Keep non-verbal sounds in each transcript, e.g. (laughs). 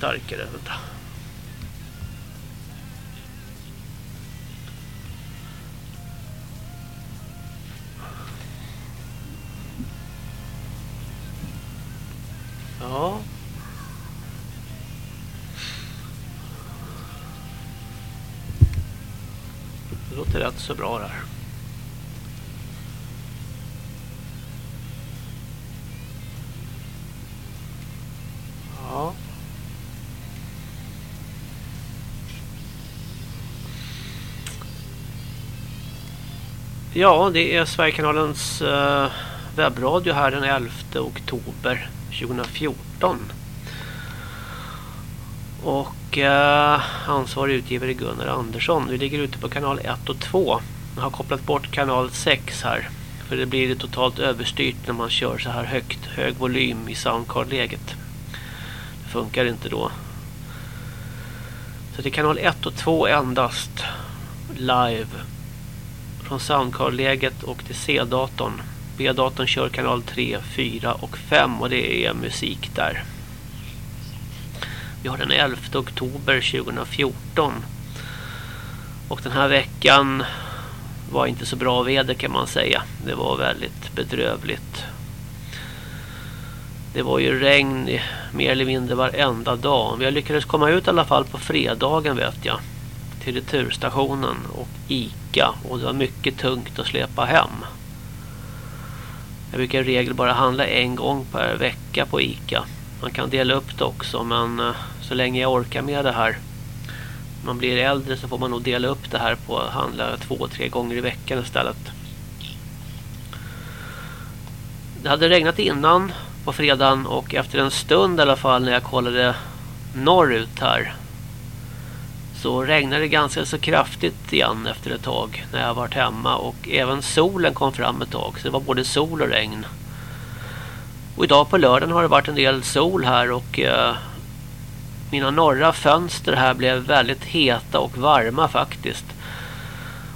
starkare. Vänta. Ja, det är Sverigekanalens eh, webbradio här den 11 oktober 2014. Och eh, ansvarig utgivare Gunnar Andersson. Vi ligger ute på kanal 1 och 2. Jag har kopplat bort kanal 6 här. För det blir totalt överstyrt när man kör så här högt. Hög volym i soundcard-läget. Det funkar inte då. Så det är kanal 1 och 2 endast. Live från soundcard-läget och till C-datorn. B-datorn kör kanal 3, 4 och 5 och det är musik där. Vi har den 11 oktober 2014. Och den här veckan var inte så bra väder kan man säga. Det var väldigt bedrövligt. Det var ju regn mer eller mindre varenda dag. Vi lyckades komma ut i alla fall på fredagen vet jag. Till returstationen och Ica. Och det var mycket tungt att släpa hem. Jag brukar i regel bara handla en gång per vecka på Ica. Man kan dela upp det också men eh, så länge jag orkar med det här. När man blir äldre så får man nog dela upp det här på att handla två, tre gånger i veckan istället. Det hade regnat innan på fredagen och efter en stund i alla fall när jag kollade norrut här så regnade det ganska så kraftigt igen efter ett tag när jag varit hemma och även solen kom fram ett tag så det var både sol och regn. Och idag på lördagen har det varit en del sol här och eh, mina norra fönster här blev väldigt heta och varma faktiskt.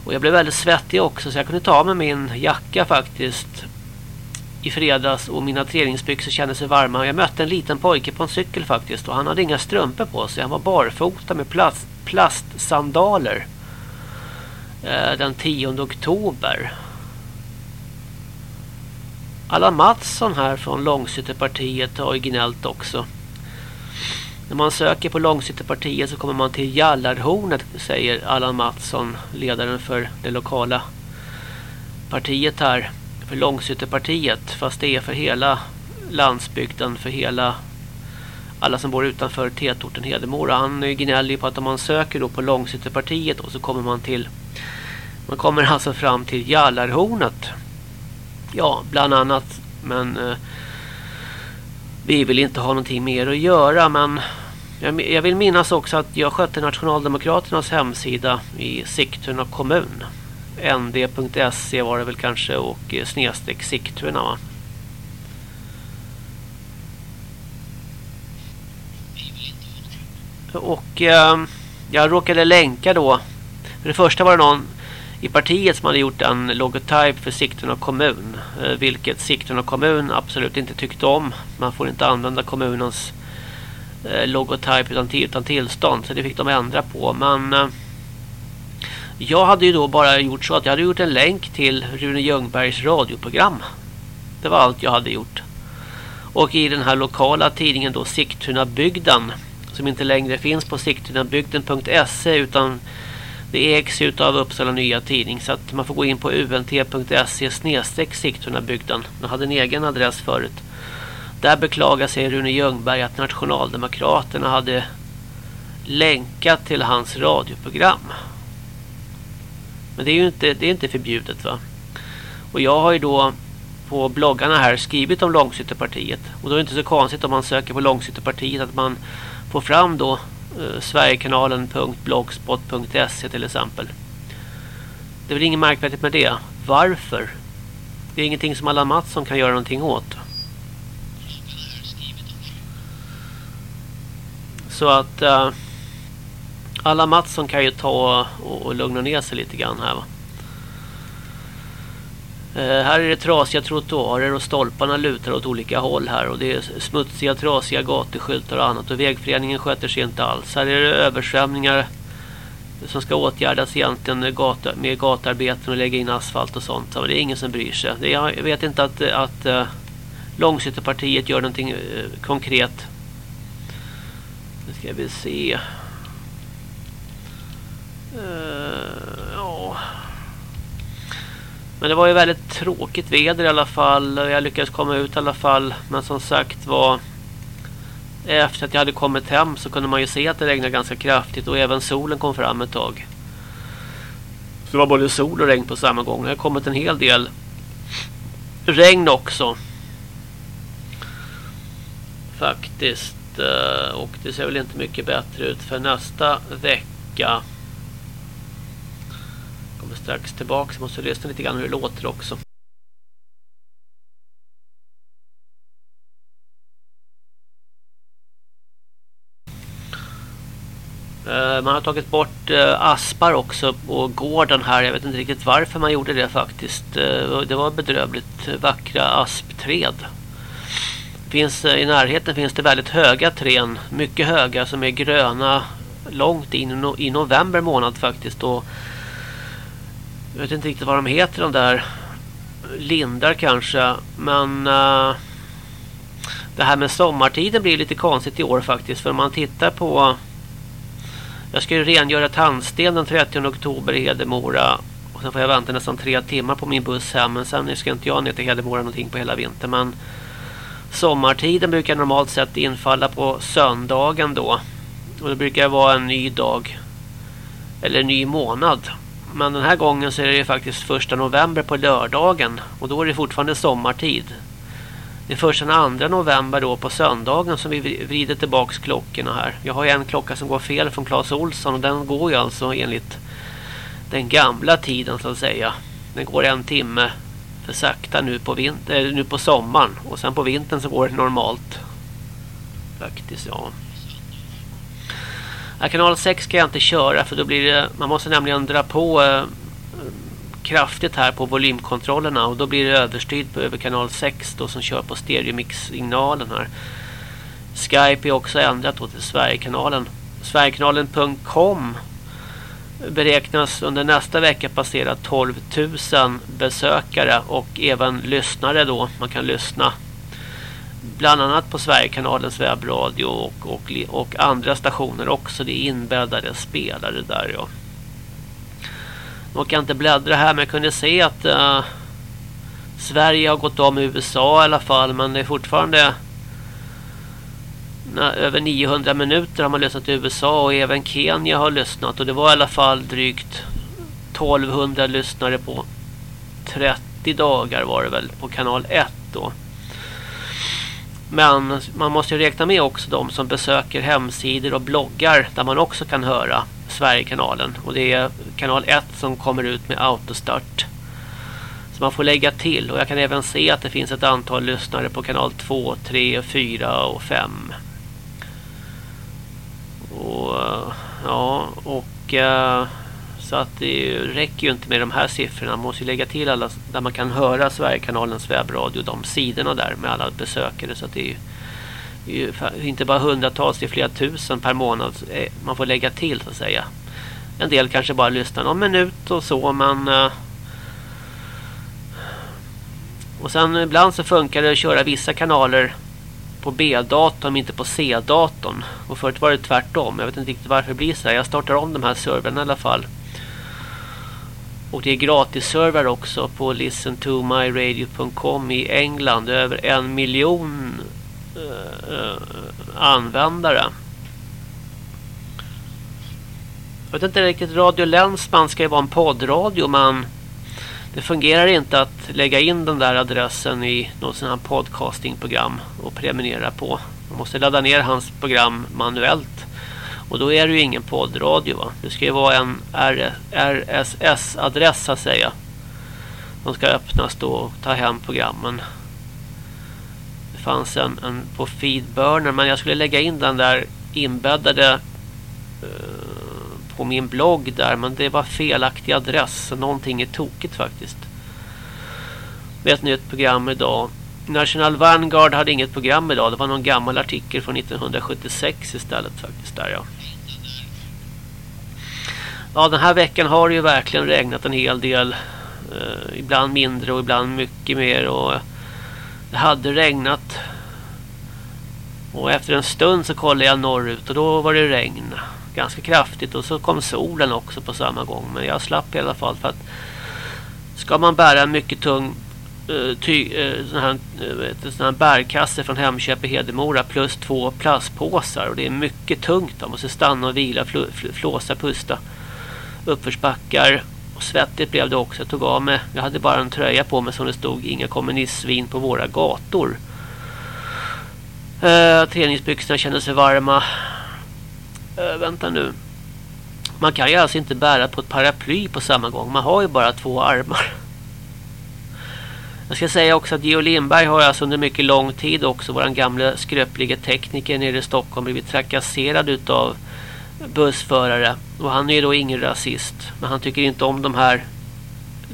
Och jag blev väldigt svettig också så jag kunde ta av mig min jacka faktiskt i fredags och mina träningsbyxor kändes sig varma. Jag mötte en liten pojke på en cykel faktiskt och han hade inga strumpor på sig. Han var barfota med plast, plastsandaler eh, den 10 oktober. Allan Mattsson här från Långsytterpartiet har originellt också. När man söker på Långsytterpartiet så kommer man till Jallarhornet säger Allan Mattsson, ledaren för det lokala partiet här för Långsytterpartiet fast det är för hela landsbygden, för hela alla som bor utanför tätorten Hedemora. Han gnäller på att om man söker då på Långsittepartiet och så kommer man till man kommer alltså fram till Jallarhornet. Ja, bland annat men eh, vi vill inte ha någonting mer att göra men jag, jag vill minnas också att jag skötte Nationaldemokraternas hemsida i Sigtuna kommun nd.se var det väl kanske och eh, snedstreck Sigtuna va? Och eh, jag råkade länka då. För det första var det någon i partiet som hade gjort en logotyp för Sigtuna kommun. Eh, vilket Sigtuna kommun absolut inte tyckte om. Man får inte använda kommunens eh, logotyp utan, utan tillstånd. Så det fick de ändra på. Men eh, jag hade ju då bara gjort så att jag hade gjort en länk till Rune Ljungbergs radioprogram. Det var allt jag hade gjort. Och i den här lokala tidningen då Sigtuna bygden som inte längre finns på sigtunabygden.se utan det ägs av Uppsala Nya Tidning så att man får gå in på unt.se snedstreck Sigtunabygden. De hade en egen adress förut. Där beklagar sig Rune Ljungberg att Nationaldemokraterna hade länkat till hans radioprogram. Men det är ju inte, det är inte förbjudet va. Och jag har ju då på bloggarna här skrivit om Långsytterpartiet. Och då är det inte så konstigt om man söker på Långsytterpartiet att man få fram då eh, sverigekanalen.blogspot.se till exempel. Det är väl inget märkvärdigt med det. Varför? Det är ingenting som Allan Mattsson kan göra någonting åt. Så att... eh, Allan Mattsson kan ju ta och, och lugna ner sig lite grann här va. Eh, här är det trasiga trottoarer och stolparna lutar åt olika håll här och det är smutsiga, trasiga gatuskyltar och annat och vägföreningen sköter sig inte alls. Här är det översvämningar som ska åtgärdas egentligen med, gata, med gatarbeten och lägga in asfalt och sånt. Det är ingen som bryr sig. Jag vet inte att, att uh, gör någonting eh, konkret. Nu ska vi se. Uh, ja. Men det var ju väldigt tråkigt väder i alla fall. Jag lyckades komma ut i alla fall. Men som sagt var... Efter att jag hade kommit hem så kunde man ju se att det regnade ganska kraftigt. Och även solen kom fram ett tag. Så det var både sol och regn på samma gång. Det har kommit en hel del regn också. Faktiskt. Eh, och det ser väl inte mycket bättre ut för nästa vecka strax tillbaka. Jag måste lyssna lite grann hur det låter också. Eh, man har tagit bort eh, aspar också på gården här. Jag vet inte riktigt varför man gjorde det faktiskt. Eh, det var bedrövligt vackra aspträd. Finns, I närheten finns det väldigt höga träd. Mycket höga som är gröna långt in i november månad faktiskt. Och jag vet inte riktigt vad de heter de där. Lindar kanske. Men uh, det här med sommartiden blir lite konstigt i år faktiskt. För om man tittar på... Jag ska ju rengöra tandsten den 30 oktober i Hedemora. Och sen får jag vänta nästan tre timmar på min buss hem. Men sen ska inte jag ner till Hedemora någonting på hela vintern. Men sommartiden brukar normalt sett infalla på söndagen då. Och det brukar vara en ny dag. Eller en ny månad. Men den här gången så är det faktiskt första november på lördagen. Och då är det fortfarande sommartid. Det är först den 2 november då på söndagen som vi vrider tillbaks klockorna här. Jag har ju en klocka som går fel från Claes Olsson och den går ju alltså enligt den gamla tiden så att säga. Den går en timme för sakta nu på, vinter, eh, nu på sommaren och sen på vintern så går det normalt. Faktiskt ja. Ja, kanal 6 ska jag inte köra för då blir det, man måste nämligen dra på eh, kraftigt här på volymkontrollerna och då blir det överstyrd på över kanal 6 då som kör på stereomix-signalen här. Skype är också ändrat då till Sverigekanalen. Sverigekanalen.com beräknas under nästa vecka passera 12 000 besökare och även lyssnare då. Man kan lyssna bland annat på Sverigekanalens webbradio och, och, och andra stationer också. Det är inbäddade spelare där ja. Jag kan inte bläddra här men jag kunde se att uh, Sverige har gått om USA i alla fall men det är fortfarande när, över 900 minuter har man lyssnat till USA och även Kenya har lyssnat och det var i alla fall drygt 1200 lyssnare på 30 dagar var det väl på kanal 1 då. Men man måste ju räkna med också de som besöker hemsidor och bloggar där man också kan höra Sverigekanalen. Och det är kanal 1 som kommer ut med autostart. Så man får lägga till. Och jag kan även se att det finns ett antal lyssnare på kanal 2, 3, 4 och 5. Och ja, och uh, så att det räcker ju inte med de här siffrorna. Man måste ju lägga till alla där man kan höra Sverigekanalens webbradio. De sidorna där med alla besökare. Så att det är ju, inte bara hundratals, det är flera tusen per månad. Eh, man får lägga till så att säga. En del kanske bara lyssnar någon minut och så. Men... Eh. Och sen ibland så funkar det att köra vissa kanaler på B-datorn inte på C-datorn. Och förut var det tvärtom. Jag vet inte riktigt varför det blir så här. Jag startar om de här servrarna i alla fall. Och det är gratis server också på listentomyradio.com i England. Över en miljon uh, användare. Jag vet inte riktigt. Radio Länsman ska ju vara en poddradio men det fungerar inte att lägga in den där adressen i något sån här podcastingprogram och prenumerera på. Man måste ladda ner hans program manuellt. Och då är det ju ingen poddradio va. Det ska ju vara en RSS-adress att säga. Som ska öppnas då och ta hem programmen. Det fanns en, en på Feedburner men jag skulle lägga in den där inbäddade uh, på min blogg där. Men det var felaktig adress. Så någonting är tokigt faktiskt. Med ett nytt program idag. National Vanguard hade inget program idag. Det var någon gammal artikel från 1976 istället faktiskt där ja. Ja, den här veckan har det ju verkligen regnat en hel del. Eh, ibland mindre och ibland mycket mer. Och det hade regnat. Och efter en stund så kollade jag norrut och då var det regn. Ganska kraftigt och så kom solen också på samma gång. Men jag slapp i alla fall för att ska man bära en mycket tung eh, ty, eh, sån här, uh, sån här bärkasse från Hemköp i Hedemora plus två plastpåsar och det är mycket tungt. Man måste stanna och vila, fl fl flåsa, pusta uppförsbackar och svettigt blev det också. Jag tog av mig, jag hade bara en tröja på mig som det stod inga kommunistsvin på våra gator. Eh, träningsbyxorna kände sig varma. Eh, vänta nu. Man kan ju alltså inte bära på ett paraply på samma gång. Man har ju bara två armar. Jag ska säga också att Geo Lindberg har alltså under mycket lång tid också våran gamla skröpliga tekniker nere i Stockholm blivit trakasserad utav bussförare. Och han är då ingen rasist. Men han tycker inte om de här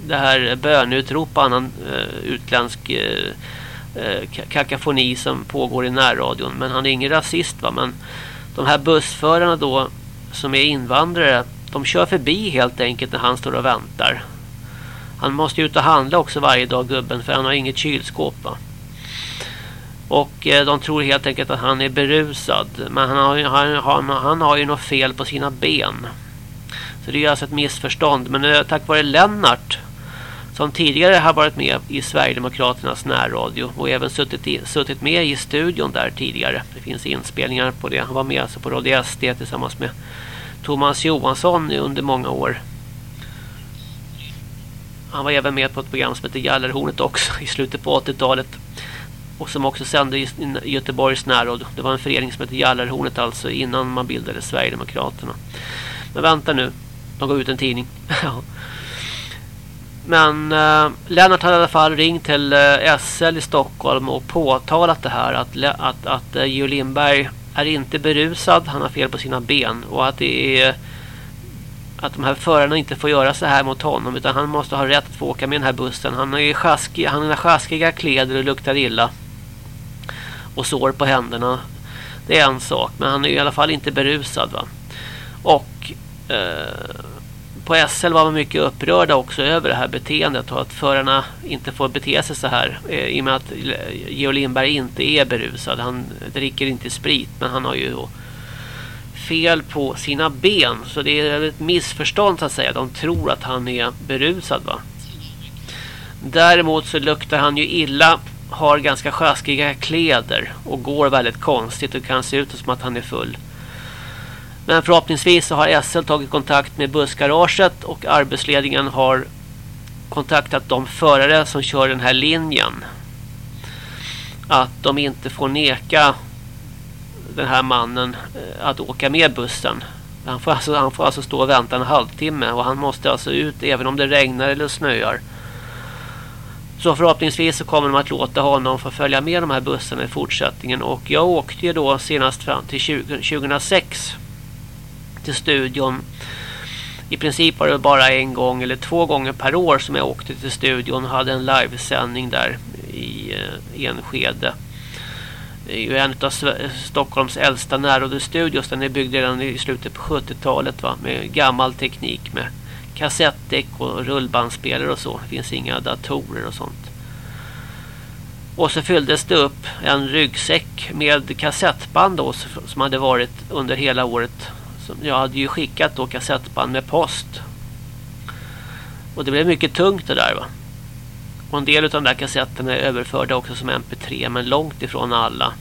det här bönutrop och annan uh, eh, utländsk uh, kakafoni som pågår i närradion. Men han är ingen rasist va. Men de här bussförarna då som är invandrare. De kör förbi helt enkelt när han står och väntar. Han måste ut och handla också varje dag gubben för han har inget kylskåp va. Och eh, de tror helt enkelt att han är berusad. Men han har, han, han, han har ju något fel på sina ben. Så det är alltså ett missförstånd. Men eh, tack vare Lennart som tidigare har varit med i Sverigedemokraternas närradio och även suttit, i, suttit med i studion där tidigare. Det finns inspelningar på det. Han var med alltså på Radio SD tillsammans med Thomas Johansson under många år. Han var även med på ett program som heter Gallerhornet också i slutet på 80-talet. Och som också sände i Göteborgs närråd. Det var en förening som hette Jallarhornet alltså innan man bildade Sverigedemokraterna. Men vänta nu. De går ut en tidning. (laughs) Men eh, Lennart hade i alla fall ringt till eh, SL i Stockholm och påtalat det här att, att, att eh, Geo Lindberg är inte berusad, han har fel på sina ben och att det är att de här förarna inte får göra så här mot honom utan han måste ha rätt att få åka med den här bussen. Han har ju sjaskig, han har sjaskiga kläder och luktar illa. Och sår på händerna. Det är en sak, men han är i alla fall inte berusad va. Och eh, på SL var man mycket upprörda också över det här beteendet och att förarna inte får bete sig så här eh, i och med att Geo Lindberg inte är berusad. Han dricker inte sprit men han har ju fel på sina ben så det är ett missförstånd så att säga. De tror att han är berusad va. Däremot så luktar han ju illa, har ganska sjaskiga kläder och går väldigt konstigt och kan se ut som att han är full. Men förhoppningsvis så har SL tagit kontakt med bussgaraget och arbetsledningen har kontaktat de förare som kör den här linjen. Att de inte får neka den här mannen eh, att åka med bussen. Han får, alltså, han får alltså stå och vänta en halvtimme och han måste alltså ut även om det regnar eller snöar. Så förhoppningsvis så kommer de att låta honom få följa med de här bussarna i fortsättningen. Och jag åkte ju då senast fram till 20, 2006 till studion. I princip var det bara en gång eller två gånger per år som jag åkte till studion och hade en livesändning där i eh, Enskede. Det är ju en av Stockholms äldsta närradiostudios. Den är byggd redan i slutet på 70-talet va? med gammal teknik med kassettdäck och rullbandspelare och så. Det finns inga datorer och sånt. Och så fylldes det upp en ryggsäck med kassettband då, som hade varit under hela året jag hade ju skickat då kassettband med post. Och det blev mycket tungt det där va. Och en del av de där kassetterna är överförda också som mp3 men långt ifrån alla.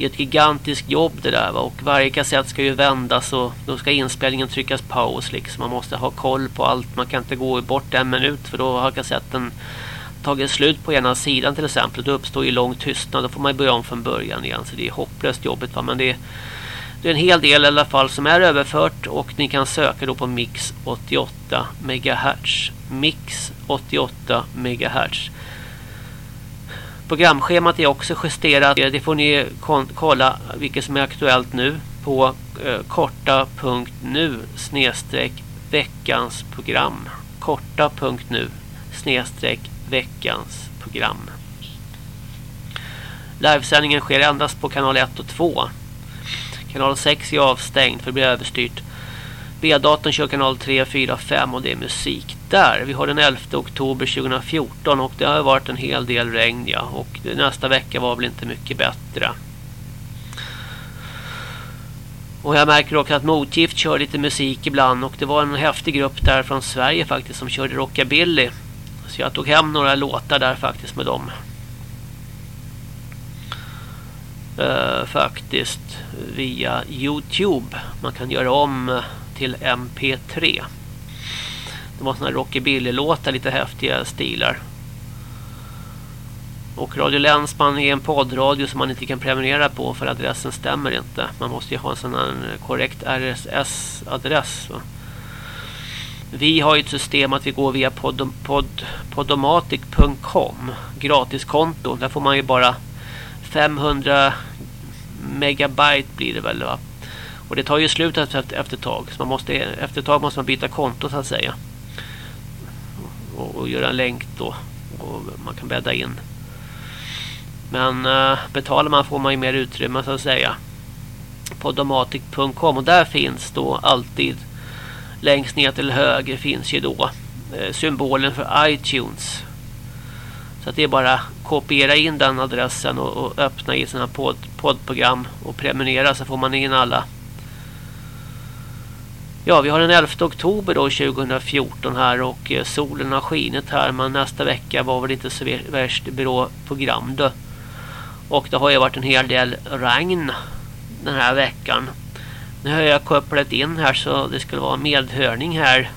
Det är ett gigantiskt jobb det där va? och varje kassett ska ju vändas och då ska inspelningen tryckas paus liksom. Man måste ha koll på allt. Man kan inte gå bort en minut för då har kassetten tagit slut på ena sidan till exempel. Då uppstår ju lång tystnad. Då får man börja om från början igen. Så det är hopplöst jobbigt va. Men det är det är en hel del i alla fall som är överfört och ni kan söka då på Mix 88 MHz. Mix 88 MHz. Programschemat är också justerat. Det får ni kolla vilket som är aktuellt nu på eh, korta.nu snedstreck veckans program. Korta.nu snedstreck veckans program. Livesändningen sker endast på kanal 1 och 2. Kanal 6 är avstängd för det blir överstyrt. B-datorn kör kanal 3, 4, 5 och det är musik där. Vi har den 11 oktober 2014 och det har varit en hel del regn ja. Och nästa vecka var väl inte mycket bättre. Och jag märker också att Motgift kör lite musik ibland och det var en häftig grupp där från Sverige faktiskt som körde rockabilly. Så jag tog hem några låtar där faktiskt med dem. Uh, faktiskt via Youtube. Man kan göra om till MP3. Det var såna rockabilly-låtar, lite häftiga stilar. Och Radio Länsman är en poddradio som man inte kan prenumerera på för adressen stämmer inte. Man måste ju ha en sån här korrekt RSS-adress. Vi har ju ett system att vi går via pod, pod, podomatic.com gratiskonto. Där får man ju bara 500 megabyte blir det väl va. Och det tar ju slut efter, efter ett tag. Så man måste, efter ett tag måste man byta konto så att säga. Och, och göra en länk då. Och man kan bädda in. Men eh, betalar man får man ju mer utrymme så att säga. På domatic.com och där finns då alltid längst ner till höger finns ju då eh, symbolen för iTunes. Så att det är bara kopiera in den adressen och, och öppna i sina podd, poddprogram och prenumerera så får man in alla. Ja, vi har den 11 oktober då 2014 här och eh, solen har skinit här men nästa vecka var väl inte så värst bra program då. Och det har ju varit en hel del regn den här veckan. Nu har jag kopplat in här så det skulle vara medhörning här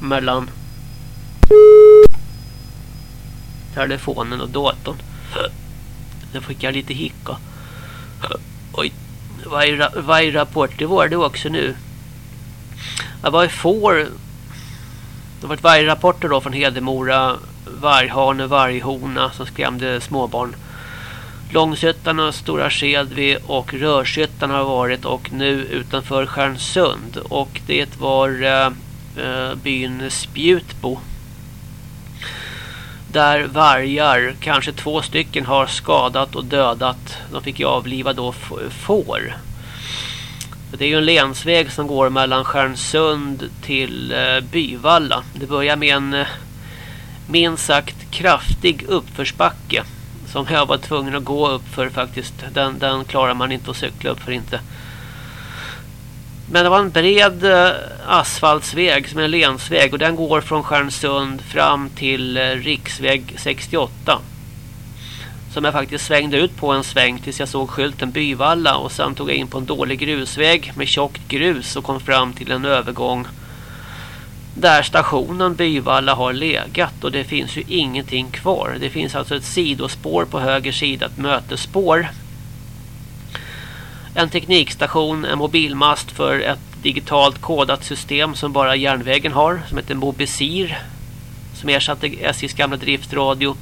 mellan telefonen och datorn. Nu fick jag lite hicka. Oj, vargrapport det var det också nu. Jag var får. Det har varit vargrapporter då från Hedemora, varghane, varghona som skrämde småbarn. Långsötan och Stora Skedvi och Rörsyttan har varit och nu utanför Stjärnsund. Och det var eh, eh, byn Spjutbo. Där vargar, kanske två stycken, har skadat och dödat. De fick ju avliva då får. Det är ju en länsväg som går mellan Stjärnsund till eh, Byvalla. Det börjar med en eh, minst sagt kraftig uppförsbacke som jag var tvungen att gå upp för faktiskt. Den, den klarar man inte att cykla upp för inte. Men det var en bred eh, asfaltsväg som är en länsväg och den går från Stjärnsund fram till riksväg 68. Som jag faktiskt svängde ut på en sväng tills jag såg skylten Byvalla och sen tog jag in på en dålig grusväg med tjockt grus och kom fram till en övergång där stationen Byvalla har legat och det finns ju ingenting kvar. Det finns alltså ett sidospår på höger sida, ett mötesspår. En teknikstation, en mobilmast för ett digitalt kodat system som bara järnvägen har, som heter Mobisir, som ersatte SJs gamla driftradio.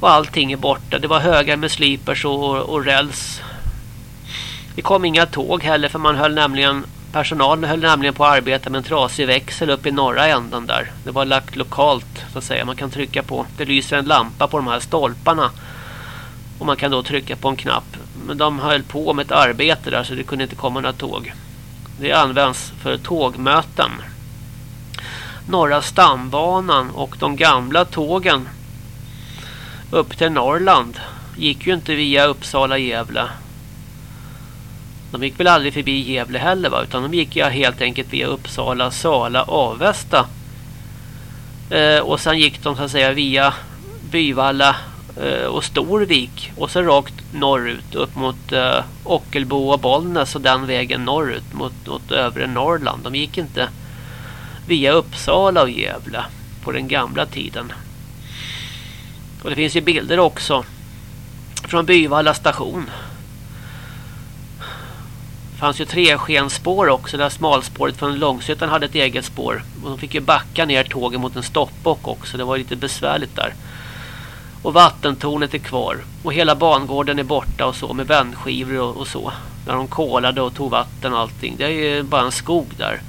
Och allting är borta. Det var högar med slipers och, och räls. Det kom inga tåg heller för man höll nämligen Personalen höll nämligen på att arbeta med en trasig växel upp i norra änden där. Det var lagt lokalt så att säga. Man kan trycka på. Det lyser en lampa på de här stolparna. Och man kan då trycka på en knapp. Men de höll på med ett arbete där så det kunde inte komma några tåg. Det används för tågmöten. Norra stambanan och de gamla tågen upp till Norrland gick ju inte via Uppsala Gävle de gick väl aldrig förbi Gävle heller va? Utan de gick ju helt enkelt via Uppsala, Sala, Avesta. Eh, och sen gick de så att säga via Byvalla eh, och Storvik. Och så rakt norrut upp mot eh, Ockelbo och Bollnäs och den vägen norrut mot, mot övre Norrland. De gick inte via Uppsala och Gävle på den gamla tiden. Och det finns ju bilder också från Byvalla station det fanns ju treskenspår också där smalspåret från Långsötan hade ett eget spår. Och de fick ju backa ner tågen mot en stoppbock också. Det var lite besvärligt där. Och vattentornet är kvar. Och hela bangården är borta och så med vändskivor och, och så. När de kolade och tog vatten och allting. Det är ju bara en skog där.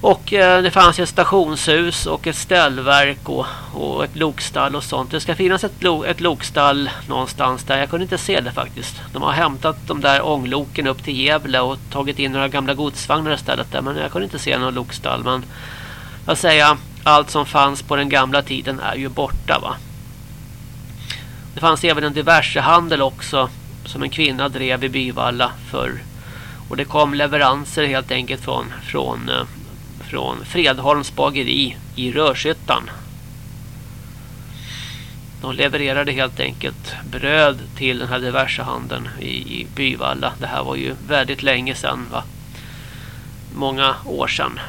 Och eh, det fanns ett stationshus och ett ställverk och, och ett lokstall och sånt. Det ska finnas ett, lo, ett lokstall någonstans där. Jag kunde inte se det faktiskt. De har hämtat de där ångloken upp till Gävle och tagit in några gamla godsvagnar istället där. Men jag kunde inte se någon lokstall. Men jag säger, allt som fanns på den gamla tiden är ju borta va. Det fanns även en diversehandel också som en kvinna drev i Byvalla för och det kom leveranser helt enkelt från, från eh, från Fredholms bageri i Rörshyttan. De levererade helt enkelt bröd till den här diversehandeln i, i Byvalla. Det här var ju väldigt länge sedan va? Många år sedan.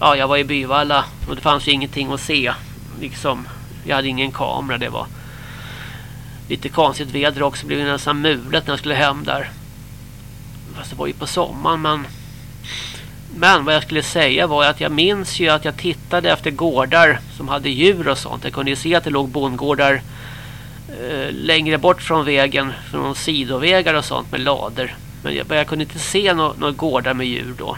Ja, jag var i Byvalla och det fanns ju ingenting att se. Liksom, jag hade ingen kamera, det var lite konstigt väder också. Det blev nästan mulet när jag skulle hem där. Fast det var ju på sommaren men men vad jag skulle säga var att jag minns ju att jag tittade efter gårdar som hade djur och sånt. Jag kunde ju se att det låg bondgårdar eh, längre bort från vägen från sidovägar och sånt med lader. Men jag, jag kunde inte se några no gårdar med djur då.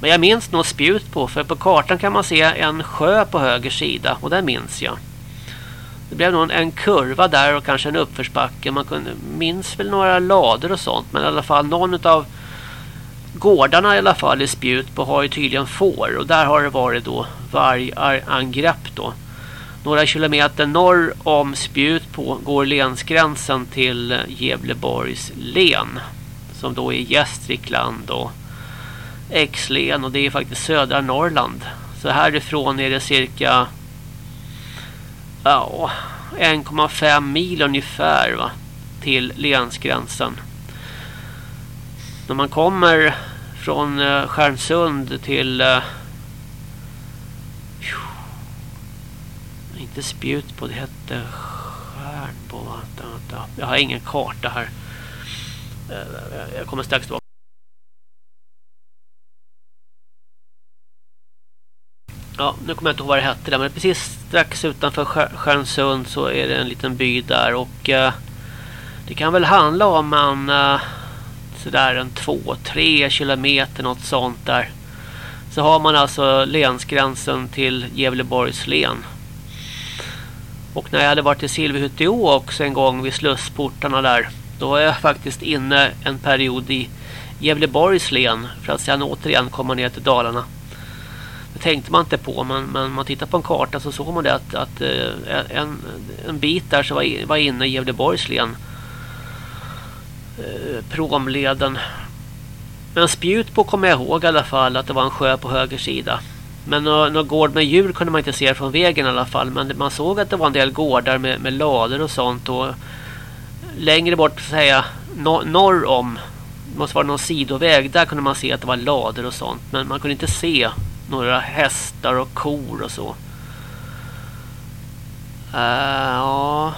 Men jag minns något spjut på för på kartan kan man se en sjö på höger sida och den minns jag. Det blev nog en kurva där och kanske en uppförsbacke. Man kunde, minns väl några lader och sånt. Men i alla fall någon av gårdarna i alla fall i Spjutbo har ju tydligen får. Och där har det varit då vargangrepp då. Några kilometer norr om Spjutbo går länsgränsen till Gävleborgs län. Som då är Gästrikland och X-län och det är faktiskt södra Norrland. Så härifrån är det cirka ja, 1,5 mil ungefär va, till länsgränsen. När man kommer från uh, Stjärnsund till eh, inte spjut på det hette Stjärnbo. Vänta, vänta. Jag har ingen karta här. Eh, jag kommer strax tillbaka. Ja, nu kommer jag inte ihåg vad det hette där, men precis strax utanför Stjärnsund så är det en liten by där och eh, det kan väl handla om en eh, sådär en 2-3 kilometer något sånt där. Så har man alltså länsgränsen till Gävleborgs län. Och när jag hade varit i Silverhutteå också en gång vid slussportarna där. Då är jag (laughs) faktiskt inne en period i Gävleborgs län för att sedan återigen komma ner till Dalarna. Det tänkte man inte på men, men man tittar på en karta så såg man det att, att eh, en, en bit där så var, var inne i Gävleborgs län Eh, promleden men spjut på kommer jag ihåg i alla fall att det var en sjö på höger sida men någon gård med djur kunde man inte se från vägen i alla fall men man såg att det var en del gårdar med, med lader och sånt och längre bort så säga norr om det måste vara någon sidoväg där kunde man se att det var lader och sånt men man kunde inte se några hästar och kor och så. Uh, ja.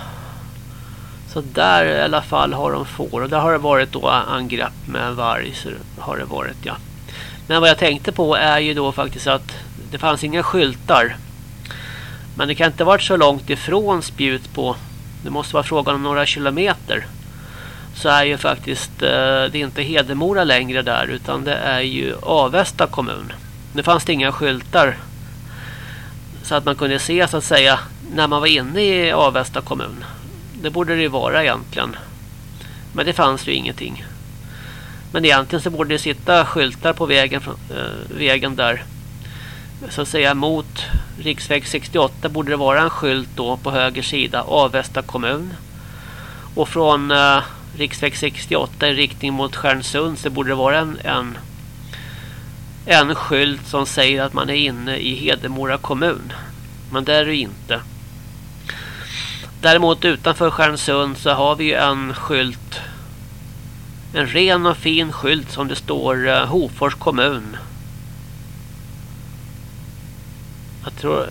Så där i alla fall har de får. Och där har det varit då angrepp med varg. Så har det varit ja. Men vad jag tänkte på är ju då faktiskt att det fanns inga skyltar. Men det kan inte varit så långt ifrån spjut på. Det måste vara frågan om några kilometer. Så är ju faktiskt eh, det är inte Hedemora längre där utan det är ju Avesta kommun. Nu fanns det inga skyltar så att man kunde se så att säga när man var inne i Avesta kommun. Det borde det ju vara egentligen. Men det fanns ju ingenting. Men egentligen så borde det sitta skyltar på vägen, eh, vägen där. Så att säga mot riksväg 68 borde det vara en skylt då på höger sida Avesta kommun. Och från eh, riksväg 68 i riktning mot Stjärnsund så borde det vara en, en en skylt som säger att man är inne i Hedemora kommun. Men det är det inte. Däremot utanför Stjärnsund så har vi en skylt. En ren och fin skylt som det står uh, Hofors kommun. Jag tror,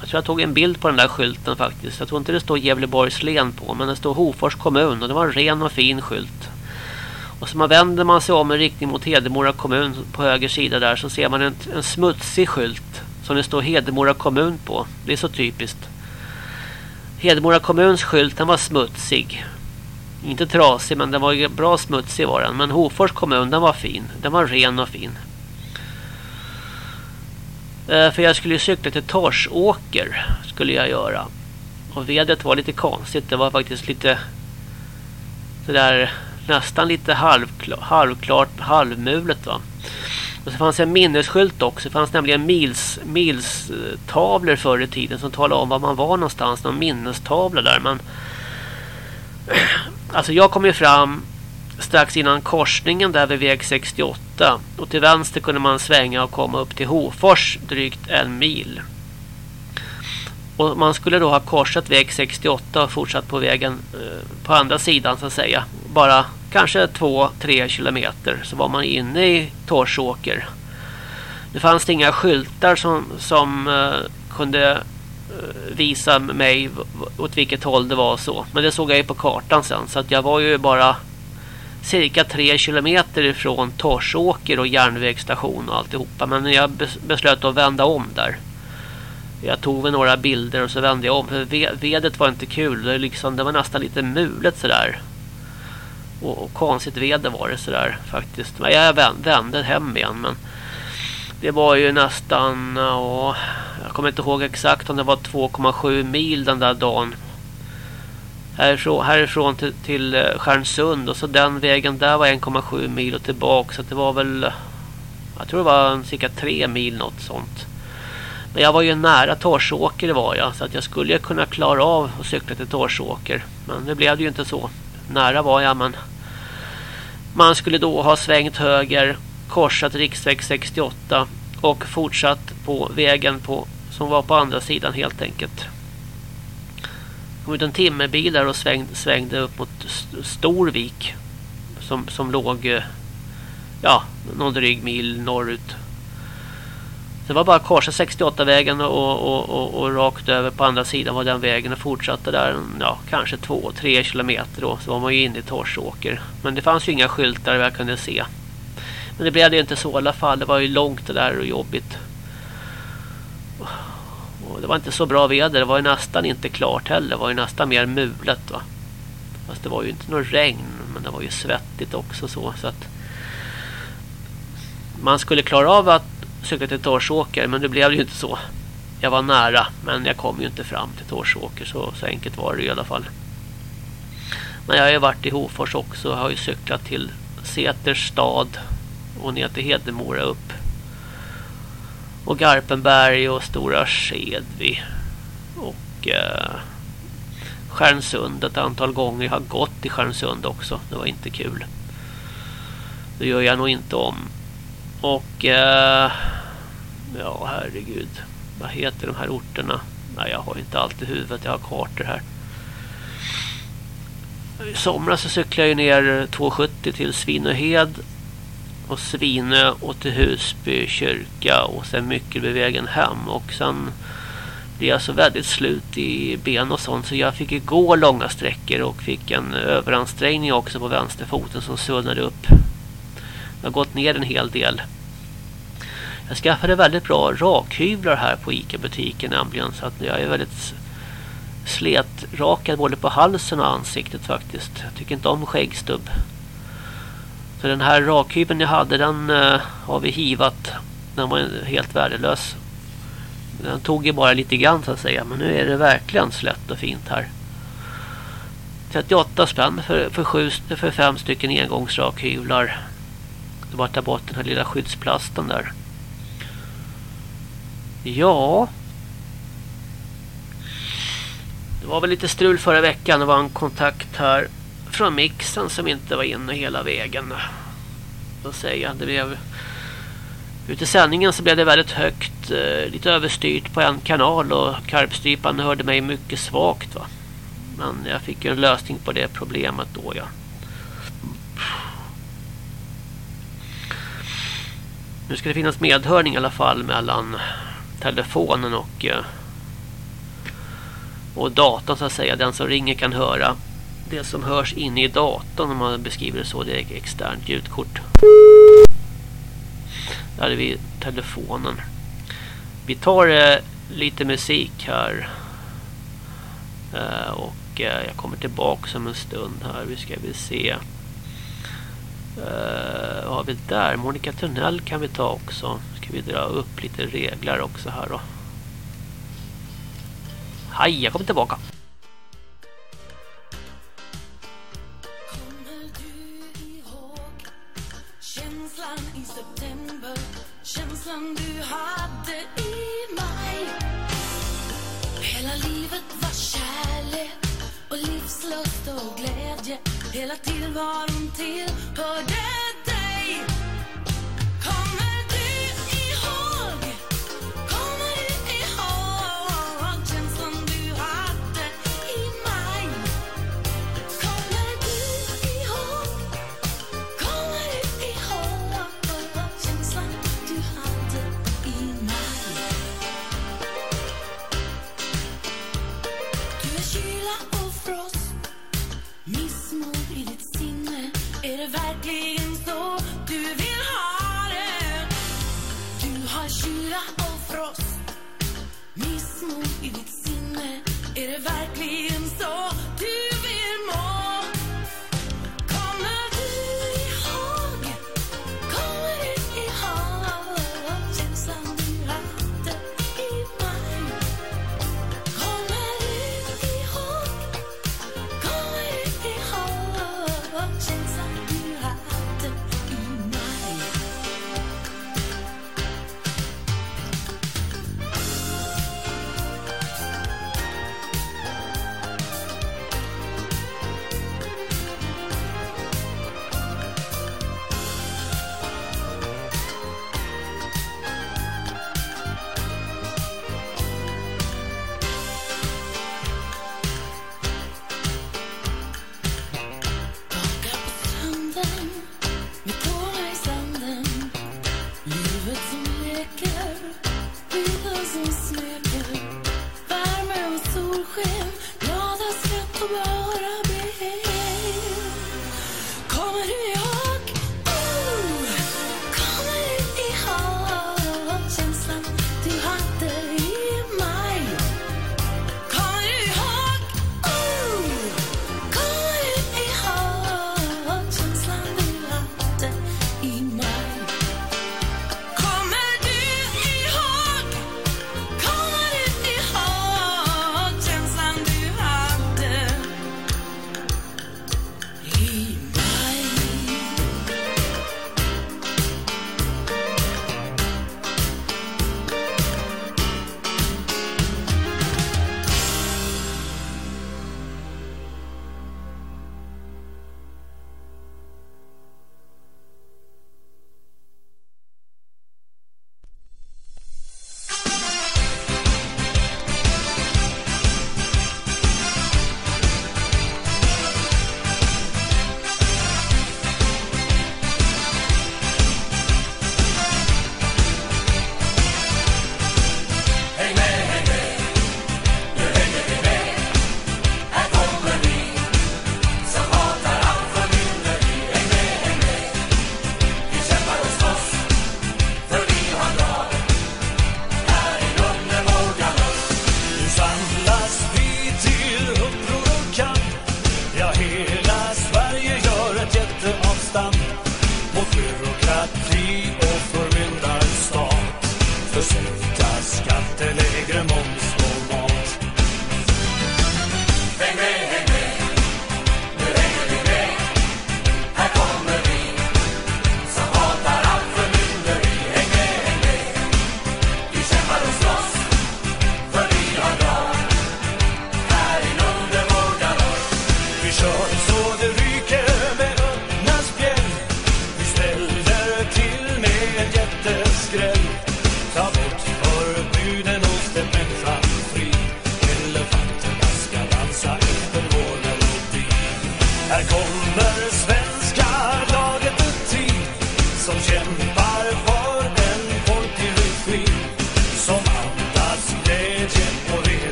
jag tror jag tog en bild på den där skylten faktiskt. Jag tror inte det står Gävleborgs län på men det står Hofors kommun och det var en ren och fin skylt. Och så man vänder man sig om i riktning mot Hedemora kommun på höger sida där så ser man en, en smutsig skylt som det står Hedemora kommun på. Det är så typiskt. Hedemora kommuns skylt den var smutsig. Inte trasig men den var bra smutsig var den. Men Hofors kommun den var fin. Den var ren och fin. Eh, för jag skulle cykla till Torsåker skulle jag göra. Och vädret var lite konstigt. Det var faktiskt lite sådär nästan lite halvklart, halvklart halvmulet va. Och så fanns en minnesskylt också. Det fanns nämligen mils, milstavlor förr i tiden som talade om var man var någonstans. Någon minnestavla där. Men (clears throat) alltså jag kom ju fram strax innan korsningen där vid väg 68. Och till vänster kunde man svänga och komma upp till Hofors drygt en mil. Och man skulle då ha korsat väg 68 och fortsatt på vägen eh, på andra sidan så att säga. Bara kanske 2-3 kilometer så var man inne i Torsåker. Det fanns inga skyltar som, som eh, kunde eh, visa mig åt vilket håll det var så. Men det såg jag ju på kartan sen så att jag var ju bara cirka 3 kilometer ifrån Torsåker och järnvägsstation och alltihopa. Men jag beslöt att vända om där. Jag tog väl några bilder och så vände jag om. För vedet var inte kul. Det, liksom, det var nästan lite mulet sådär. Och, och konstigt väder var det sådär faktiskt. Men jag vände hem igen. Men det var ju nästan... Åh, jag kommer inte ihåg exakt om det var 2,7 mil den där dagen. Härifrån, härifrån till, till eh, Stjärnsund. Och så den vägen där var 1,7 mil och tillbaka. Så det var väl... Jag tror det var cirka 3 mil något sånt. Men jag var ju nära Torsåker var jag. Så att jag skulle kunna klara av att cykla till Torsåker. Men det blev det ju inte så. Nära var jag men... Man skulle då ha svängt höger. Korsat riksväg 68. Och fortsatt på vägen på, som var på andra sidan helt enkelt. kom ut en timmerbil där och svängde, svängde upp mot Storvik. Som, som låg eh, ja, någon dryg mil norrut. Det var bara att korsa 68-vägen och, och, och, och, rakt över på andra sidan var den vägen och fortsatte där ja, kanske 2-3 kilometer då. Så var man ju inne i Torsåker. Men det fanns ju inga skyltar vad jag kunde se. Men det blev det inte så i alla fall. Det var ju långt det där och jobbigt. Och det var inte så bra väder. Det var ju nästan inte klart heller. Det var ju nästan mer mulet va. Fast det var ju inte något regn. Men det var ju svettigt också så. Så att man skulle klara av att cykla till Torsåker. Men det blev ju inte så. Jag var nära. Men jag kom ju inte fram till Torsåker. Så, så enkelt var det i alla fall. Men jag har ju varit i Hofors också. och har ju cyklat till Säterstad och ner till Hedemora upp. Och Garpenberg och Stora Skedvi. Och eh, Stjärnsund ett antal gånger. Jag har gått i Stjärnsund också. Det var inte kul. Det gör jag nog inte om. Och eh, ja herregud. Vad heter de här orterna? Nej jag har inte allt i huvudet. Jag har kartor här. I somras så cyklade jag ner 270 till Svinöhed och Svinö och till Husby kyrka och sen Myckelbyvägen hem och sen blev jag så väldigt slut i ben och sånt så jag fick gå långa sträckor och fick en överansträngning också på vänsterfoten som svullnade upp. Jag har gått ner en hel del. Jag skaffade väldigt bra rakhyvlar här på Ica-butiken nämligen så att jag är väldigt sletrakad både på halsen och ansiktet faktiskt. Jag tycker inte om skäggstubb. Så den här rakhyveln jag hade den uh, har vi hivat. Den var helt värdelös. Den tog ju bara lite grann så att säga. Men nu är det verkligen slätt och fint här. 38 spänn för, för, sju, för fem stycken engångsrakhyvlar. Bara ta bort den här lilla skyddsplasten där. Ja. Det var väl lite strul förra veckan. Det var en kontakt här från mixen som inte var inne hela vägen. Då säger jag, det blev ute i sändningen så blev det väldigt högt, eh, lite överstyrt på en kanal och karpstrypan hörde mig mycket svagt va. Men jag fick ju en lösning på det problemet då ja. Nu ska det finnas medhörning i alla fall mellan telefonen och eh, och datorn så att säga. Den som ringer kan höra det som hörs inne i datorn om man beskriver det så. Det är externt ljudkort. Där är vi telefonen. Vi tar eh, lite musik här. Eh, och eh, jag kommer tillbaka om en stund här. Vi ska vi se. Uh, vad har vi där? Monica Tunnell kan vi ta också. Ska vi dra upp lite regler också här då. Hej, jag kommer tillbaka. Hela tillvaron tillhörde dig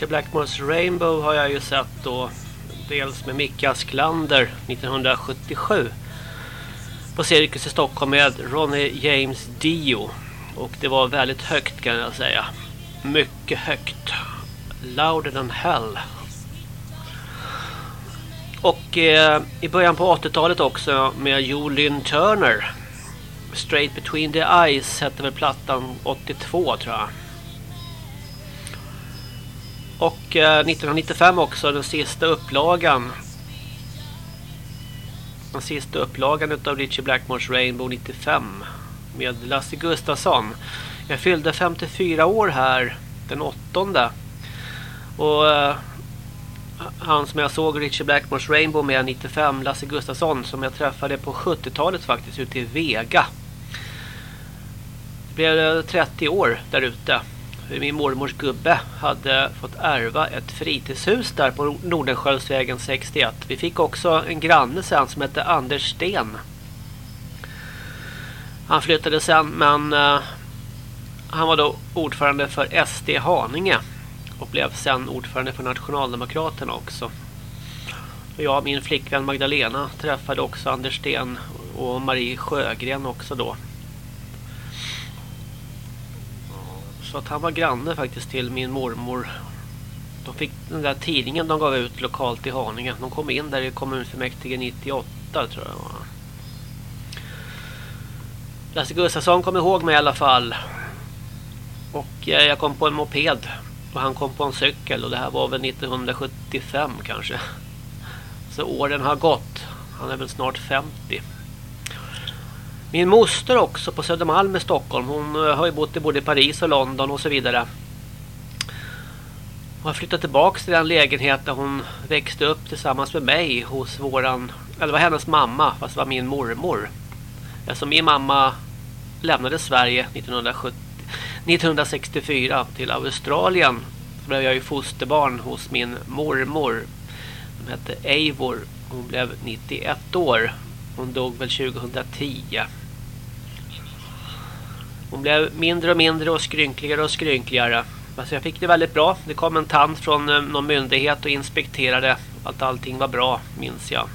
Ja, Blackmores Rainbow har jag ju sett då. Dels med Micke Asklander 1977. På Cirkus i Stockholm med Ronnie James Dio. Och det var väldigt högt kan jag säga. Mycket högt. Louder than hell. Och eh, i början på 80-talet också med Joe Lynn Turner. Straight Between the Eyes hette väl plattan 82 tror jag. Och eh, 1995 också den sista upplagan. Den sista upplagan av Richie Blackmores Rainbow 95 med Lasse Gustafsson. Jag fyllde 54 år här den åttonde. Och uh, han som jag såg Richie Blackmores Rainbow med 95, Lasse Gustafsson, som jag träffade på 70-talet faktiskt ute i Vega. Det blev eh, 30 år där ute. Min mormors gubbe hade fått ärva ett fritidshus där på Nordenskiöldsvägen 61. Vi fick också en granne sen som hette Anders Sten. Han flyttade sen men uh, han var då ordförande för SD Haninge och blev sen ordförande för Nationaldemokraterna också. Och jag och min flickvän Magdalena träffade också Anders Sten och Marie Sjögren också då. Så att han var granne faktiskt till min mormor. De fick den där tidningen de gav ut lokalt i Haninge. De kom in där i kommunfullmäktige 98 tror jag. Lasse Gustafsson kom ihåg mig i alla fall. Och eh, jag kom på en moped. Och han kom på en cykel. Och det här var väl 1975 kanske. Så åren har gått. Han är väl snart 50. Min moster också på Södermalm i Stockholm. Hon eh, har ju bott i både Paris och London och så vidare. Hon har flyttat tillbaka till den lägenhet där hon växte upp tillsammans med mig hos våran, eller det var hennes mamma fast det var min mormor. Eftersom min mamma lämnade Sverige 1970, 1964 till Australien så blev jag ju fosterbarn hos min mormor. Hon hette Eivor. Hon blev 91 år. Hon dog väl 2010. Hon blev mindre och mindre och skrynkligare och skrynkligare. Alltså jag fick det väldigt bra. Det kom en tant från eh, någon myndighet och inspekterade att allting var bra, minns jag.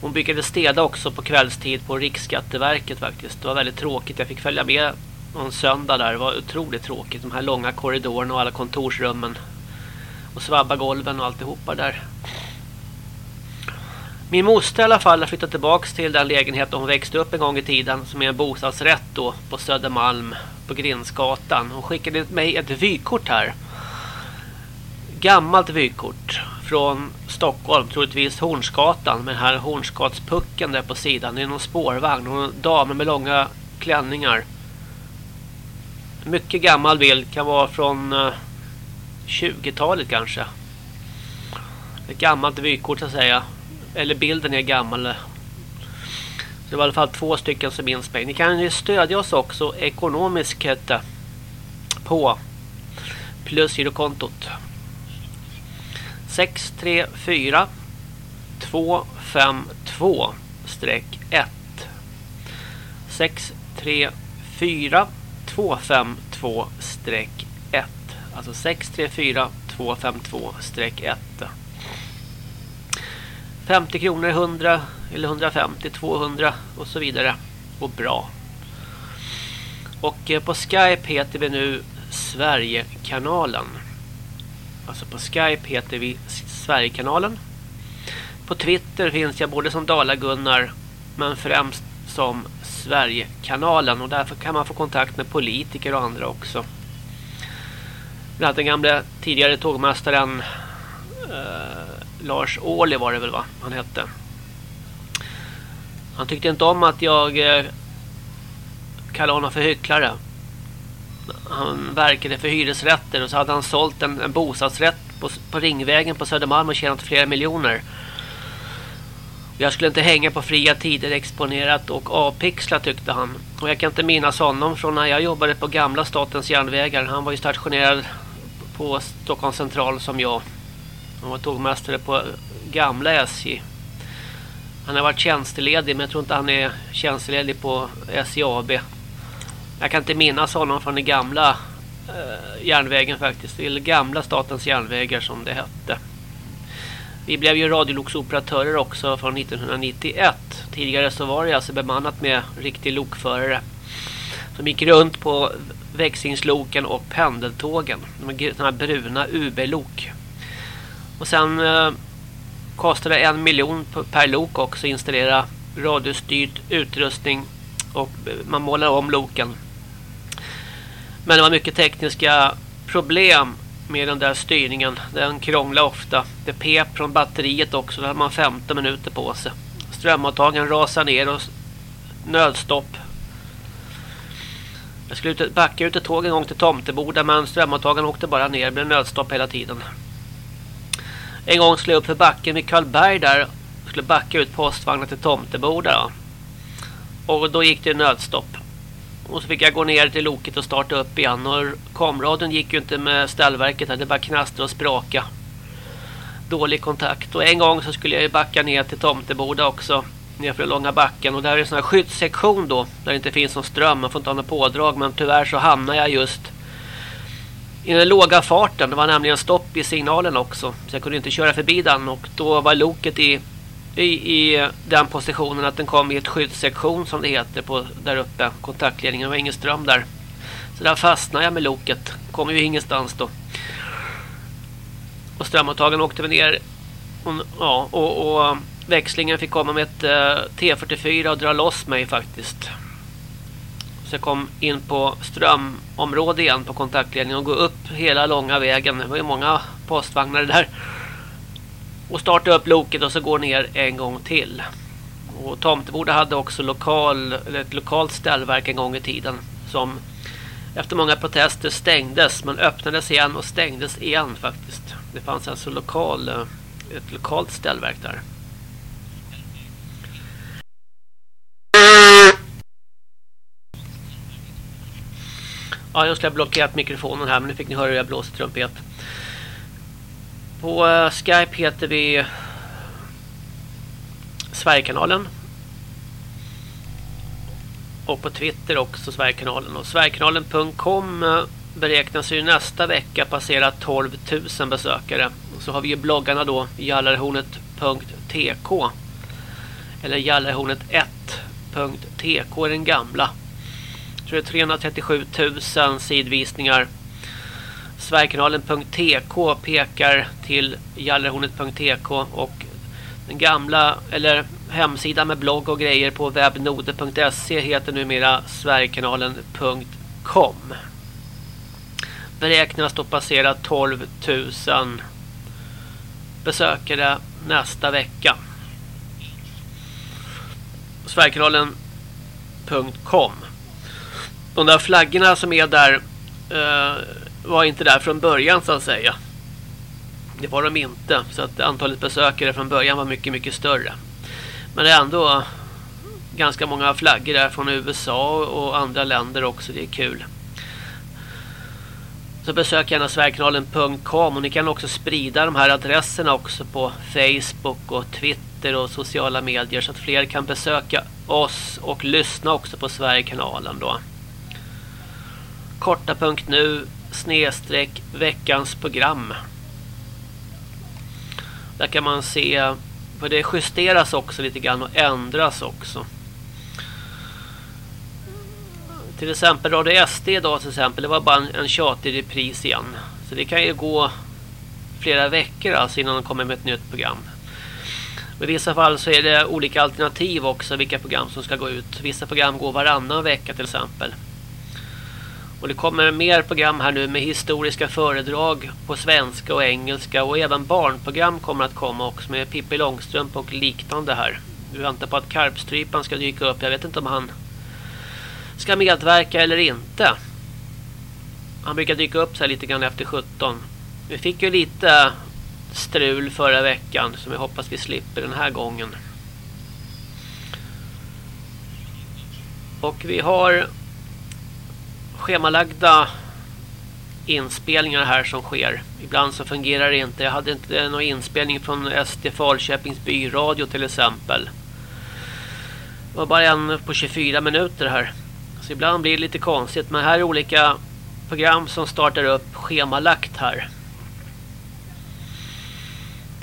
Hon brukade städa också på kvällstid på Riksskatteverket faktiskt. Det var väldigt tråkigt. Jag fick följa med någon söndag där. Det var otroligt tråkigt. De här långa korridorerna och alla kontorsrummen. Och svabba golven och alltihopa där. Min moster i alla fall har flyttat tillbaks till den lägenheten hon växte upp en gång i tiden som är en bostadsrätt då på Södermalm på Grinsgatan. Hon skickade mig ett vykort här. Gammalt vykort från Stockholm, troligtvis Hornsgatan med den här Hornsgatspucken där på sidan. Det är någon spårvagn och damer med långa klänningar. Mycket gammal bild, kan vara från eh, 20-talet kanske. Ett gammalt vykort så att säga eller bilden är gammal. Så det var i alla fall två stycken som minns mig. Ni kan ju stödja oss också ekonomiskt hette, på plusgirokontot 634 252 1 634 252 1 alltså 634 252 1 50 kronor, 100 eller 150, 200 och så vidare. Och bra. Och eh, på Skype heter vi nu Sverigekanalen. Alltså på Skype heter vi Sverigekanalen. På Twitter finns jag både som Dala-Gunnar men främst som Sverigekanalen. Och därför kan man få kontakt med politiker och andra också. Bland annat den gamla tidigare tågmästaren eh, Lars Ohly var det väl va? Han hette. Han tyckte inte om att jag eh, kallade honom för hycklare. Han verkade för hyresrätter och så hade han sålt en, en bostadsrätt på, på Ringvägen på Södermalm och tjänat flera miljoner. Jag skulle inte hänga på fria tider exponerat och avpixlat tyckte han. Och jag kan inte minnas honom från när jag jobbade på gamla statens järnvägar. Han var ju stationerad på Stockholms central som jag. Han var tågmästare på gamla SJ. Han har varit tjänsteledig men jag tror inte han är tjänsteledig på SJAB. Jag kan inte minnas honom från den gamla eh, järnvägen faktiskt. Eller gamla statens järnvägar som det hette. Vi blev ju radioloksoperatörer också från 1991. Tidigare så var det alltså bemannat med riktig lokförare. Som gick runt på växlingsloken och pendeltågen. De här bruna UB-lok. Och sen eh, kostade det en miljon per lok också att installera radiostyrd utrustning och eh, man målar om loken. Men det var mycket tekniska problem med den där styrningen. Den krånglade ofta. Det pep från batteriet också. Då hade man 15 minuter på sig. Strömavtagen rasade ner och nödstopp. Jag skulle backa ut ett tåg en gång till Tomteboda men strömavtagen åkte bara ner. Det blev nödstopp hela tiden. En gång skulle jag upp för backen vid Karlberg där. Skulle backa ut postvagnen till Tomteboda. Och då gick det nödstopp. Och så fick jag gå ner till loket och starta upp igen. Och komradion gick ju inte med ställverket. Det bara knastra och spraka. Dålig kontakt. Och en gång så skulle jag ju backa ner till Tomteboda också. Nerför den långa backen. Och där är en sån här skyddssektion då. Där det inte finns någon ström. Man får inte ha något pådrag. Men tyvärr så hamnar jag just i den låga farten. Det var nämligen stopp i signalen också. Så jag kunde inte köra förbi den. Och då var loket i i, i den positionen att den kom i ett skyddssektion som det heter på där uppe. Kontaktledningen det var ingen ström där. Så där fastnade jag med loket. Kom ju ingenstans då. Och strömavtagen åkte vi ner. Och, ja, och, och växlingen fick komma med ett eh, uh, T44 och dra loss mig faktiskt. Så jag kom in på strömområde igen på kontaktledningen och gå upp hela långa vägen. Det var ju många postvagnar där och starta upp loket och så går ner en gång till. Och Tomteboda hade också lokal, eller ett lokalt ställverk en gång i tiden som efter många protester stängdes men öppnades igen och stängdes igen faktiskt. Det fanns alltså lokal, eh, ett lokalt ställverk där. Ja, jag skulle ha blockerat mikrofonen här men nu fick ni höra hur jag blåser trumpet. På eh, Skype heter vi Sverigekanalen. Och på Twitter också Sverigekanalen. Och Sverigekanalen.com eh, beräknas ju nästa vecka passera 12 000 besökare. Och så har vi ju bloggarna då jallarhornet.tk eller jallarhornet1.tk är den gamla tror det är 337 000 sidvisningar Sverigekanalen.tk pekar till jallerhornet.tk och den gamla eller hemsidan med blogg och grejer på webbnode.se heter numera sverigekanalen.com. Beräknas då passera 12 000 besökare nästa vecka. Sverigekanalen.com de där flaggorna som är där eh, var inte där från början så att säga. Det var de inte. Så att antalet besökare från början var mycket, mycket större. Men det är ändå ganska många flaggor där från USA och andra länder också. Det är kul. Så besök gärna sverigekanalen.com och ni kan också sprida de här adresserna också på Facebook och Twitter och sociala medier så att fler kan besöka oss och lyssna också på Sverigekanalen då. Korta.nu snedstreck veckans program. Där kan man se för det justeras också lite grann och ändras också. Till exempel Radio SD idag till exempel. Det var bara en, en tjatig repris igen. Så det kan ju gå flera veckor alltså innan de kommer med ett nytt program. I vissa fall så är det olika alternativ också vilka program som ska gå ut. Vissa program går varannan vecka till exempel. Och det kommer mer program här nu med historiska föredrag på svenska och engelska. Och även barnprogram kommer att komma också med Pippi Långstrump och liknande här. Vi väntar på att Karpstrypan ska dyka upp. Jag vet inte om han ska medverka eller inte. Han brukar dyka upp så här lite grann efter 17. Vi fick ju lite strul förra veckan som jag hoppas vi slipper den här gången. Och vi har schemalagda inspelningar här som sker. Ibland så fungerar det inte. Jag hade inte någon inspelning från SD Falköpings byradio till exempel. Det var bara en på 24 minuter här. Så ibland blir det lite konstigt. Men här är olika program som startar upp schemalagt här.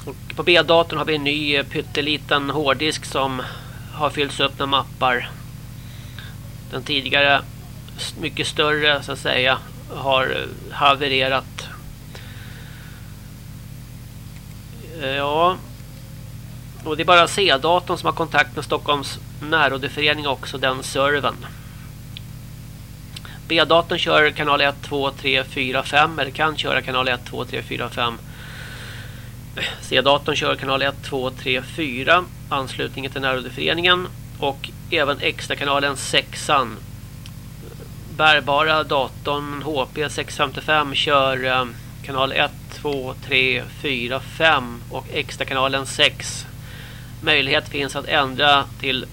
Och på B-datorn har vi en ny pytteliten hårddisk som har fyllts upp med mappar. Den tidigare mycket större så att säga har eh, havererat. Eh, ja. Och det är bara C-datorn som har kontakt med Stockholms närrådeförening också, den servern. B-datorn kör kanal 1, 2, 3, 4, 5 eller kan köra kanal 1, 2, 3, 4, 5. C-datorn kör kanal 1, 2, 3, 4 anslutningen till närrådeföreningen och även extra kanalen 6 bärbara datorn HP 655 kör eh, kanal 1, 2, 3, 4, 5 och extra kanalen 6. Möjlighet finns att ändra till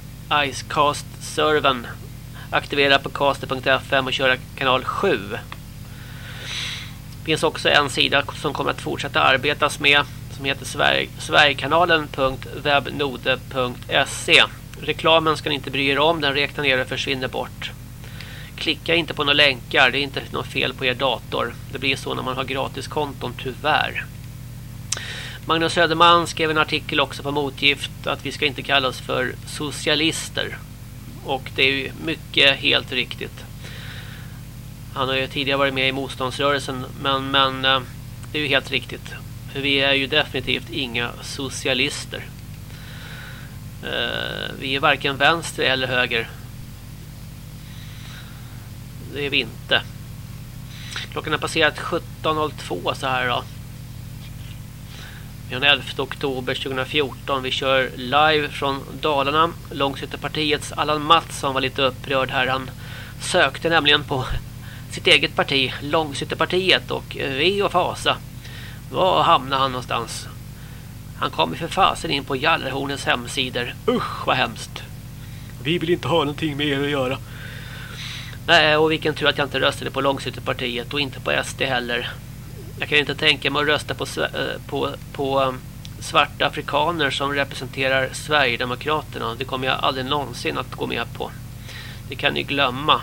Icecast-servern. Aktivera på caster.fm och köra kanal 7. Det finns också en sida som kommer att fortsätta arbetas med som heter sverigekanalen.webnode.se Reklamen ska ni inte bry er om, den räknar ner och försvinner bort. Klicka inte på några länkar, det är inte något fel på er dator. Det blir så när man har gratiskonton, tyvärr. Magnus Söderman skrev en artikel också på Motgift att vi ska inte kallas för socialister. Och det är ju mycket helt riktigt. Han har ju tidigare varit med i motståndsrörelsen men, men eh, det är ju helt riktigt. För vi är ju definitivt inga socialister. Eh, vi är varken vänster eller höger. Det är vi inte. Klockan har passerat 17.02 så här då. Den 11 oktober 2014. Vi kör live från Dalarna. Långsytterpartiets Allan Mattsson var lite upprörd här. Han sökte nämligen på sitt eget parti, Långsytterpartiet och eh, ve och fasa. Var hamnade han någonstans? Han kom ju för fasen in på Jallarhornens hemsidor. Usch vad hemskt. Vi vill inte ha någonting med er att göra. Nej, och vilken tur att jag inte röstade på Långsiktigpartiet och inte på SD heller. Jag kan inte tänka mig att rösta på, eh, på, på um, svarta afrikaner som representerar Sverigedemokraterna. Det kommer jag aldrig någonsin att gå med på. Det kan ni glömma.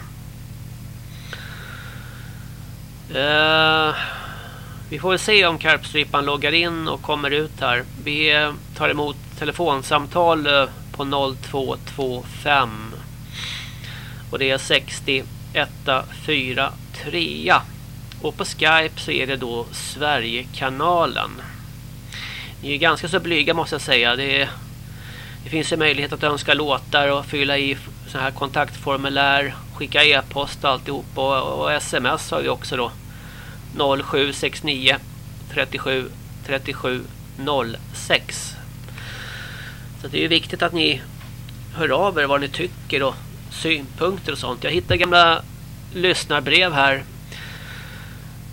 Uh, vi får väl se om Karpstripan loggar in och kommer ut här. Vi tar emot telefonsamtal eh, på 0225. Och det är 60 143. Och på Skype så är det då Sverigekanalen. Ni är ganska så blyga måste jag säga. Det, är, det finns en möjlighet att önska låtar och fylla i så här kontaktformulär, skicka e-post och alltihop och, och sms har vi också då. 0769 37 37 06. Så det är ju viktigt att ni hör av er vad ni tycker och synpunkter och sånt. Jag hittar gamla lyssnarbrev här.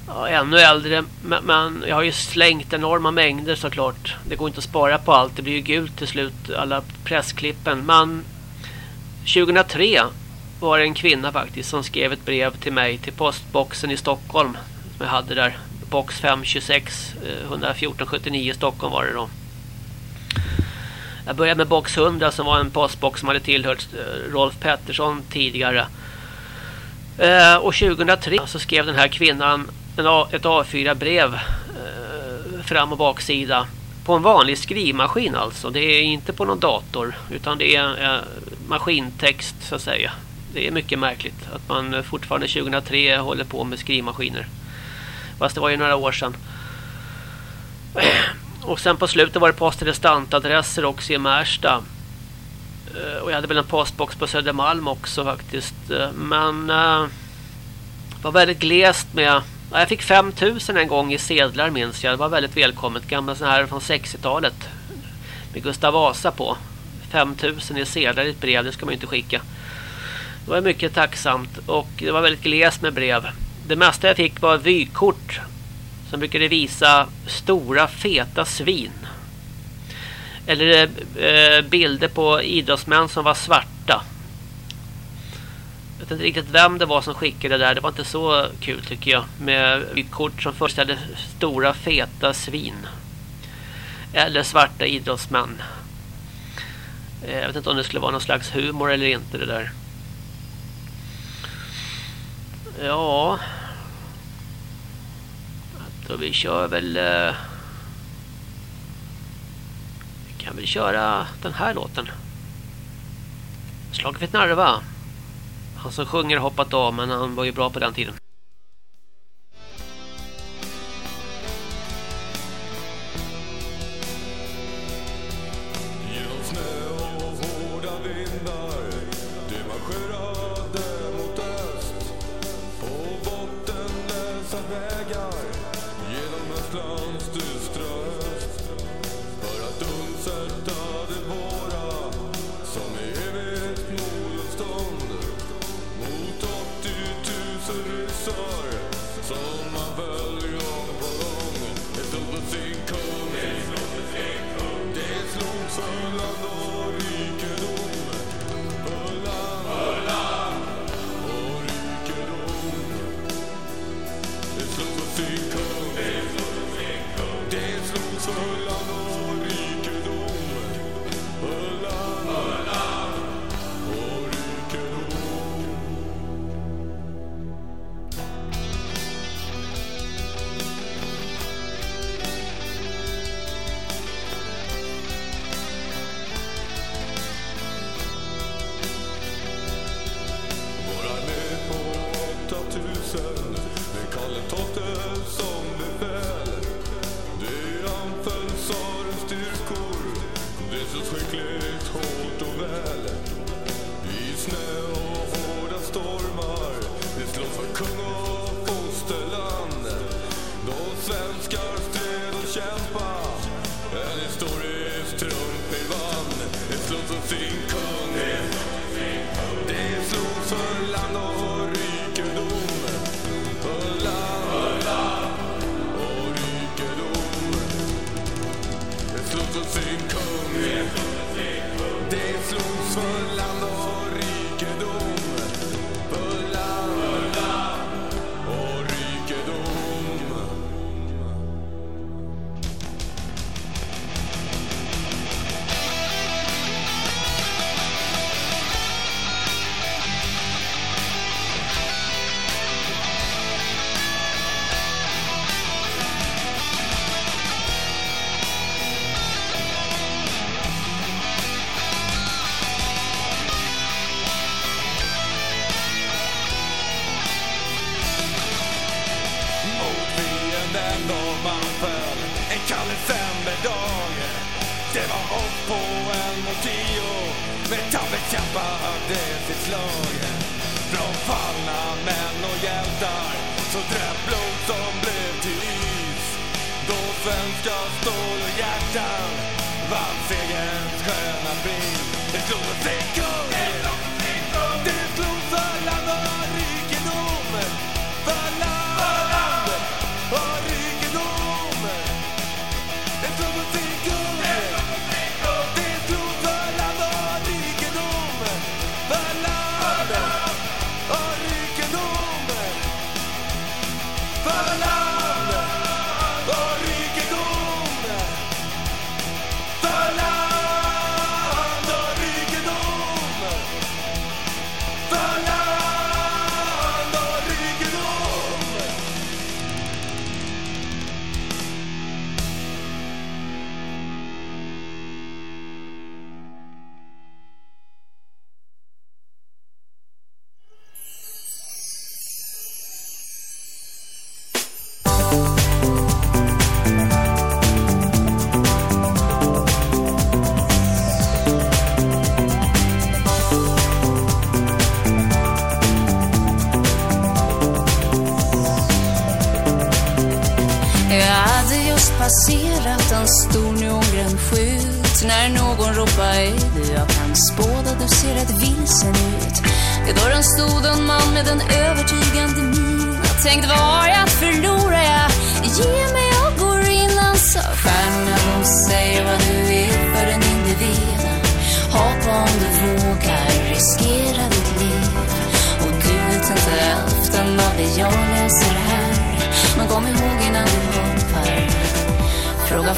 Ja, ännu äldre, men jag har ju slängt enorma mängder såklart. Det går inte att spara på allt. Det blir ju gult till slut, alla pressklippen. Men 2003 var det en kvinna faktiskt som skrev ett brev till mig till postboxen i Stockholm. Som jag hade där. Box 526 114 79 Stockholm var det då. Jag började med box 100 som var en postbox som hade tillhört eh, Rolf Pettersson tidigare. Eh, och 2003 så skrev den här kvinnan en A, ett A4-brev eh, fram- och baksida på en vanlig skrivmaskin alltså. Det är inte på någon dator utan det är eh, maskintext så att säga. Det är mycket märkligt att man eh, fortfarande 2003 håller på med skrivmaskiner. Fast det var ju några år sedan. (clears throat) Och sen på slutet var det post restantadresser också i Märsta. Eh, och jag hade väl en postbox på Södermalm också faktiskt. Eh, men det var väldigt glest med... Jag fick 5000 en gång i sedlar minns jag. Det var väldigt välkommet. Gamla sådana här från 60-talet. Med Gustav Vasa på. 5000 i sedlar i ett brev. Det ska man ju inte skicka. Det var mycket tacksamt. Och det var väldigt glest med brev. Det mesta jag fick var vykort så brukar det visa stora feta svin. Eller eh, bilder på idrottsmän som var svarta. Jag vet inte riktigt vem det var som skickade det där. Det var inte så kul tycker jag. Med kort som föreställde stora feta svin. Eller svarta idrottsmän. Eh, jag vet inte om det skulle vara någon slags humor eller inte det där. Ja... Så vi kör väl... Eh, vi kan väl köra den här låten. Slaget vid Narva. Han som sjunger har hoppat av men han var ju bra på den tiden.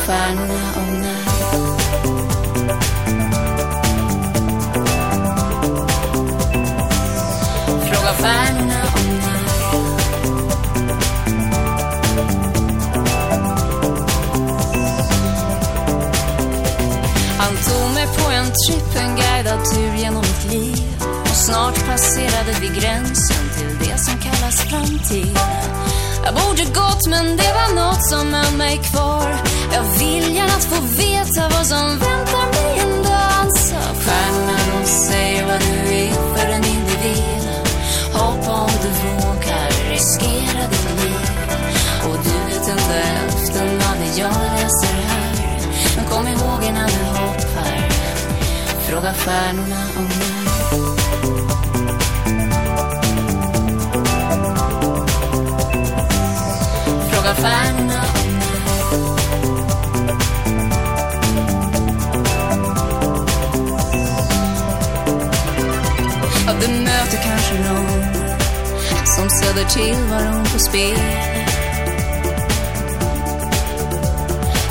Stjärnorna om när. Fråga stjärnorna om när. Han tog mig på en tripp, en guidad tur genom mitt liv. Och snart passerade vi gränsen till det som kallas framtid. Jag borde gått men det var något som höll mig kvar. Jag vill gärna att få veta vad som väntar mig en dag. Så alltså. stjärnorna de säger vad du är för en individ. Hoppa om du vågar, riskera ditt liv. Och du vet inte hälften av det jag läser här. Men kom ihåg innan du hoppar, fråga stjärnorna om mig Fråga stjärnorna om som tillvaron på spel.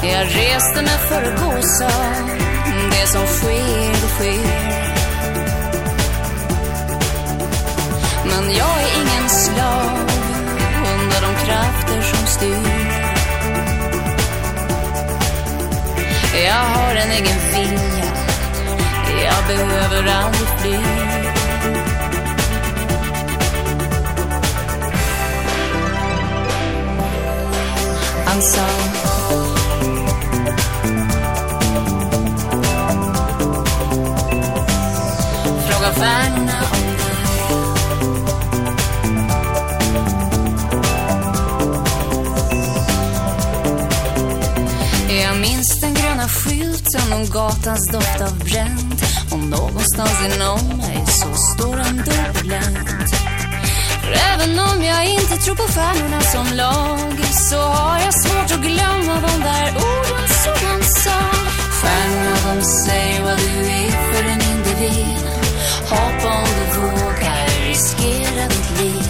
Jag reste mig för att gå sa det som sker, det sker. Men jag är ingen slav under de krafter som styr. Jag har en egen vilja, jag behöver aldrig fly. Gatans doft av bränt. Och någonstans inom mig så står en dörr. För även om jag inte tror på stjärnorna som lag så har jag svårt att glömma de där orden som han sa. Stjärnorna de säger vad du är för en individ. Hoppa om du vågar, riskera ditt liv.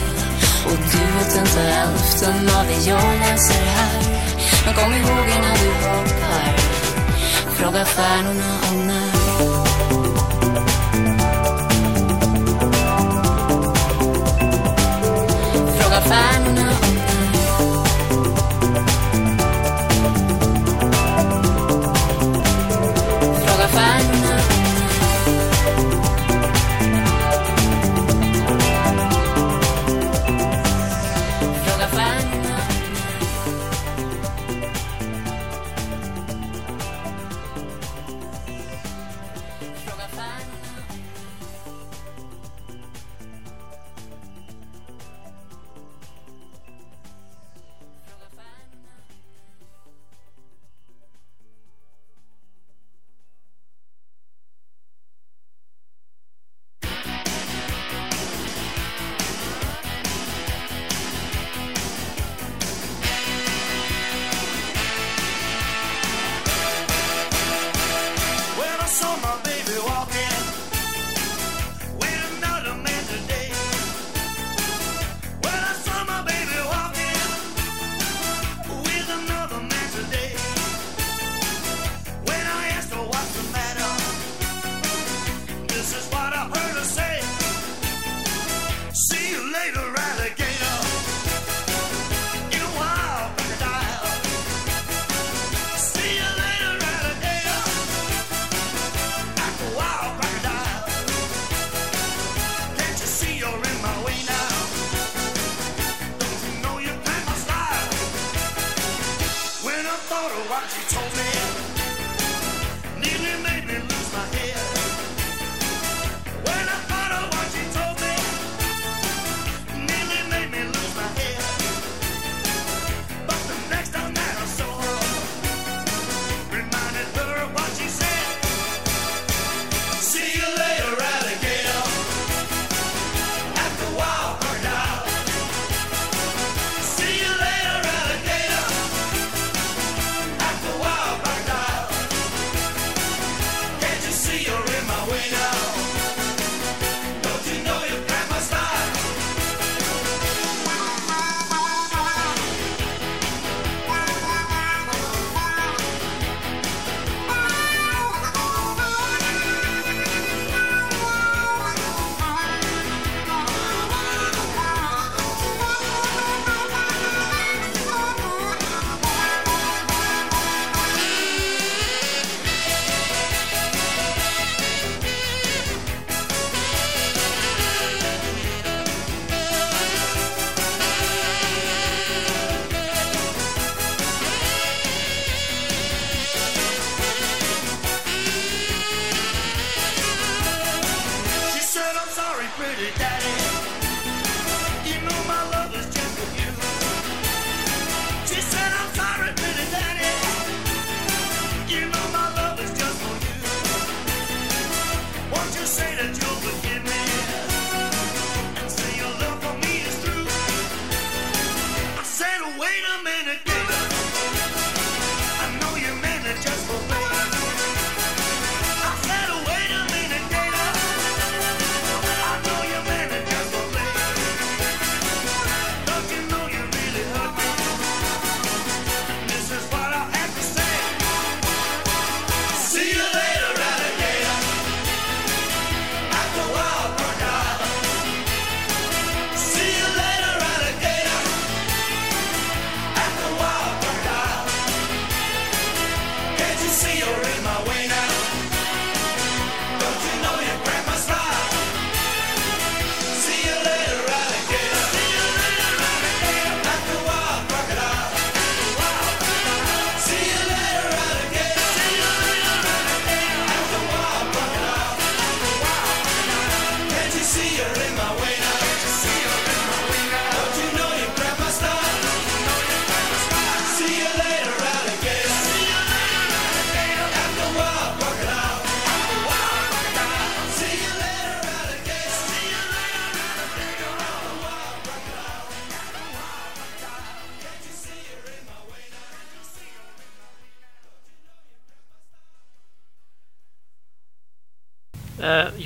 Och du vet inte hälften av det jag läser här. Men kom ihåg innan du hoppar, fråga stjärnorna om när. You told me,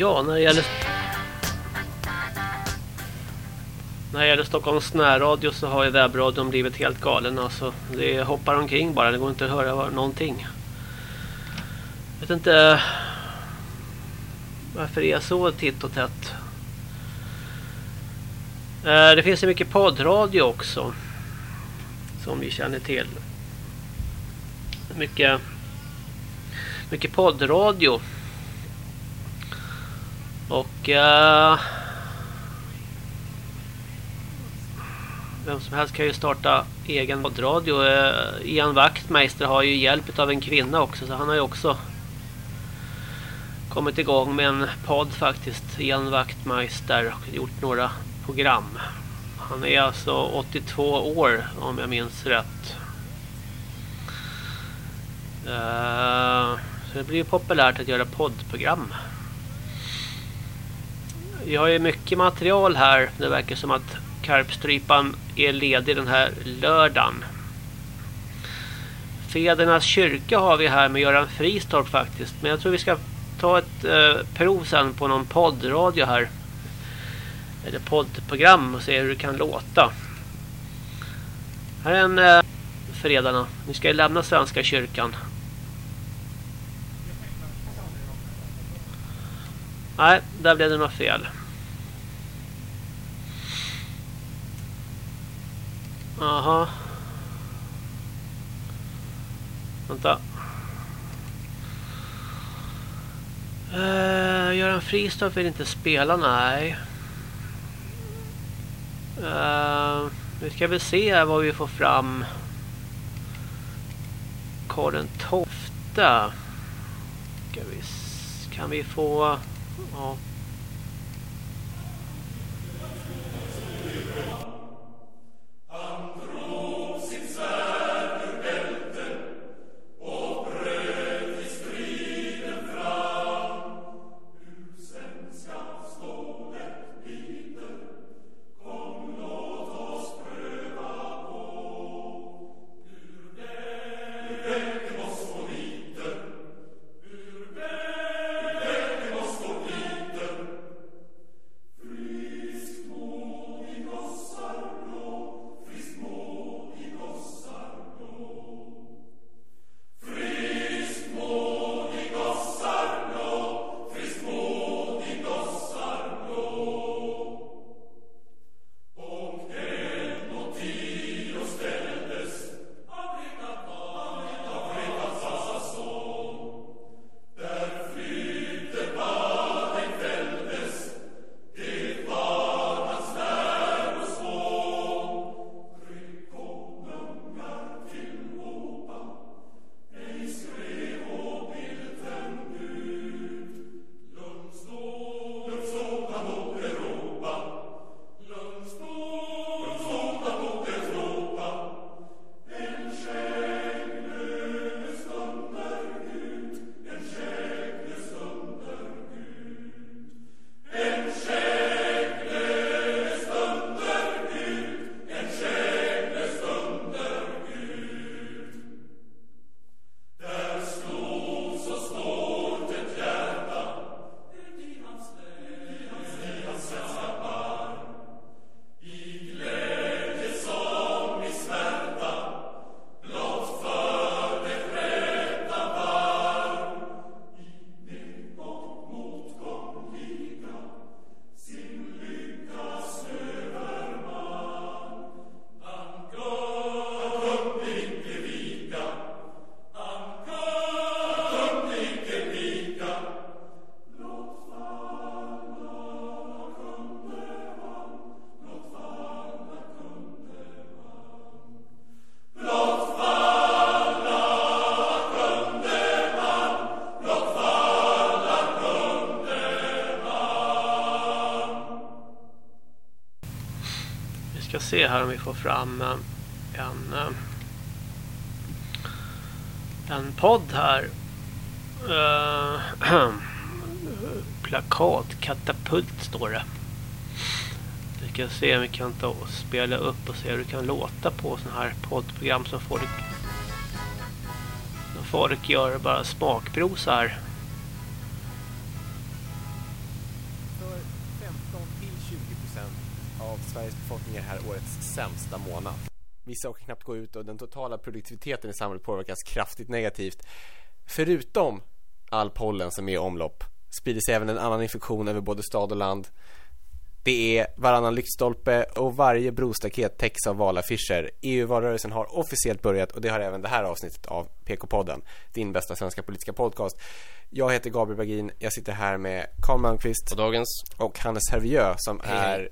ja, när det gäller när det gäller Stockholms närradio så har ju webbradion blivit helt galen. Alltså, det hoppar omkring bara. Det går inte att höra någonting. Jag vet inte varför det är så titt och tätt. Eh, det finns ju mycket poddradio också. Som vi känner till. Mycket, mycket poddradio. Och... Vem som helst kan ju starta egen poddradio. Eh, Ian Wachtmeister har ju hjälp av en kvinna också. Så han har ju också kommit igång med en podd faktiskt. Ian Wachtmeister och gjort några program. Han är alltså 82 år om jag minns rätt. Eh, så det blir ju populärt att göra poddprogram. Vi har ju mycket material här. Det verkar som att Karpstrypan är ledig den här lördagen. Fädernas kyrka har vi här med Göran Fristorp faktiskt. Men jag tror vi ska ta ett eh, prov sen på någon poddradio här. Eller poddprogram och se hur det kan låta. Här är en eh, Ni ska ju lämna Svenska kyrkan. Nej, där blev det något fel. Aha. Vänta. Eh, uh, Göran Fristorp vill inte spela, nej. Uh, nu ska vi se vad vi får fram. Karin Tofta. Ska vi, kan vi få... Ja. Här om vi får fram eh, en, eh, en podd här. Uh, (clears throat) plakat, katapult står det. Vi ska se om vi kan ta och spela upp och se hur det kan låta på sådana här poddprogram som folk folk gör bara smakprov så här. Vissa orkar knappt gå ut och den totala produktiviteten i samhället påverkas kraftigt negativt. Förutom all pollen som är i omlopp sprider sig även en annan infektion över både stad och land. Det är varannan lyktstolpe och varje brostaket täcks av valaffischer. EU-valrörelsen har officiellt börjat och det har även det här avsnittet av PK-podden, din bästa svenska politiska podcast. Jag heter Gabriel Bagin, jag sitter här med Carl Malmqvist Och dagens och Hannes Hervieux som Hej, hej. är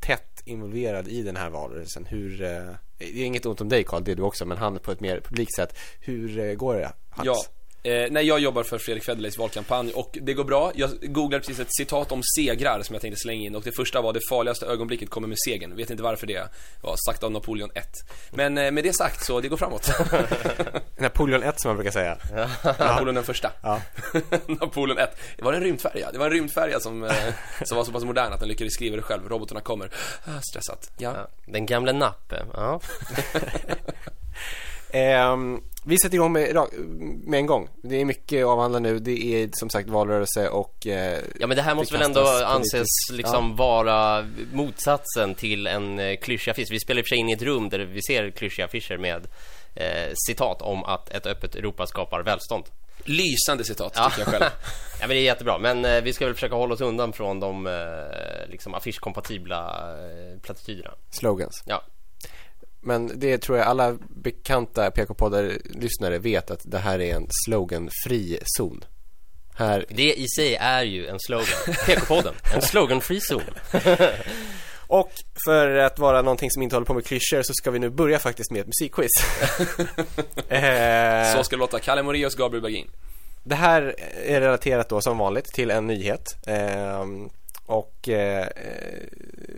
tätt involverad i den här valrörelsen. Hur, eh, det är inget ont om dig Carl, det är du också, men han på ett mer publikt sätt. Hur eh, går det? Hans? Ja, eh, nej jag jobbar för Fredrik Federleys valkampanj och det går bra. Jag googlade precis ett citat om segrar som jag tänkte slänga in och det första var det farligaste ögonblicket kommer med segern. Vet inte varför det var sagt av Napoleon 1. Men eh, med det sagt så det går framåt. (laughs) Napoleon 1 som man brukar säga. Napoleon den första. Ja. (laughs) Napoleon 1. Det var en rymdfärja. Det var en rymdfärja som, eh, som var så pass modern att den lyckades skriva det själv. Robotarna kommer. Ah, stressat. Ja. ja, Den gamle Nappe, ja. (laughs) Ehm, vi sätter igång med, med en gång. Det är mycket att avhandla nu. Det är som sagt valrörelse och... Eh, Ja men det här måste det väl ändå anses liksom vara motsatsen till en eh, klyschig affisch. Vi spelar i och för sig in i ett rum där vi ser klyschiga affischer med eh, citat om att ett öppet Europa skapar välstånd. Lysande citat, Ja. tycker jag själv. (laughs) Ja men det är jättebra, men eh, vi ska väl försöka hålla oss undan från de eh, liksom affischkompatibla eh, plattityderna. Slogans. Ja, Men det tror jag alla bekanta PK-poddar-lyssnare vet att det här är en sloganfri zon. Här, det i sig är ju en slogan. PK-podden, en sloganfri zon. (laughs) och för att vara någonting som inte håller på med klyschor så ska vi nu börja faktiskt med ett musikquiz. (laughs) eh, Så ska det låta. Kalle Moraeus, Gabriel Bergin. Det här är relaterat då som vanligt till en nyhet ehm, och eh, eh,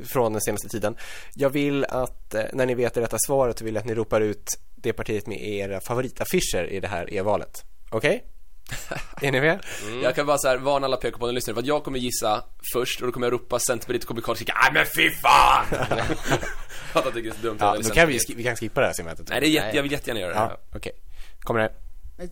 från den senaste tiden. Jag vill att eh, när ni vet det rätta svaret så vill jag att ni ropar ut det partiet med era favoritaffischer i det här e-valet. Okej? (laughs) är ni med? Jag kan bara så här varna alla PK-podden-lyssnare för att jag kommer gissa först och då kommer jag ropa Centerpartiet och kommer Karl skrika Nej men fy fan! (laughs) (laughs) att jag tycker det är så dumt. Ja, då kan vi, vi kan skippa det här segmentet. Nej, det är jätte, jag vill jättegärna göra det. Ja, okej. Kommer det. They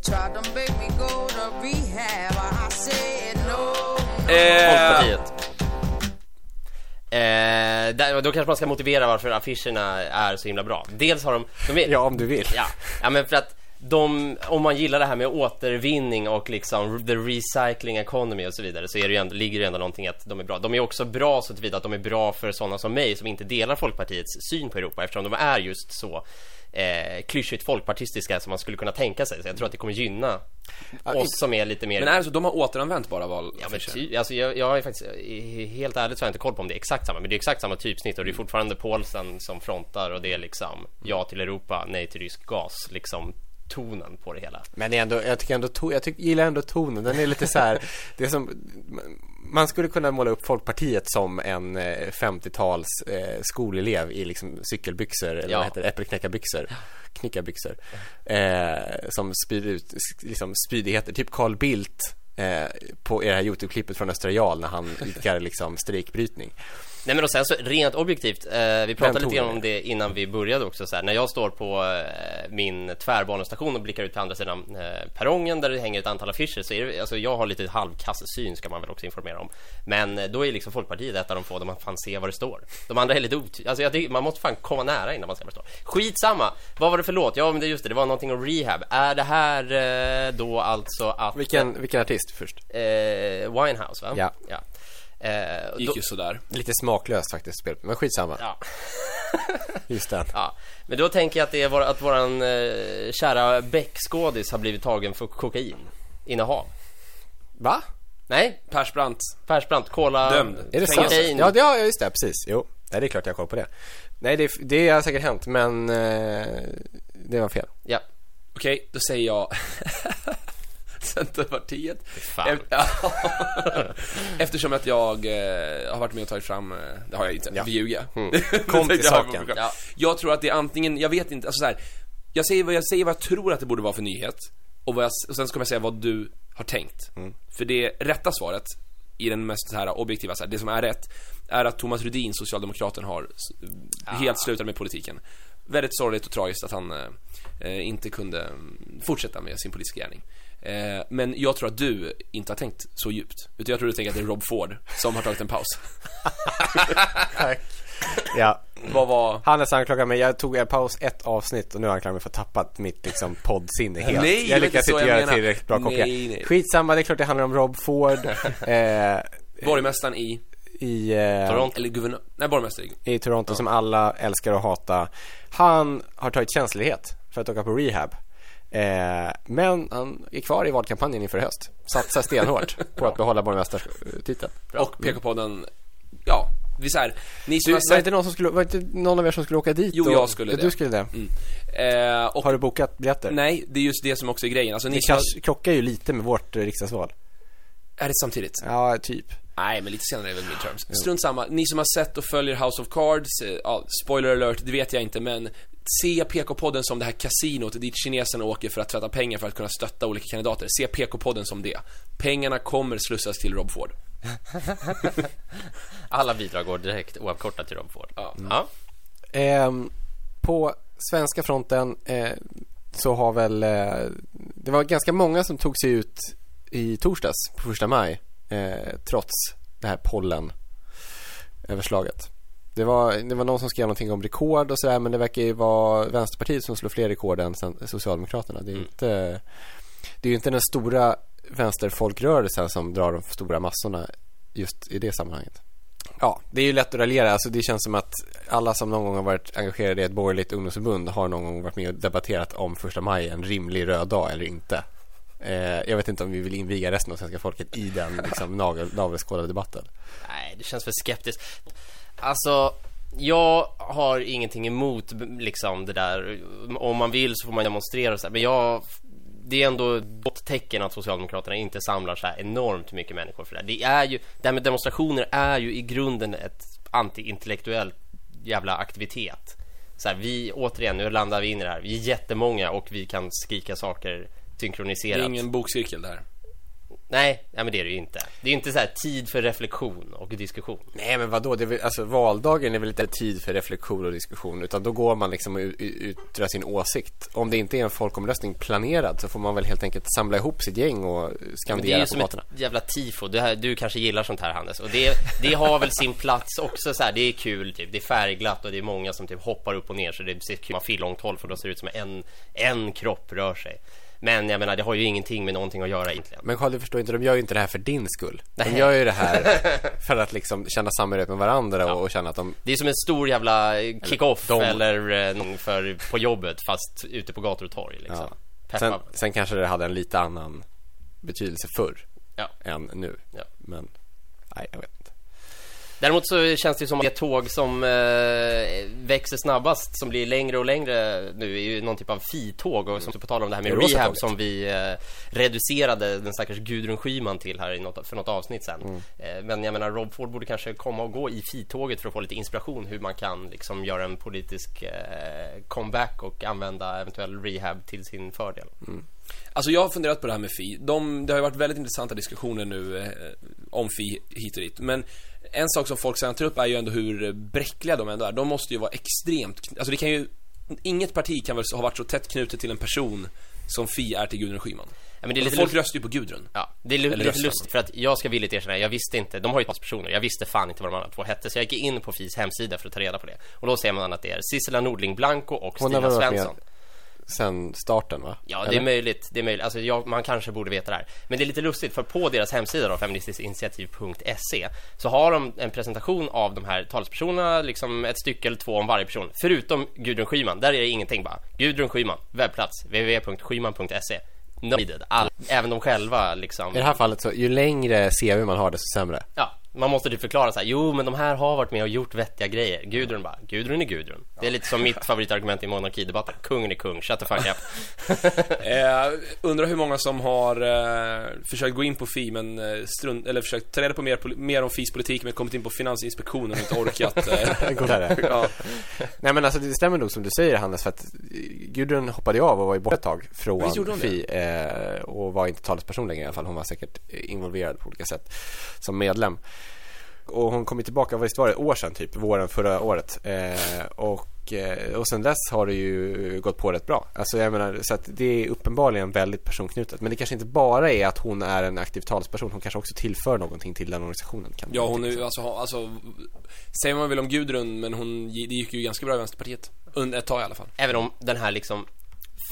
Eh, där, då kanske man ska motivera varför affischerna är så himla bra. Dels har de... de är, Ja, om du vill. Ja, ja men för att de, om man gillar det här med återvinning och liksom the recycling economy och så vidare så är det ju ändå, ligger det ändå någonting att de är bra. De är också bra så tillvida att de är bra för sådana som mig som inte delar Folkpartiets syn på Europa eftersom de är just så eh, klyschigt folkpartistiska som man skulle kunna tänka sig. Så jag tror att det kommer gynna oss som är lite mer... Men är det så, de har återanvänt bara val? Ja men ty, alltså jag, jag ju faktiskt, helt ärligt så har jag inte koll på om det är exakt samma Men det är exakt samma typsnitt och det är fortfarande Paulsen som frontar och det är liksom Ja till Europa, nej till rysk gas Liksom tonen på det hela Men det är ändå, jag tycker ändå, to, jag tycker, gillar ändå tonen. Den är lite så här, (laughs) det är som, man skulle kunna måla upp Folkpartiet som en eh, 50-tals eh, skolelev i liksom cykelbyxor, eller Ja. vad heter det, äppelknäckarbyxor, knickarbyxor, eh, som spyr ut liksom spydigheter, typ Carl Bildt eh, på det här Youtube-klippet från Östra Real när han idkar liksom strejkbrytning. Nej men och sen så rent objektivt, eh, vi pratade lite grann om det innan vi började också så här, När jag står på eh, min tvärbanestation och blickar ut till andra sidan eh, perrongen där det hänger ett antal affischer så är det, alltså jag har lite halvkass syn ska man väl också informera om Men eh, då är liksom Folkpartiet ett av de få där man fan ser vad det står De andra är lite ot... Alltså jag tycker, man måste fan komma nära innan man ser vad det står Skitsamma! Vad var det för låt? Ja men det just det, det var någonting om rehab Är det här eh, då alltså att... Vilken, vilken artist först? Eh, Winehouse va? Ja. ja. Eh, Gick då- ju sådär. Lite smaklöst faktiskt spel, men skitsamma. Ja. (laughs) Just den. Ja, men då tänker jag att det är vår, att våran eh, kära Beck-skådis har blivit tagen för kokain innehav. Va? Nej, Persbrandt. Persbrandt, kola... Dömd. Är det sant? Kokain. Ja, det- ja, just det, precis. Jo, Nej, det är klart jag har koll på det. Nej, det, det har säkert hänt, men eh, det var fel. Ja. Okej, då säger jag (laughs) (laughs) Centerpartiet. Fan. (laughs) Eftersom att jag eh, har varit med och tagit fram, eh, det har jag inte, Ja. vi ljuger. Mm. (laughs) Kom till jag saken. själv. Ja. Jag tror att det är antingen, jag vet inte, alltså så här, jag säger vad jag säger vad jag tror att det borde vara för nyhet och, vad jag, och sen kommer jag säga vad du har tänkt. Mm. För det rätta svaret i den mest så här objektiva, så här, det som är rätt, är att Thomas Rudin, Socialdemokraten, har s- helt slutat med politiken. Väldigt sorgligt och tragiskt att han eh, eh, inte kunde mm, fortsätta med sin politiska gärning. Eh, men jag tror att du inte har tänkt så djupt. Utan jag tror du tänker att det är Rob Ford som har tagit en paus. (laughs) Tack. Ja, Vad var... Hannes anklagar mig, jag tog en paus ett avsnitt och nu anklagar han mig för att tappat mitt liksom poddsinne helt. Nej, det jag är lyckas inte göra tillräckligt bra kopplingar. Skitsamma, det är klart det handlar om Rob Ford. (laughs) eh, Borgmästaren i... I, eh, Toronto. Eller guvernör... Nej, borgmästare i... Toronto som alla älskar att hata. Han har tagit tjänstledighet för att åka på rehab. Eh, men han är kvar i valkampanjen inför höst. Satsar stenhårt (laughs) på att behålla borgmästartiteln. Och PK-podden... Ja, vi säger Ni som Du, har var, sett... inte någon som skulle, var det inte någon av er som skulle åka dit? Jo, och- jag skulle det. Du skulle det. Eh, och... Har du bokat biljetter? Nej, det är just det som också är grejen. Alltså, ni Det har... kanske krockar ju lite med vårt eh, riksdagsval. Är det samtidigt? Ja, typ. Nej, men lite senare är väl midterms. Strunt samma. Ni som har sett och följer House of Cards, eh, ja, spoiler alert, det vet jag inte, men se PK-podden som det här kasinot dit kineserna åker för att tvätta pengar för att kunna stötta olika kandidater. Se PK-podden som det. Pengarna kommer slussas till Rob Ford. (laughs) Alla bidrag går direkt oavkortat till Rob Ford. Ja. Ja. Ehm, på svenska fronten eh, så har väl eh, det var ganska många som tog sig ut i torsdags på första maj eh, trots det här pollen överslaget. Det var, det var någon som skrev någonting om rekord och sådär men det verkar ju vara Vänsterpartiet som slår fler rekord än Socialdemokraterna. Det är inte det är ju inte den stora vänsterfolkrörelsen som drar de stora massorna just i det sammanhanget. Ja, det är ju lätt att raljera. Alltså det känns som att alla som någon gång har varit engagerade i ett borgerligt ungdomsförbund har någon gång varit med och debatterat om första maj är en rimlig röd dag eller inte. Eh, jag vet inte om vi vill inviga resten av svenska folket i den liksom, (laughs) navelskådade debatten. Nej, det känns för skeptiskt. Alltså, jag har ingenting emot liksom det där. Om man vill så får man demonstrera och så här. Men jag... Det är ändå ett gott tecken att Socialdemokraterna inte samlar så här enormt mycket människor för det här. Det är ju... Det här med demonstrationer är ju i grunden ett antiintellektuell jävla aktivitet. Så här, vi, återigen, nu landar vi in i det här. Vi är jättemånga och vi kan skrika saker synkroniserat. Det är ingen bokcirkel där. Nej, nej men det är det ju inte. Det är inte så här tid för reflektion och diskussion. Nej men vadå, det är väl, alltså valdagen är väl inte tid för reflektion och diskussion utan då går man liksom och yttrar sin åsikt. Om det inte är en folkomröstning planerad så får man väl helt enkelt samla ihop sitt gäng och Men det är skandera ju på som gatorna. ett jävla tifo. Här, du kanske gillar sånt här Hannes. Och det, det har väl sin plats också så här. Det är kul typ. Det är färgglatt och det är många som typ hoppar upp och ner så det ser kul Man långt håll för då ser det ut som en, en kropp rör sig. Men jag menar, det har ju ingenting med någonting att göra egentligen. Men Carl, du förstår inte, de gör ju inte det här för din skull. De Nej. gör ju det här (laughs) för att liksom känna samhörighet med varandra och, och känna att de... Det är som en stor jävla kick-off de- eller, eh, för, på jobbet fast ute på gator och torg liksom. Ja. Sen, sen kanske det hade en lite annan betydelse förr Ja. än nu. Ja. Men, nej, jag vet. Däremot så känns det som att det tåg som eh, växer snabbast, som blir längre och längre nu, är ju någon typ av fi-tåg. Och som på tal om det här med rosa rehab som vi eh, reducerade den stackars Gudrun Schyman till här i något, för något avsnitt sen. Mm. Eh, men jag menar, Rob Ford borde kanske komma och gå i fi-tåget för att få lite inspiration hur man kan liksom göra en politisk eh, comeback och använda eventuell rehab till sin fördel. Alltså jag har funderat på det här med Fi. De, det har ju varit väldigt intressanta diskussioner nu eh, om Fi hit och dit. Men en sak som folk sedan tar upp är ju ändå hur bräckliga de ändå är. De måste ju vara extremt... Alltså det kan ju... Inget parti kan väl ha varit så tätt knutet till en person som Fi är till Gudrun Schyman. Ja, men det är Och lite folk röstar ju på Gudrun. Ja, det är Eller lite lustigt för att jag ska villigt erkänna, jag visste inte, de har ju personer, jag visste fan inte vad de andra två hette så jag gick in på FIs hemsida för att ta reda på det. Och då ser man att det är Sissela Nordling Blanco och Hon Stina Svensson. Sen starten va? Ja, det Eller? är möjligt, det är möjligt. Alltså, jag, man kanske borde veta det här. Men det är lite lustigt, för på deras hemsida då, feministiskinitiativ.se så har de en presentation av de här talespersonerna, liksom ett stycke eller två om varje person. Förutom Gudrun Schyman, där är det ingenting bara. Gudrun Schyman, webbplats, www.schyman.se. Needed. All, även de själva liksom. I det här fallet så, ju längre CV man har desto sämre. Ja, man måste typ förklara så här. Jo, men de här har varit med och gjort vettiga grejer. Gudrun bara, Gudrun är Gudrun. Det är lite som mitt favoritargument i monarkidebatten. Kungen är kung, shut the fuck up. (laughs) (laughs) Eh, undrar hur många som har eh, försökt gå in på Fi men eh, strunt, eller försökt ta reda på mer, mer om Fis politik men kommit in på Finansinspektionen och inte orkat. Eh, (laughs) där. ja. Nej men alltså det stämmer nog som du säger Hannes för att Gudrun hoppade ju av och var ju borta ett tag från Fi eh, och var inte talesperson längre i alla fall. Hon var säkert involverad på olika sätt som medlem. Och hon kom tillbaka, visst var det, år sedan typ, våren förra året. Eh, och, eh, och sen dess har det ju gått på rätt bra. Alltså jag menar, så att det är uppenbarligen väldigt personknutet. Men det kanske inte bara är att hon är en aktiv talesperson. Hon kanske också tillför någonting till den organisationen. Kan Ja, hon är ju alltså, alltså Säger man väl om Gudrun, men hon, det gick ju ganska bra i Vänsterpartiet Under ett tag i alla fall Även om den här liksom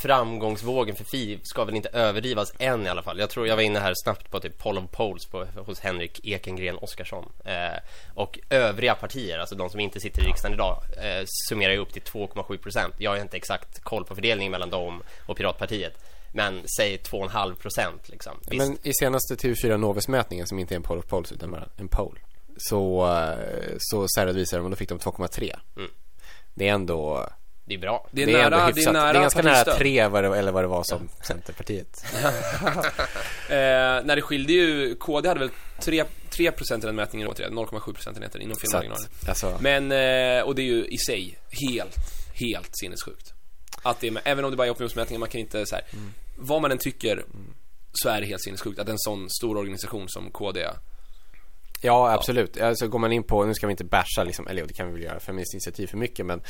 framgångsvågen för Fi ska väl inte överdrivas än i alla fall. Jag tror jag var inne här snabbt på typ poll of polls på, hos Henrik Ekengren Oskarsson. Eh, och övriga partier, alltså de som inte sitter i riksdagen idag, eh, summerar ju upp till 2,7 procent. Jag har inte exakt koll på fördelningen mellan dem och Piratpartiet. Men säg 2,5 procent liksom. Visst, Men i senaste TV4 Novus-mätningen som inte är en poll of polls utan bara en poll. Så, eh, så särredovisade de och då fick de 2,3. Mm. Det är ändå det är bra. Det är, det är nära, det är nära det är ganska nära tre vad det, eller vad det var som Centerpartiet. (laughs) Eh, när det skilde ju, KD hade väl 3, 3% i den mätningen återigen, 0,7 procentenheter inom felmarginalen. alltså, Men, eh, och det är ju i sig helt, helt sinnessjukt. Att det är även om det bara är opinionsmätningar, man kan inte så här, Mm. vad man än tycker så är det helt sinnessjukt att en sån stor organisation som KD Ja, absolut. Alltså går man in på, nu ska vi inte basha liksom, eller det kan vi väl göra, Feministiskt initiativ för mycket, men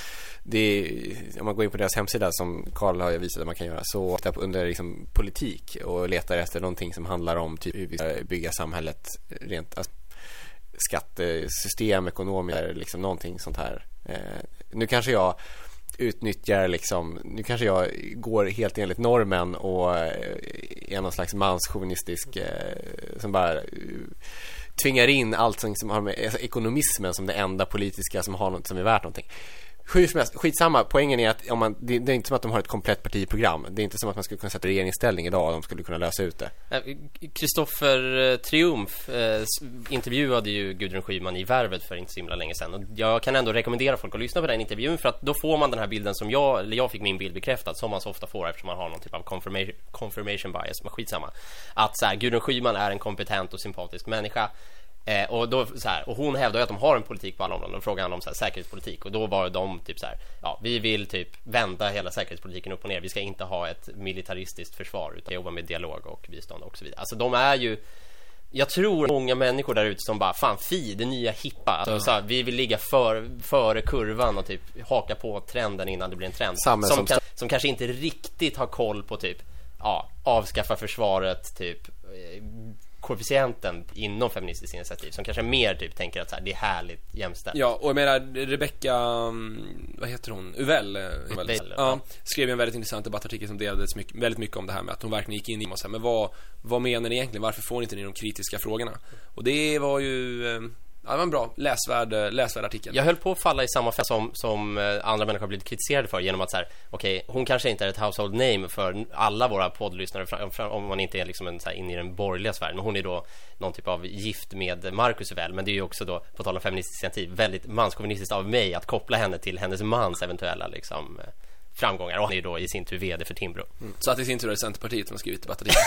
det är, om man går in på deras hemsida som Karl har visat att man kan göra, så tittar under liksom politik och letar efter någonting som handlar om typ hur vi ska bygga samhället rent, alltså, skattesystem, ekonomier, liksom någonting sånt här. Eh, nu kanske jag utnyttjar liksom, nu kanske jag går helt enligt normen och eh, är någon slags manschauvinistisk eh, som bara eh, tvingar in allt som har med ekonomismen som det enda politiska som har något som är värt någonting. Hur som helst, skitsamma. Poängen är att om man, det, det är inte som att de har ett komplett partiprogram. Det är inte som att man skulle kunna sätta regeringsställning idag och de skulle kunna lösa ut det. Eh, Kristoffer eh, Triumf eh, intervjuade ju Gudrun Schyman i Värvet för inte så himla länge sedan och jag kan ändå rekommendera folk att lyssna på den intervjun för att då får man den här bilden som jag, eller jag fick min bild bekräftad som man så ofta får eftersom man har någon typ av confirmation, confirmation bias, men skitsamma att så här, Gudrun Schyman är en kompetent och sympatisk människa Eh, och, då, så här, och hon hävdar ju att de har en politik på alla områden. Då frågade han om så här, säkerhetspolitik och då var de typ så här, ja, vi vill typ vända hela säkerhetspolitiken upp och ner. Vi ska inte ha ett militaristiskt försvar utan jobba med dialog och bistånd och så vidare. Alltså de är ju jag tror många människor där ute som bara Fan fi, det nya hippa alltså, så här, Vi vill ligga för, före kurvan och typ haka på trenden innan det blir en trend som, som- kan, som kanske inte riktigt har koll på typ Ja, avskaffa försvaret typ eh, Koefficienten inom Feministiskt initiativ Som kanske mer typ tänker att så här, det är härligt jämställt Ja, och jag menar Rebecca, mm, vad heter hon? Uvell? eh, Uvell. Ja, skrev en väldigt intressant debattartikel som delades mycket, väldigt mycket om det här med att hon verkligen gick in i och så här, men vad, vad menar ni egentligen? Varför får ni inte ni de kritiska frågorna? Och det var ju, eh, ja, det var en bra, läsvärd, eh, läsvärd artikel. Jag höll på att falla i samma fälla som, som eh, andra människor har blivit kritiserade för genom att så här, okej, hon kanske inte är ett household name för alla våra poddlyssnare om man inte är liksom en, så här, inne i den borgerliga sfären. Men hon är då någon typ av gift med Marcus väl, men det är ju också då, på tal om feministiskt initiativ, väldigt manschauvinistiskt av mig att koppla henne till hennes mans eventuella liksom eh, framgångar och han är ju då i sin tur VD för Timbro. Så att i sin tur är det Centerpartiet som har skrivit debattartikeln.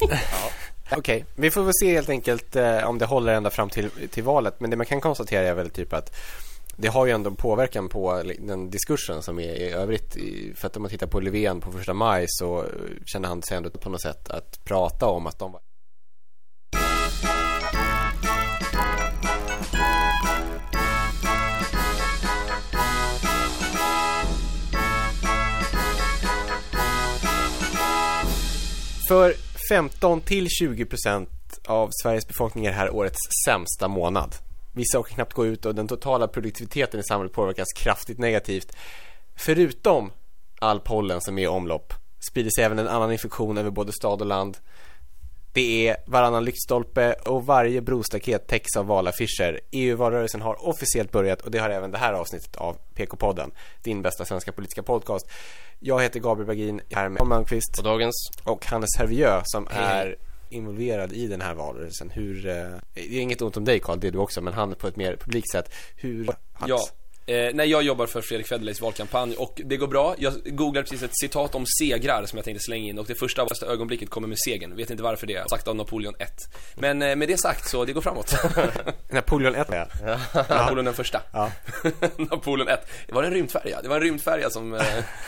(laughs) Okej, okay. vi får väl se helt enkelt eh, om det håller ända fram till, till valet. Men det man kan konstatera är väl typ att det har ju ändå påverkan på den diskursen som är i övrigt. För att om man tittar på Löfven på första maj så eh, kände han sig ändå på något sätt att prata om att de var För 15 till 20 procent av Sveriges befolkning är det här årets sämsta månad. Vissa orkar knappt gå ut och den totala produktiviteten i samhället påverkas kraftigt negativt. Förutom all pollen som är i omlopp sprider sig även en annan infektion över både stad och land. Det är varannan lyktstolpe och varje brostaket täcks av valaffischer. EU-valrörelsen har officiellt börjat och det har även det här avsnittet av PK-podden, din bästa svenska politiska podcast. Jag heter Gabriel Bagin, jag är här med Carl Malmqvist Och dagens och Hannes Hervieux som Hej, hej. är involverad i den här valrörelsen. Hur, eh, det är inget ont om dig Carl, det är du också, men han på ett mer publikt sätt. Hur, Hannes? Ja. Eh, nej, jag jobbar för Fredrik Federleys valkampanj och det går bra. Jag googlade precis ett citat om segrar som jag tänkte slänga in och det första första ögonblicket kommer med segern. Vet inte varför det är. Sagt av Napoleon 1. Men eh, med det sagt så, det går framåt. (laughs) Napoleon 1 ja. (laughs) Napoleon den första. Ja. (laughs) Napoleon 1. Det var en rymdfärja. Det var en rymdfärja som, eh,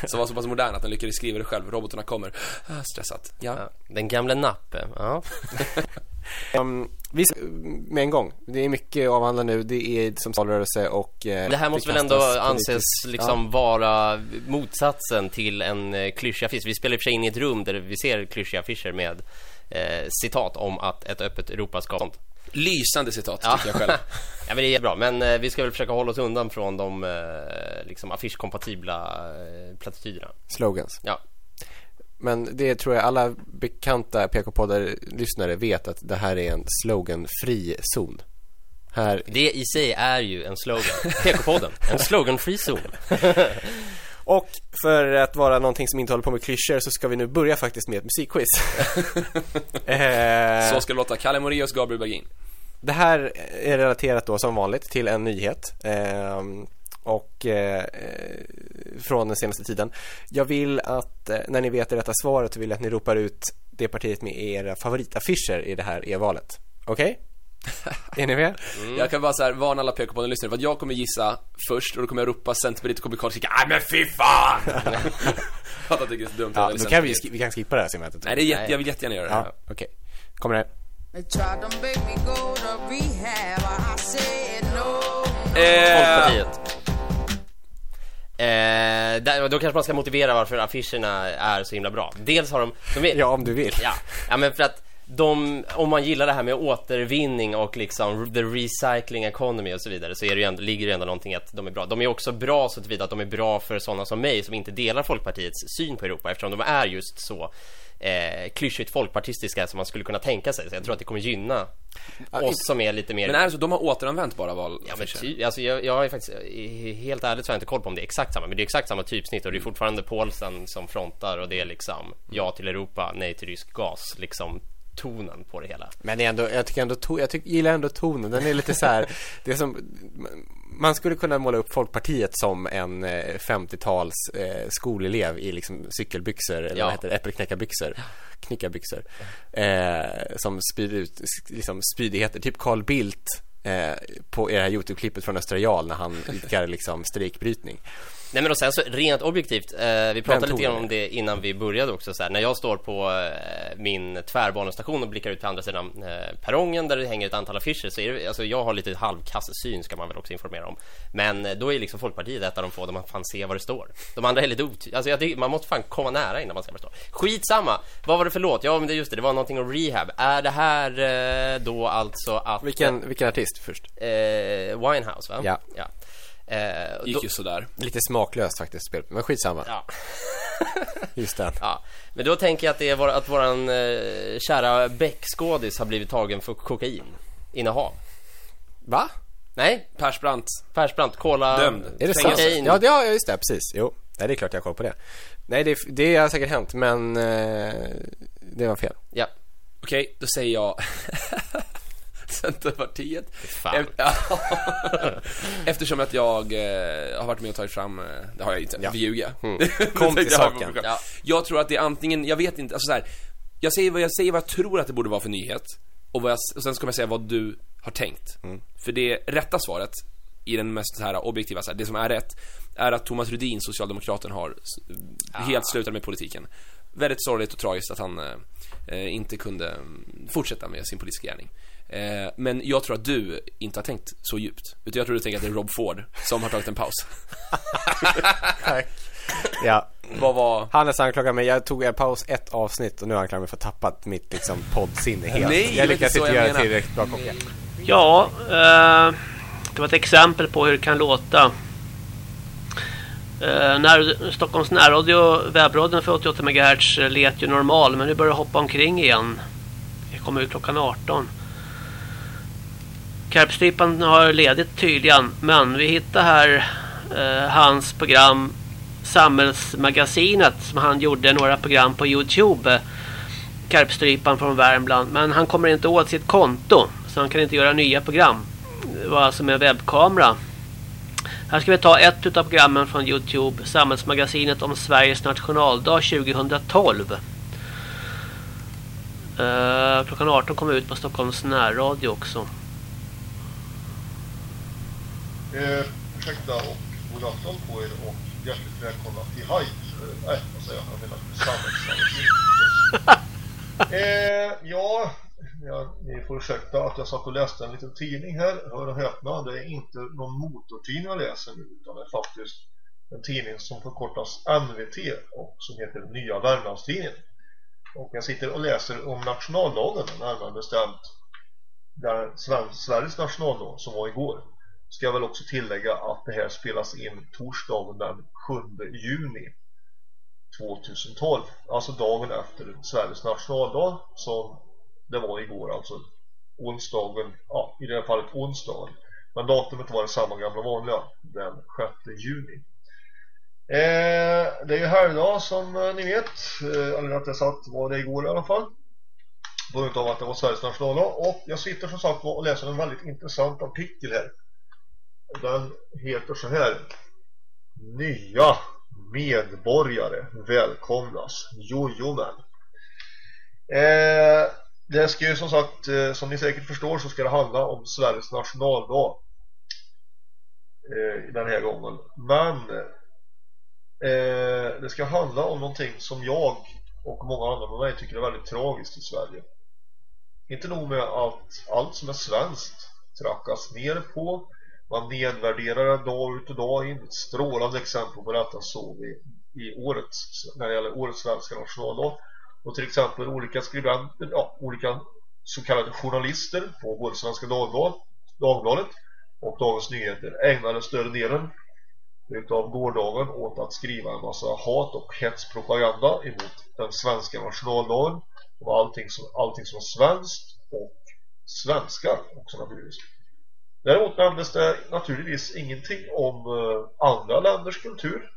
som var så pass modern att den lyckades skriva det själv. Robotarna kommer. Ah, stressat. Ja. ja, Den gamle Nappe, ja Um, vi ska, med en gång. Det är mycket att avhandla nu. Det är som valrörelse och... eh, Det här måste väl ändå anses liksom vara motsatsen till en eh, klyschig affisch. Vi spelar i och för sig in i ett rum där vi ser klyschiga affischer med eh, citat om att ett öppet Europa ska sånt. Lysande citat, Ja. tycker jag själv. (laughs) ja men det är bra, men eh, vi ska väl försöka hålla oss undan från de eh, liksom affischkompatibla eh, plattityderna. Slogans. Ja. Men det tror jag alla bekanta PK-poddar-lyssnare vet att det här är en sloganfri zon. Här... Det i sig är ju en slogan. PK-podden, en slogan-free zon. (laughs) Och för att vara någonting som inte håller på med klyschor så ska vi nu börja faktiskt med ett musikquiz. (laughs) eh, Så ska det låta. Kalle Moraeus, Gabriel Bergin. Det här är relaterat då som vanligt till en nyhet ehm, och eh, från den senaste tiden. Jag vill att eh, när ni vet det rätta svaret så vill jag att ni ropar ut det partiet med era favoritaffischer i det här e-valet. Okej? (laughs) är ni med? Jag kan bara så här varna alla PK-podden-lyssnare för att jag kommer gissa först och då kommer jag ropa Centerpartiet och kommer Carl skrika Nej men fy fan! (laughs) För att det är så dumt Ja, då kan vi, vi kan skippa det här segmentet. Nej, det är jätte, jag vill jättegärna göra det. Ja, okej. Kommer det här. They tried Eh, där, då kanske man ska motivera varför affischerna är så himla bra. Dels har de... de är, Ja, om du vill. Ja, ja men för att de, om man gillar det här med återvinning och liksom the recycling economy och så vidare så är det ju ändå, ligger det ändå någonting att de är bra. De är också bra så tillvida att de är bra för sådana som mig som inte delar Folkpartiets syn på Europa eftersom de är just så eh, klyschigt folkpartistiska som man skulle kunna tänka sig. Så jag tror att det kommer gynna oss som är lite mer... Men är det så, de har återanvänt bara val? Ja men ty, alltså jag, jag är faktiskt, helt ärligt så har jag inte koll på om det är exakt samma Men det är exakt samma typsnitt och det är fortfarande Paulsen som frontar och det är liksom Ja till Europa, nej till rysk gas Liksom tonen på det hela Men ändå, jag tycker ändå, to, jag tycker, gillar ändå tonen. Den är lite så här, (laughs) det är som, man skulle kunna måla upp Folkpartiet som en eh, 50-tals eh, skolelev i liksom cykelbyxor, eller Ja. vad heter det, äppelknäckarbyxor, knickarbyxor, eh, som spyr ut liksom spydigheter, typ Carl Bildt eh, på det här Youtube-klippet från Östra Real när han (laughs) idkar liksom strejkbrytning. Nej men och sen så rent objektivt, eh, vi pratade lite grann om det innan vi började också så här, När jag står på eh, min tvärbanestation och blickar ut på andra sidan eh, perrongen där det hänger ett antal affischer så är det, alltså jag har lite halvkass syn ska man väl också informera om Men eh, då är liksom Folkpartiet ett av de få där man fan ser vad det står De andra är lite otydliga, alltså jag tycker, man måste fan komma nära innan man ska förstå Skitsamma! Vad var det för låt? Ja men det just det, det var någonting om Rehab Är det här eh, då alltså att Vilken, vilken artist först? eh, Winehouse va? Ja. ja. Eh, Gick då- ju sådär. Lite smaklöst faktiskt spel, men skitsamma. Ja. (laughs) Just den. Ja, men då tänker jag att det är vår, att våran eh, kära Beck-skådis har blivit tagen för kokain innehav. Va? Nej, Persbrandt. Persbrandt, kola, Dömd. Är det sant? kokain. Ja, det, ja, just det, precis. Jo, nej, det är klart jag har koll på det. Nej, det, det har säkert hänt, men eh, det var fel. Ja, Okej, då säger jag (laughs) (laughs) Centerpartiet. Fan. (laughs) Eftersom att jag eh, har varit med och tagit fram, eh, det har jag inte, Ja. ljuger. Mm. (laughs) Kom till Jag har- saken. Ja. Jag tror att det är antingen, jag vet inte, alltså så här, jag säger vad jag säger vad jag tror att det borde vara för nyhet och, vad jag, och sen kommer jag säga vad du har tänkt. För det rätta svaret i den mest så här objektiva, så här, det som är rätt, är att Thomas Rudin, Socialdemokraten, har s- helt slutat med politiken. Väldigt sorgligt och tragiskt att han eh, eh, inte kunde mm, fortsätta med sin politiska gärning. Eh, men jag tror att du inte har tänkt så djupt. Utan jag tror du tänker att det är Rob Ford som har tagit en paus. (laughs) Tack. Ja. Vad var... Hannes anklagar mig, jag tog en paus ett avsnitt och nu anklagar han mig för att ha tappat mitt liksom poddsinne helt. Nej, jag lyckas inte göra menar. tillräckligt bra koppling. Ja, eh, det var ett exempel på hur det kan låta. Eh, när Stockholms närradio, webbradion för 88 MHz let ju normal men nu börjar det hoppa omkring igen. Det kommer ut klockan 18. Karpstrypan har ledigt tydligen men vi hittar här eh, hans program Samhällsmagasinet som han gjorde några program på Youtube. Karpstrypan från Värmland men han kommer inte åt sitt konto så han kan inte göra nya program. Det var alltså med webbkamera. Här ska vi ta ett av programmen från Youtube, Samhällsmagasinet om Sveriges nationaldag 2012. Eh, klockan 18 kommer ut på Stockholms närradio också. Eh, ursäkta och god afton på er och hjärtligt välkomna till Hype. Eh, nej, vad säger jag? Jag menar samhällsmagasinet. eh, ja, Ja, ni får ursäkta att jag satt och läste en liten tidning här. Hör och häpna, det är inte någon motortidning jag läser nu utan det är faktiskt en tidning som förkortas NVT och som heter Nya Värmlandstidningen. Och jag sitter och läser om nationaldagen, närmare bestämt där Sveriges nationaldag som var igår. Ska jag väl också tillägga att det här spelas in torsdagen den 7 juni 2012. Alltså dagen efter Sveriges nationaldag som det var igår alltså onsdagen, ja i det här fallet onsdagen. Men datumet var det samma gamla vanliga, den 6 juni. Eh, det är ju helgdag som eh, ni vet, eh, eller att jag satt var det igår i alla fall. På grund av att det var Sveriges nationaldag. Och jag sitter som sagt och läser en väldigt intressant artikel här. Den heter så här. Nya medborgare välkomnas. Jojomen. Eh, det ska ju som sagt, eh, som ni säkert förstår så ska det handla om Sveriges nationaldag eh, den här gången. Men eh, det ska handla om någonting som jag och många andra med mig tycker är väldigt tragiskt i Sverige. Inte nog med att allt som är svenskt trackas ner på. Man nedvärderar den dag ut och dag in. Ett strålande exempel på detta såg vi i årets, när det gäller årets svenska nationaldag. Och till exempel olika skribenter, ja, olika så kallade journalister på både Svenska Dagblad, Dagbladet och Dagens Nyheter ägnade större delen utav gårdagen åt att skriva en massa hat och hetspropaganda emot den svenska nationaldagen och allting som, allting som svenskt och svenskar också naturligtvis. Däremot nämndes det naturligtvis ingenting om eh, andra länders kultur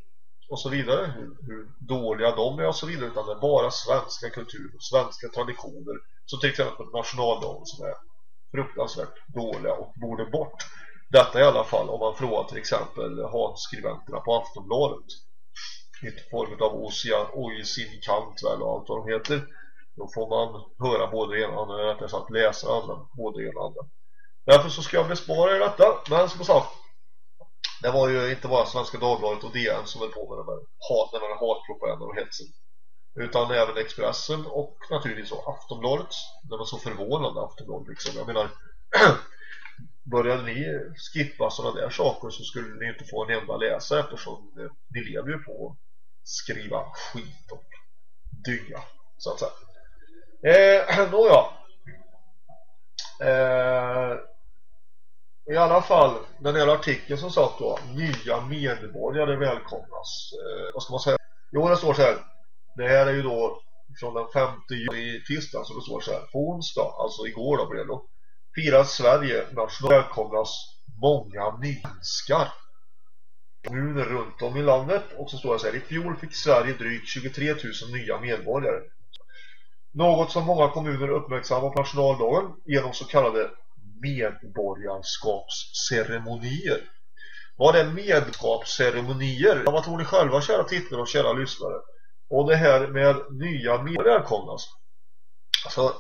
och så vidare, hur, hur, dåliga de är och så vidare, utan det är bara svenska kultur och svenska traditioner, som till exempel nationaldagen som är fruktansvärt dåliga och borde bort. Detta i alla fall om man frågar till exempel hatskribenterna på Aftonbladet i form av Oisin Kantväl och allt vad de heter. Då får man höra både det ena och andra, rättare sagt läsa andra, både det ena och andra. Därför så ska jag bespara er detta, men som sagt det var ju inte bara Svenska Dagbladet och DN som höll på med den här, hat, den här hatpropagandan och hetsen. Utan även Expressen och naturligtvis så Aftonbladet. Det var så förvånande Aftonbladet liksom. Jag menar, (clears throat) började ni skippa sådana där saker så skulle ni inte få en enda läsare eftersom eh, ni lever ju på att skriva skit och dygga, så att säga. Eh, (clears throat) nåja. Eh, i alla fall, den här artikeln som satt då, nya medborgare välkomnas. Eh, vad ska man säga? Jo, det står så här. Det här är ju då från den 5 juni tisdag, så det står så här. På onsdag, alltså igår då blev det då, firar Sverige national välkomnas många minskar. Kommuner runt om i landet och så står det så här. I fjol fick Sverige drygt 23 000 nya medborgare. Något som många kommuner uppmärksammar på nationaldagen genom så kallade medborgarskapsceremonier. Vad är medborgarskapsceremonier? Ja, vad tror ni själva, kära tittare och kära lyssnare? Och det här med nya medborgare välkomnas. Alltså,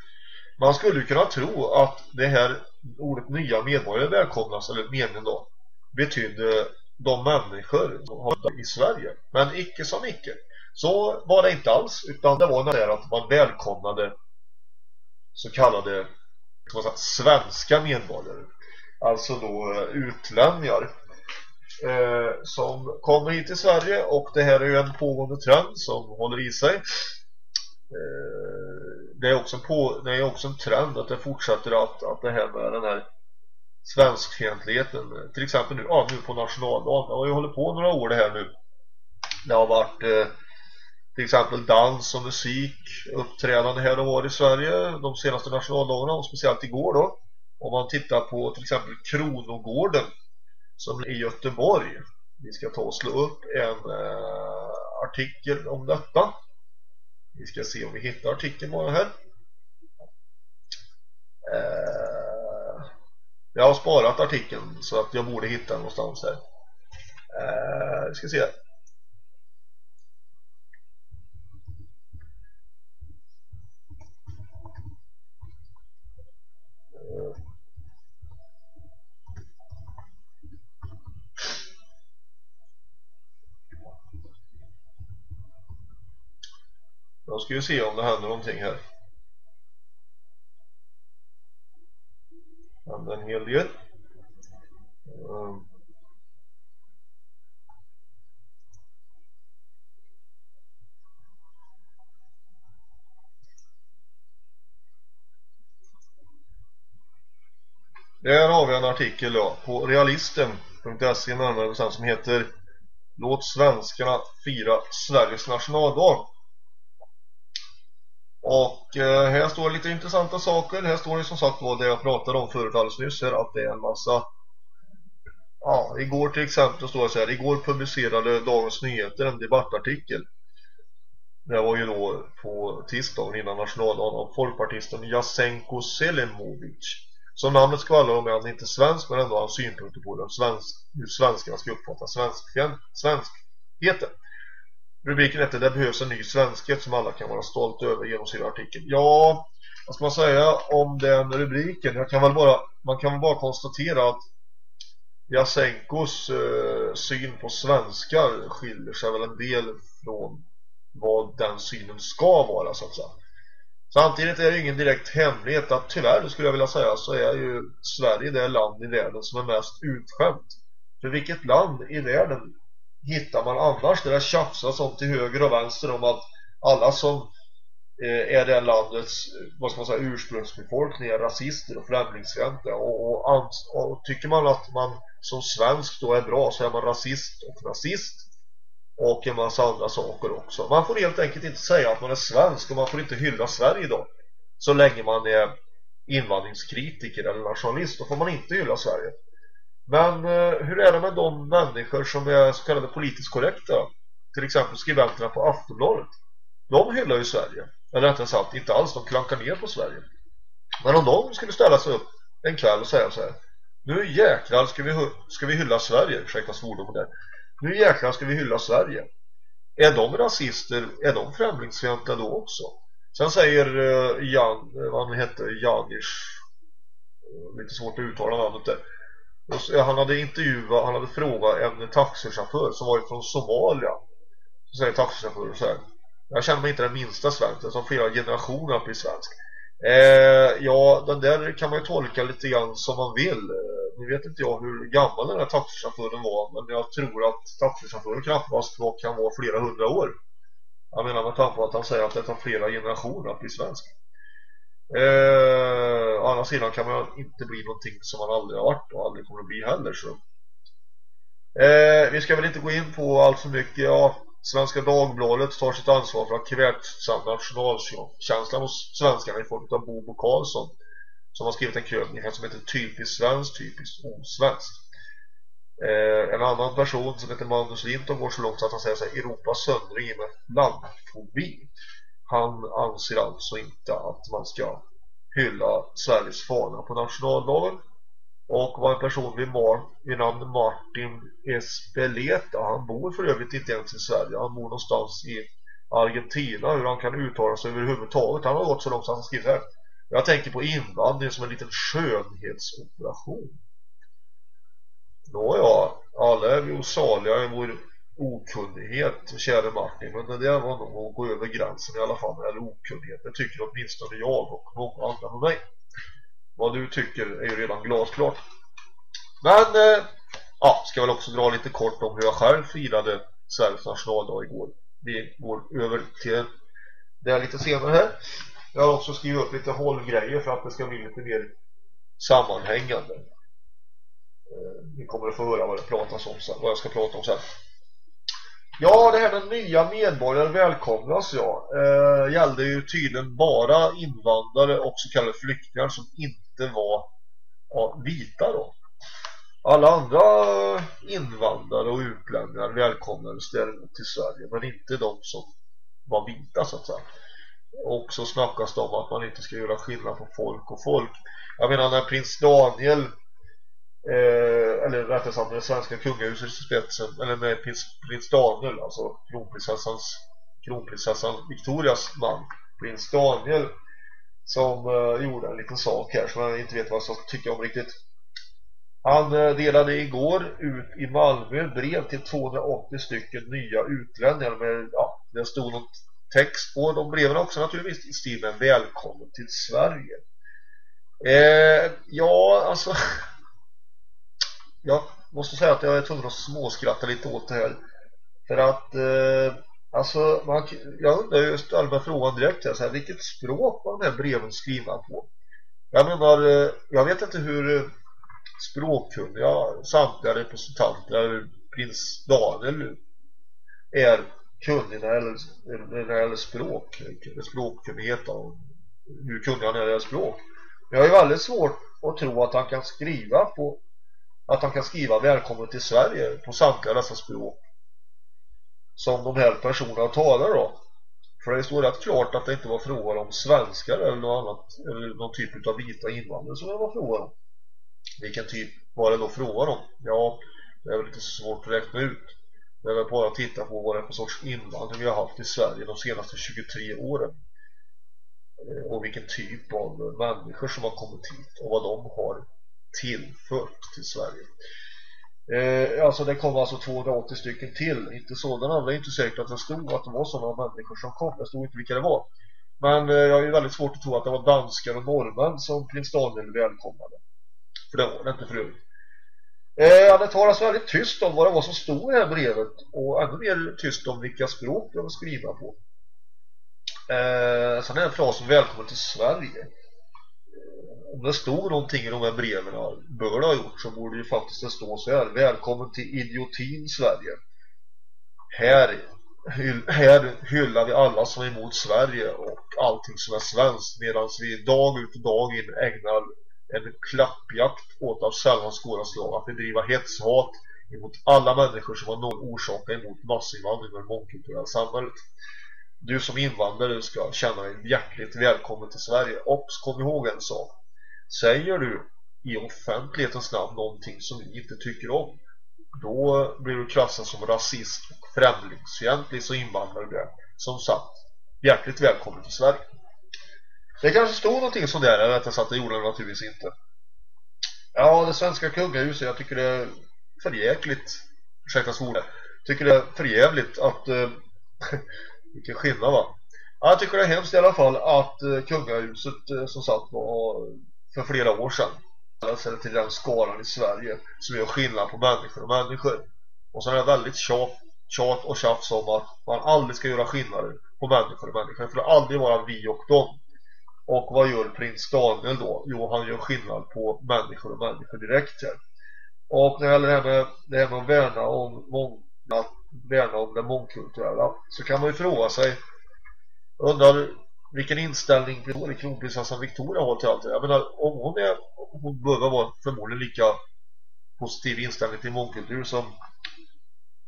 (clears throat) man skulle kunna tro att det här ordet nya medborgare välkomnas, eller meningen då, betydde de människor som har i Sverige. Men icke som icke. Så var det inte alls, utan det var när att man välkomnade så kallade svenska medborgare. Alltså då eh, utlänningar eh, som kommer hit till Sverige och det här är ju en pågående trend som håller i sig. Eh, det, är också en på, det är också en trend att det fortsätter att, att det här med den här svenskfientligheten till exempel nu, ja, nu på nationaldagen det har ju hållit på några år det här nu det har varit eh, till exempel dans och musik uppträdande här och var i Sverige de senaste nationaldagarna och speciellt igår då. Om man tittar på till exempel Kronogården som är i Göteborg. Vi ska ta och slå upp en eh, artikel om detta. Vi ska se om vi hittar artikeln bara här. Eh, jag har sparat artikeln så att jag borde hitta den någonstans här. Eh, vi ska se. Då ska vi se om det händer någonting här. Händer en hel del. Um. Där har vi en artikel då, på realisten.se närmare bestämt som heter Låt svenskarna fira Sveriges nationaldag. Och eh, här står lite intressanta saker. Här står det som sagt vad det jag pratade om förut alldeles nyss här, att det är en massa Ja, igår till exempel står det så här Igår publicerade Dagens Nyheter en debattartikel. Det var ju då på tisdagen innan nationaldagen av folkpartisten Jasenko Selimovic. Som namnet skvallrar om är han inte svensk men ändå har han synpunkter på den svensk, hur svenskarna ska uppfatta svenskhet, svenskheten Rubriken heter Det behövs en ny svenskhet som alla kan vara stolt över genom sin artikel. Ja, vad ska man säga om den rubriken? Jag kan väl bara, man kan väl bara konstatera att Jasenkos eh, syn på svenskar skiljer sig väl en del från vad den synen ska vara så att säga. Samtidigt är det ingen direkt hemlighet att tyvärr skulle jag vilja säga så är ju Sverige det land i världen som är mest utskämt. För vilket land i världen hittar man annars där det tjafsas om till höger och vänster om att alla som eh, är det landets vad ska man säga, ursprungsbefolkning är rasister och främlingsfientliga och, och, och, tycker man att man som svensk då är bra så är man rasist och nazist och en massa andra saker också. Man får helt enkelt inte säga att man är svensk och man får inte hylla Sverige då så länge man är invandringskritiker eller nationalist då får man inte hylla Sverige. Men eh, hur är det med de människor som är så kallade politiskt korrekta? Till exempel skribenterna på Aftonbladet. De hyllar ju Sverige. Eller rättare sagt, inte alls, de klankar ner på Sverige. Men om de skulle ställa sig upp en kväll och säga så här. Nu jäklar ska vi, ska vi hylla Sverige. Ursäkta svordomen där. Nu jäklar ska vi hylla Sverige. Är de rasister, är de främlingsfientliga då också? Sen säger eh, Jan, eh, vad han heter, Janish. Lite svårt att uttala namnet där han hade intervjuat, han hade frågat en taxichaufför som var från Somalia. Så säger taxichauffören så här. Jag känner mig inte den minsta svensk, som flera generationer att bli svensk. Eh, ja, den där kan man ju tolka lite grann som man vill. Eh, nu vet inte jag hur gammal den här taxichauffören var, men jag tror att taxichauffören knappast kan vara flera hundra år. Jag menar med tanke på att han säger att det tar flera generationer att bli svensk. Eh, å andra sidan kan man inte bli någonting som man aldrig har varit och aldrig kommer att bli heller så. Eh, vi ska väl inte gå in på allt för mycket. Ja, Svenska Dagbladet tar sitt ansvar för att kvätsa nationalkänslan hos svenskarna i form av Bobo Karlsson som har skrivit en krönika som heter Typiskt svenskt, typiskt osvenskt. Eh, en annan person som heter Magnus Linton går så långt att han säger sig Europas söndring med landfobi. Han anser alltså inte att man ska hylla Sveriges fana på nationaldagen och var en person vid, Mar vid namn Martin Espeleta. Han bor för övrigt inte ens i Sverige. Han bor någonstans i Argentina. Hur han kan uttala sig överhuvudtaget. Han har gått så långt att han skriver här. Jag tänker på invandring som en liten skönhetsoperation. Nåja, alla är vi osaliga i vår okunnighet, käre Martin. Men det där var nog att gå över gränsen i alla fall. Eller okunnighet. Det tycker åtminstone jag och många andra med mig. Vad du tycker är ju redan glasklart. Men, eh, ja, ska väl också dra lite kort om hur jag själv firade Sveriges nationaldag igår. Vi går över till det lite senare här. Jag har också skrivit upp lite hållgrejer för att det ska bli lite mer sammanhängande. Eh, ni kommer att få höra vad det pratas om sen, vad jag ska prata om sen. Ja, det här med nya medborgare välkomnas ja. Eh, gällde ju tydligen bara invandrare och så kallade flyktingar som inte var ja, vita då. Alla andra invandrare och utlänningar välkomnades däremot till Sverige men inte de som var vita så att säga. Och så snackas det om att man inte ska göra skillnad på folk och folk. Jag menar när prins Daniel eh, eller rättare sagt med det svenska kungahuset i spetsen eller med prins, prins Daniel alltså kronprinsessans kronprinsessan Victorias man prins Daniel som eh, gjorde en liten sak här som jag inte vet vad jag ska tycka om riktigt han eh, delade igår ut i Malmö brev till 280 stycken nya utlänningar med, ja, det stod någon text på de breven också naturligtvis i stil med välkommen till Sverige. Eh, ja, alltså (laughs) jag måste säga att jag är tvungen att småskratta lite åt det här. För att, eh, alltså, man, jag undrar ju, ställer mig frågan direkt här, så här, vilket språk var de här breven skrivna på? Jag menar, eh, jag vet inte hur eh, språkkunniga samtliga representanter eller prins Daniel är kunniga eller, när det gäller språk, språkkunnighet och hur kunnig han är när det gäller språk. Men jag har ju väldigt svårt att tro att han kan skriva på att han kan skriva välkommen till Sverige på samtliga dessa språk som de här personerna talar då. För det står rätt klart att det inte var frågan om svenskar eller något annat eller någon typ av vita invandrare som det var frågan om. Vilken typ var det då frågan om? Ja, det är väl lite svårt att räkna ut. Det är väl bara att titta på vad det är för sorts invandring vi har haft i Sverige de senaste 23 åren. Eh, och vilken typ av människor som har kommit hit och vad de har tillfört till Sverige. Eh, alltså det kom alltså 280 stycken till, inte sådana, det är inte säkert att det stod att det var sådana människor som kom, det stod inte vilka det var. Men eh, jag är väldigt svårt att tro att det var danskar och norrmän som prins Daniel välkomnade. För det var det inte förut. Eh, det talas väldigt tyst om vad det var som stod i det här brevet och ännu mer tyst om vilka språk de var skrivna på. Eh, sen är en fras som välkommen till Sverige om det stod någonting i de här breven bör det ha gjort så borde det faktiskt stå så här Välkommen till idiotin Sverige Här, hyll, här hyllar vi alla som är emot Sverige och allting som är svenskt medan vi dag ut och dag in ägnar en klappjakt åt av sällan skåda slag att bedriva hetshat emot alla människor som har någon orsak emot massinvandring och mångkulturella samhället. Du som invandrare ska känna dig hjärtligt välkommen till Sverige och kom ihåg en sak Säger du i offentlighetens namn någonting som vi inte tycker om då blir du klassad som rasist och främlingsfientlig så invandrare det. Som sagt, hjärtligt välkommen till Sverige. Det kanske stod någonting sånt där, eller rättare sagt det gjorde det naturligtvis inte. Ja, det svenska kungahuset, jag tycker det är förjäkligt, ursäkta svordet, tycker det är förjävligt att, eh, (laughs) vilken skillnad va? Ja, jag tycker det är hemskt i alla fall att eh, kungahuset eh, som sagt var för flera år sedan eller till den skalan i Sverige som gör skillnad på människor och människor. Och så är det väldigt tjat, tjat och tjafs om att man aldrig ska göra skillnader på människor och människor. För det aldrig vara vi och dem. Och vad gör prins Daniel då? Jo, han gör skillnad på människor och människor direkt här. Och när det gäller det här med, det här med att värna om, många värna om det mångkulturella så kan man ju fråga sig undrar vilken inställning kronprinsessan Victoria har till allt det. Jag menar, om hon är hon behöver vara förmodligen lika positiv inställning till mångkultur som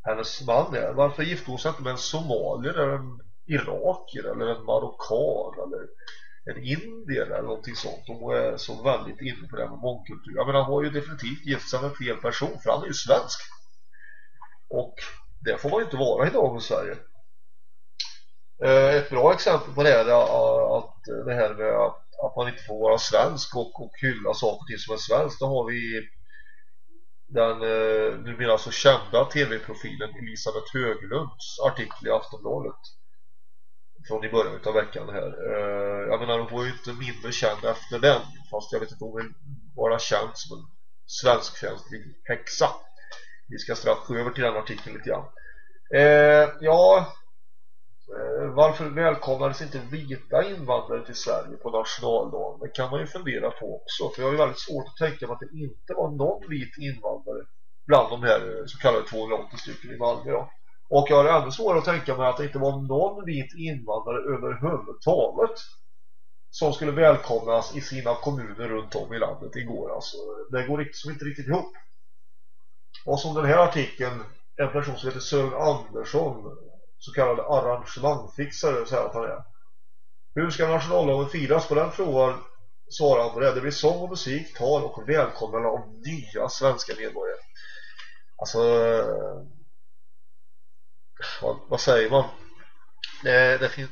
hennes man är. Varför gifte hon sig inte med en somalier eller en irakier eller en marockan eller en indier eller någonting sånt. Hon är så väldigt inne på det med mångkultur. Jag menar, hon har ju definitivt gift sig med fel person för han är ju svensk. Och det får man ju inte vara i dagens Sverige. Eh, ett bra exempel på det är eh, att det här med att man inte får vara svensk och, och hylla saker och ting som är svenskt. Då har vi den eh, numera så alltså kända tv-profilen Elisabeth Höglunds artikel i Aftonbladet från i början av veckan här. Jag menar, hon var ju inte mindre känd efter den fast jag vet inte om hon vill vara känd som en svenskfientlig häxa. Vi ska strax gå över till den artikeln lite grann. Eh, ja, Eh, varför välkomnades inte vita invandrare till Sverige på nationaldagen? Det kan man ju fundera på också. För jag har väldigt svårt att tänka mig att det inte var någon vit invandrare bland de här eh, så kallade 280 stycken i Malmö. Ja. Och jag har ännu svårare att tänka mig att det inte var någon vit invandrare överhuvudtaget som skulle välkomnas i sina kommuner runt om i landet igår. Alltså, det går liksom inte riktigt ihop. Och som den här artikeln, en person som heter Sören Andersson så kallad arrangemangfixare säger att han är. Hur ska nationaldagen firas? På den frågan svarar han på det. Det blir sång och musik, tal och välkomnande av nya svenska medborgare. Alltså, eh, vad, vad säger man? Det, det finns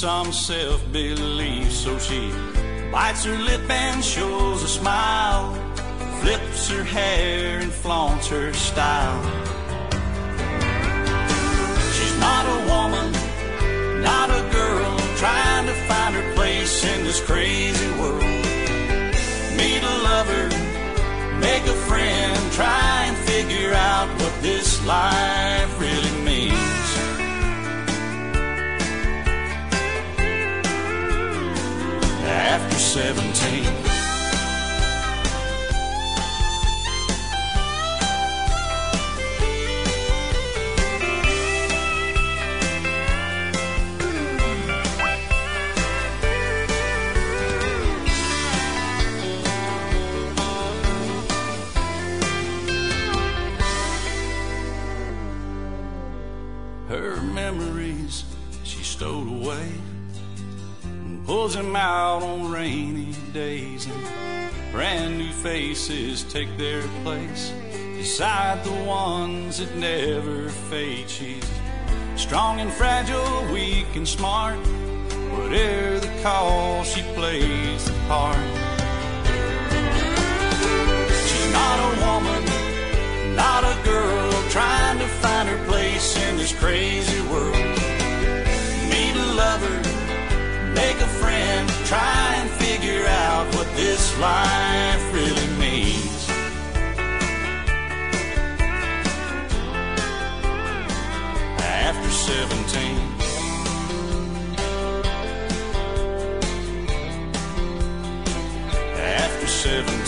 some self belief. So she bites her lip and shows a smile, flips her hair and flaunts her style. She's not a woman, not a girl, trying to find her place in this crazy world. Meet a lover, make a friend, try and figure out what this life 17. Days and brand new faces take their place. Beside the ones that never fade. She's strong and fragile weak and smart. Whatever the call she plays the part. She's not a woman not a girl trying to find her place in this crazy world. Meet a lover, make a friend, try this life really means. After 17. After 17.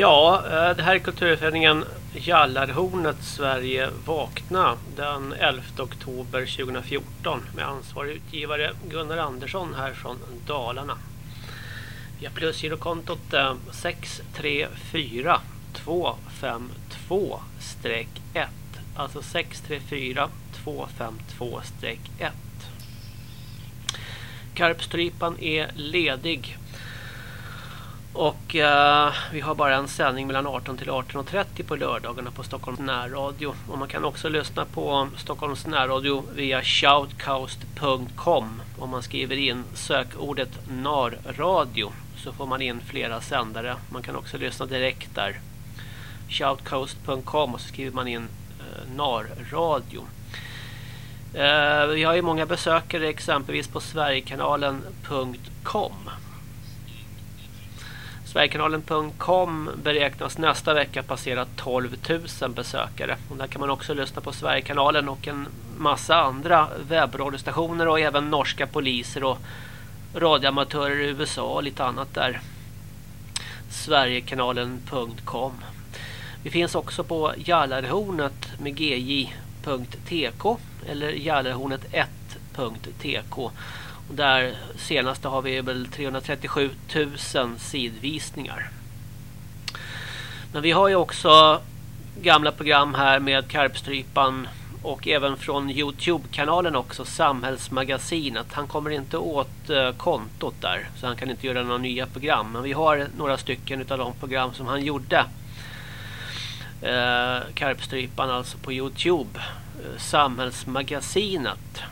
Ja, eh, det här är kulturföreningen Jallarhornet Sverige vakna den 11 oktober 2014 med ansvarig utgivare Gunnar Andersson här från Dalarna. Vi har plusgirokontot 634252-1. Eh, alltså 634252-1. Karpstrypan är ledig och eh, vi har bara en sändning mellan 18 till 18.30 på lördagarna på Stockholms närradio. Och man kan också lyssna på Stockholms närradio via shoutcast.com. Om man skriver in sökordet narradio så får man in flera sändare. Man kan också lyssna direkt där. Shoutcast.com och så skriver man in eh, narradio. Eh, vi har ju många besökare exempelvis på sverigekanalen.com. Sverigekanalen.com beräknas nästa vecka passera 12 000 besökare. Och där kan man också lyssna på Sverigekanalen och en massa andra webbradiostationer och även norska poliser och radioamatörer i USA och lite annat där. Sverigekanalen.com Vi finns också på Jallarhornet med gj.tk eller Jallarhornet1.tk där senaste har vi väl 337 000 sidvisningar. Men vi har ju också gamla program här med Karpstrypan och även från Youtube-kanalen också Samhällsmagasinet. Han kommer inte åt eh, kontot där så han kan inte göra några nya program. Men vi har några stycken av de program som han gjorde. Eh, Karpstrypan alltså på Youtube. Eh, Samhällsmagasinet.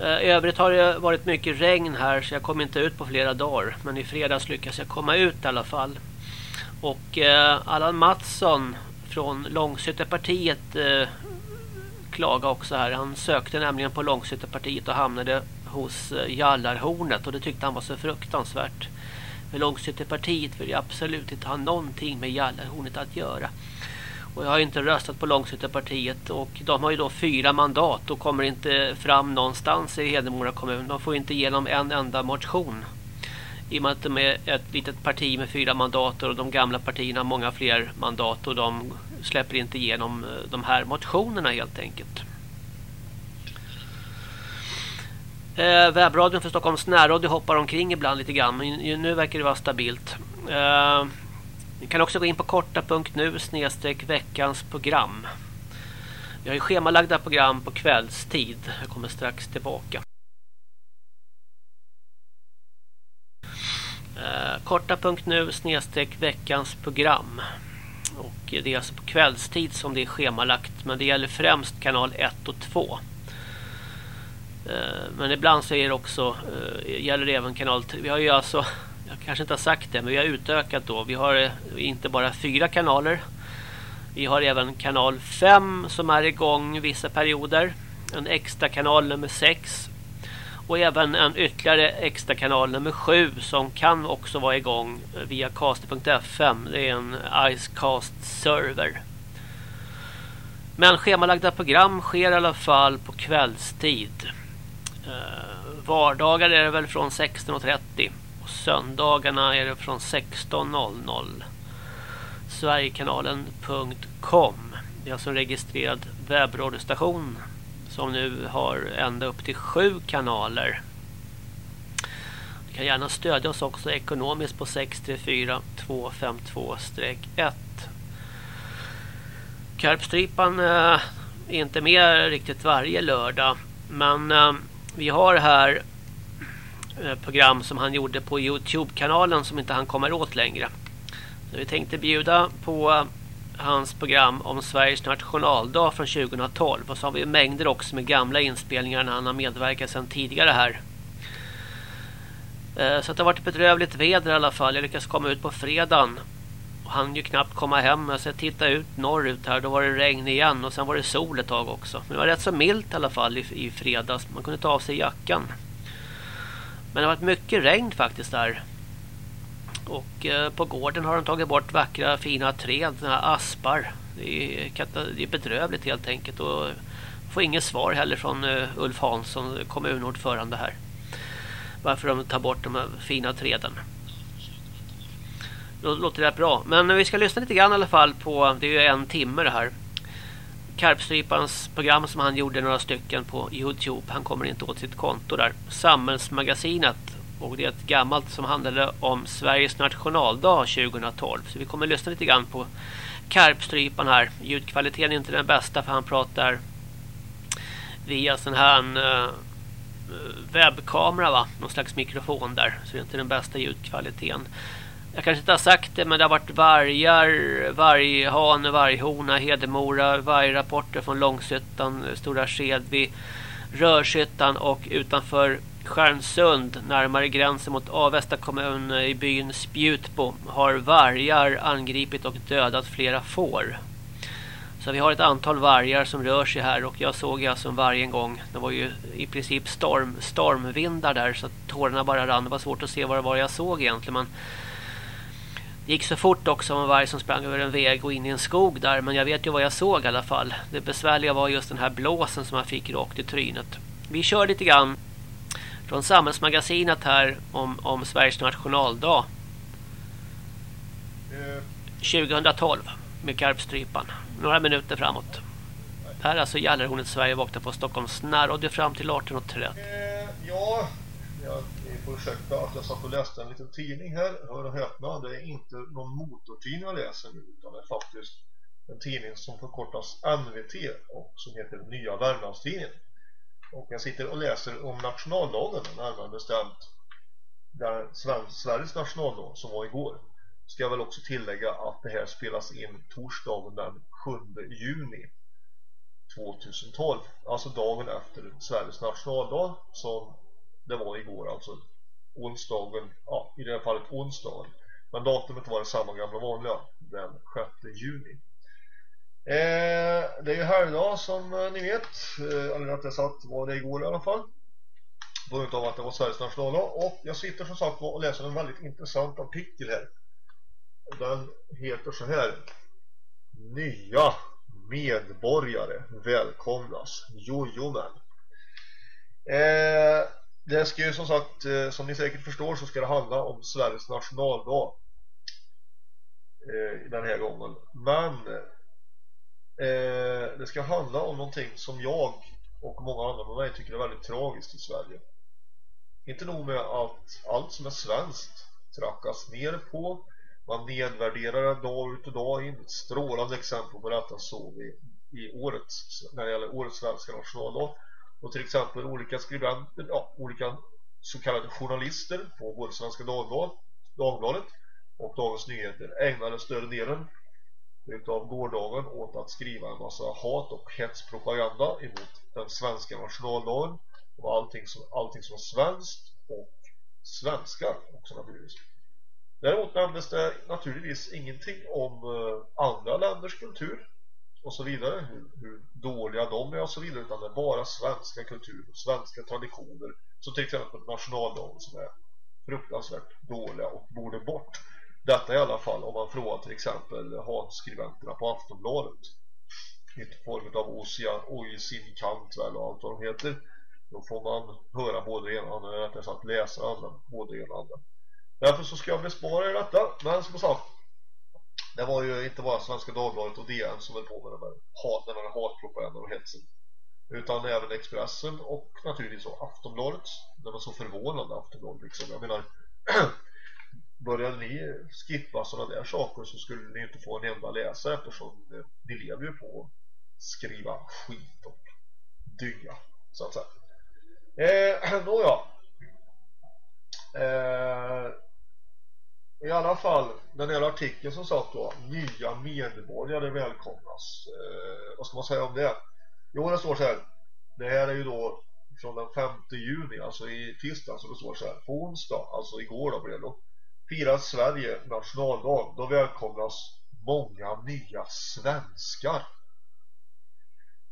Eh, I övrigt har det varit mycket regn här så jag kom inte ut på flera dagar. Men i fredags lyckades jag komma ut i alla fall. Och eh, Allan Mattsson från Långshyttepartiet eh, klagade också här. Han sökte nämligen på Långshyttepartiet och hamnade hos eh, Jallarhornet och det tyckte han var så fruktansvärt. För Långshyttepartiet vill ju absolut inte ha någonting med Jallarhornet att göra. Och jag har inte röstat på Långshyttepartiet och de har ju då fyra mandat och kommer inte fram någonstans i Hedemora kommun. De får inte igenom en enda motion. I och med att de är ett litet parti med fyra mandat och de gamla partierna har många fler mandat och de släpper inte igenom eh, de här motionerna helt enkelt. Eh, webbradion för Stockholms närradio hoppar omkring ibland lite grann men nu verkar det vara stabilt. Eh, ni kan också gå in på korta.nu snedstreck veckans program. Vi har ju schemalagda program på kvällstid. Jag kommer strax tillbaka. Eh, korta.nu snedstreck veckans program. Och det är alltså på kvällstid som det är schemalagt. Men det gäller främst kanal 1 och 2. Eh, men ibland så är det också, eh, gäller det även kanal 3. Vi har ju alltså jag kanske inte har sagt det, men vi har utökat då. Vi har eh, inte bara fyra kanaler. Vi har även kanal 5 som är igång vissa perioder. En extra kanal nummer 6. Och även en ytterligare extra kanal nummer 7 som kan också vara igång eh, via caster.fm. Det är en Icecast-server. Men schemalagda program sker i alla fall på kvällstid. Eh, vardagar är det väl från 16.30 söndagarna är det från 16.00. Sverigekanalen.com Det är alltså en registrerad webbradiostation som nu har ända upp till sju kanaler. Du kan gärna stödja oss också ekonomiskt på 634 252-1. Karpstrypan är inte med riktigt varje lördag. Men eh, vi har här Eh, program som han gjorde på Youtube-kanalen som inte han kommer åt längre. Så vi tänkte bjuda på eh, hans program om Sveriges nationaldag från 2012 och så har vi mängder också med gamla inspelningar när han har medverkat sedan tidigare här. Eh, så det har varit bedrövligt väder i alla fall. Jag lyckades komma ut på fredagen Och han ju knappt komma hem. Jag titta ut norrut här. Då var det regn igen. Och sen var det sol ett tag också. Men det var rätt så milt i alla fall i, i fredags. Man kunde ta av sig jackan. Men det har varit mycket regn faktiskt där. Och eh, på gården har de tagit bort vackra fina träd. Aspar. Det är, det är bedrövligt helt enkelt. Och får inget svar heller från eh, Ulf Hansson, kommunordförande här. Varför de tar bort de här fina träden. Då låter det bra. Men vi ska lyssna lite grann i alla fall på, det är ju en timme det här. Karpstrypans program som han gjorde några stycken på Youtube. Han kommer inte åt sitt konto där. Samhällsmagasinet. Och det är ett gammalt som handlade om Sveriges nationaldag 2012. Så vi kommer lyssna lite grann på Karpstrypan här. Ljudkvaliteten är inte den bästa för han pratar via sån här uh, webbkamera va. Någon slags mikrofon där. Så det är inte den bästa ljudkvaliteten. Jag kanske inte har sagt det men det har varit vargar, varghane, varghona, Hedemora, vargrapporter från Långshyttan, Stora Skedvi, Rörshyttan och utanför Stjärnsund närmare gränsen mot Avesta kommun i byn Spjutbo har vargar angripit och dödat flera får. Så vi har ett antal vargar som rör sig här och jag såg alltså en varg en gång. Det var ju i princip storm, stormvindar där så att tårarna bara rann. Det var svårt att se vad det var jag såg egentligen men det gick så fort också om en varg som sprang över en väg och in i en skog där. Men jag vet ju vad jag såg i alla fall. Det besvärliga var just den här blåsen som man fick rakt i trynet. Vi kör lite grann från Samhällsmagasinet här om, om Sveriges nationaldag. 2012 med Karpstrypan. Några minuter framåt. Det här är alltså Gjallarhornet Sverige vaknar på Stockholms närradio fram till 18.30. Eh, ja, jag ursäkta att jag satt och läste en liten tidning här. Hör och häpna, det är inte någon motortidning jag läser nu utan det är faktiskt en tidning som förkortas NVT och som heter Nya Värmlandstidningen. Och jag sitter och läser om nationaldagen, närmare bestämt där Sveriges nationaldag som var igår. Ska jag väl också tillägga att det här spelas in torsdagen den 7 juni 2012. Alltså dagen efter Sveriges nationaldag som det var igår alltså onsdagen, ja i det här fallet onsdagen. Men datumet var det samma gamla vanliga, den 6 juni. Eh, det är ju helgdag som eh, ni vet, eh, eller att jag satt var det igår i alla fall. På grund av att det var Sveriges nationaldag. Och jag sitter som sagt och läser en väldigt intressant artikel här. Den heter så här. Nya medborgare välkomnas. Jojomän. Eh, det ska ju som sagt, eh, som ni säkert förstår så ska det handla om Sveriges nationaldag eh, den här gången. Men eh, det ska handla om någonting som jag och många andra med mig tycker är väldigt tragiskt i Sverige. Inte nog med att allt som är svenskt trackas ner på. Man nedvärderar det dag ut och dag in. Ett strålande exempel på detta såg vi i årets, när det gäller årets svenska nationaldag och till exempel olika skribenter, ja, olika så kallade journalister på både Svenska Dagblad, Dagbladet och Dagens Nyheter ägnade större delen utav gårdagen åt att skriva en massa hat och hetspropaganda emot den svenska nationaldagen och allting som, allting som var svenskt och svenskar också naturligtvis. Däremot nämndes det naturligtvis ingenting om eh, andra länders kultur och så vidare, hur, hur, dåliga de är och så vidare, utan det är bara svenska kultur och svenska traditioner, som till exempel nationaldagen som är fruktansvärt dåliga och borde bort. Detta i alla fall om man frågar till exempel hatskribenterna på Aftonbladet. I form av Oisin Kantväl och allt vad de heter. Då får man höra både det ena och andra, eller rättare sagt läsa andra, både det ena och andra. Därför så ska jag bespara er detta, men som sagt det var ju inte bara Svenska Dagbladet och DN som höll på med den här, hat, den här hatpropagandan och hetsen. Utan även Expressen och naturligtvis så Aftonbladet. Det var så förvånande Aftonbladet liksom. Jag menar, (clears throat) började ni skippa sådana där saker så skulle ni inte få en enda läsare eftersom eh, ni lever ju på att skriva skit och dynga. så att säga. Eh, (clears throat) nåja. Eh, i alla fall, den här artikeln som satt då Nya medborgare välkomnas eh, Vad ska man säga om det? Jo, det står så här Det här är ju då från den 5 juni Alltså i tisdag så det står så här På onsdag, alltså igår då blev det då firar Sverige nationaldag. Då välkomnas många nya svenskar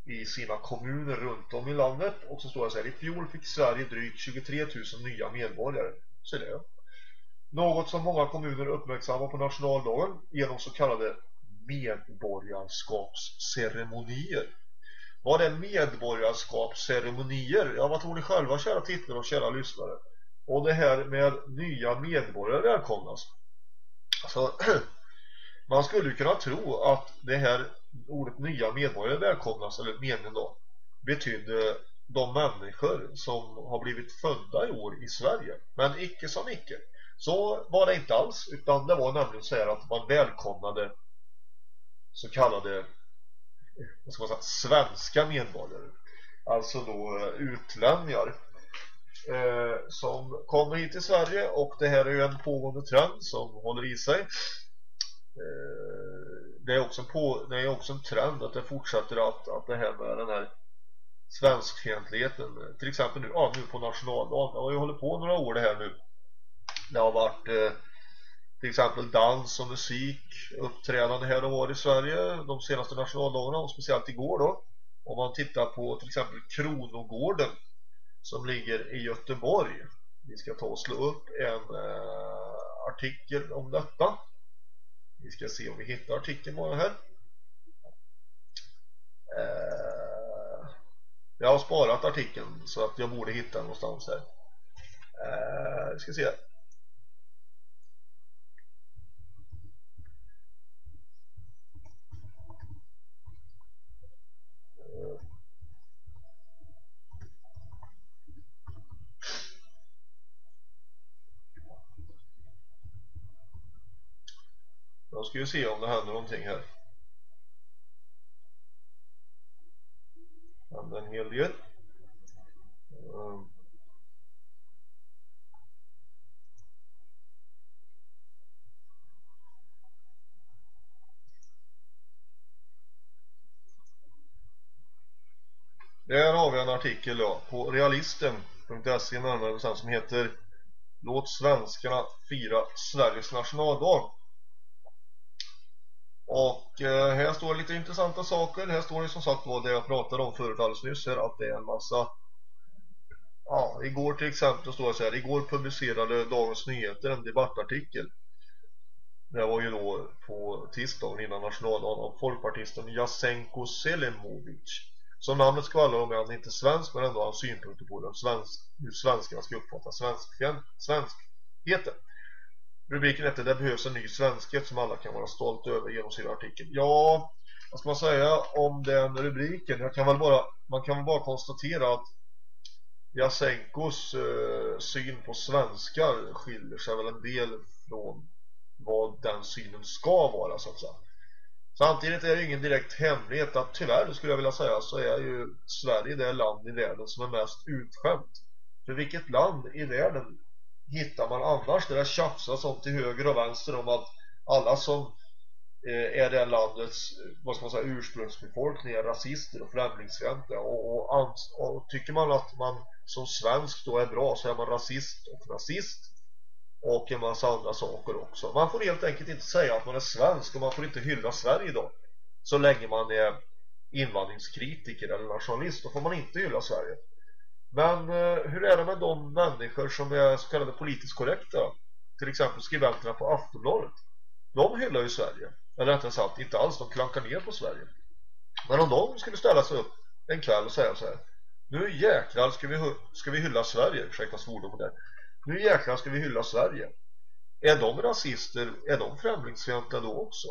i sina kommuner runt om i landet. Och så står det så här, i fjol fick Sverige drygt 23 000 nya medborgare. Så det är något som många kommuner uppmärksammar på nationaldagen genom så kallade medborgarskapsceremonier. Vad är medborgarskapsceremonier? Ja, vad tror ni själva, kära tittare och kära lyssnare? Och det här med nya medborgare välkomnas. Alltså, (clears throat) man skulle kunna tro att det här ordet nya medborgare välkomnas, eller meningen då, betydde de människor som har blivit födda i år i Sverige. Men icke som icke. Så var det inte alls, utan det var nämligen så här att man välkomnade så kallade vad ska man säga, svenska medborgare. Alltså då eh, utlänningar eh, som kommer hit till Sverige och det här är ju en pågående trend som håller i sig. Eh, det, är också en på, det är också en trend att det fortsätter att, att det här med den här svenskfientligheten eh, till exempel nu, ja, nu på nationaldagen det har ju hållit på några år det här nu det har varit eh, till exempel dans och musik uppträdande här och var i Sverige de senaste nationaldagarna och speciellt igår då. Om man tittar på till exempel Kronogården som ligger i Göteborg. Vi ska ta och slå upp en eh, artikel om detta. Vi ska se om vi hittar artikeln bara här. Eh, jag har sparat artikeln så att jag borde hitta den någonstans här. Eh, vi ska se Då ska vi se om det händer någonting här. Det händer en hel del. Um. Där har vi en artikel ja, på realisten.se närmare bestämt som heter Låt svenskarna fira Sveriges nationaldag. Och eh, här står lite intressanta saker. Här står det som sagt vad det jag pratade om förut alldeles nyss här, att det är en massa Ja, igår till exempel står det så här Igår publicerade Dagens Nyheter en debattartikel. Det var ju då på tisdagen innan nationaldagen Av folkpartisten Jasenko Selimovic. Som namnet skvallrar om är han inte svensk Men ändå har han synpunkter på den svensk, hur svenskarna ska uppfatta svensk, svenskheten Rubriken heter Det behövs en ny svenskhet som alla kan vara stolt över genom sin artikel. Ja, vad ska man säga om den rubriken? Jag kan väl bara, man kan väl bara konstatera att Jasenkos eh, syn på svenskar skiljer sig väl en del från vad den synen ska vara så att säga. Samtidigt är det ingen direkt hemlighet att tyvärr skulle jag vilja säga så är ju Sverige det land i världen som är mest utskämt. För vilket land i världen hittar man annars där det tjafsas om till höger och vänster om att alla som eh, är det landets vad ska man säga, ursprungsbefolkning är rasister och främlingsfientliga och, och, och, tycker man att man som svensk då är bra så är man rasist och nazist och en massa andra saker också. Man får helt enkelt inte säga att man är svensk och man får inte hylla Sverige då så länge man är invandringskritiker eller nationalist då får man inte hylla Sverige. Men eh, hur är det med de människor som är så kallade politiskt korrekta? Till exempel skribenterna på Aftonbladet. De hyllar ju Sverige. Eller rättare sagt, inte alls. De klankar ner på Sverige. Men om de skulle ställa sig upp en kväll och säga så här. Nu jäklar ska vi, ska vi hylla Sverige. Ursäkta svordomen där. Nu jäklar ska vi hylla Sverige. Är de rasister? Är de främlingsfientliga då också?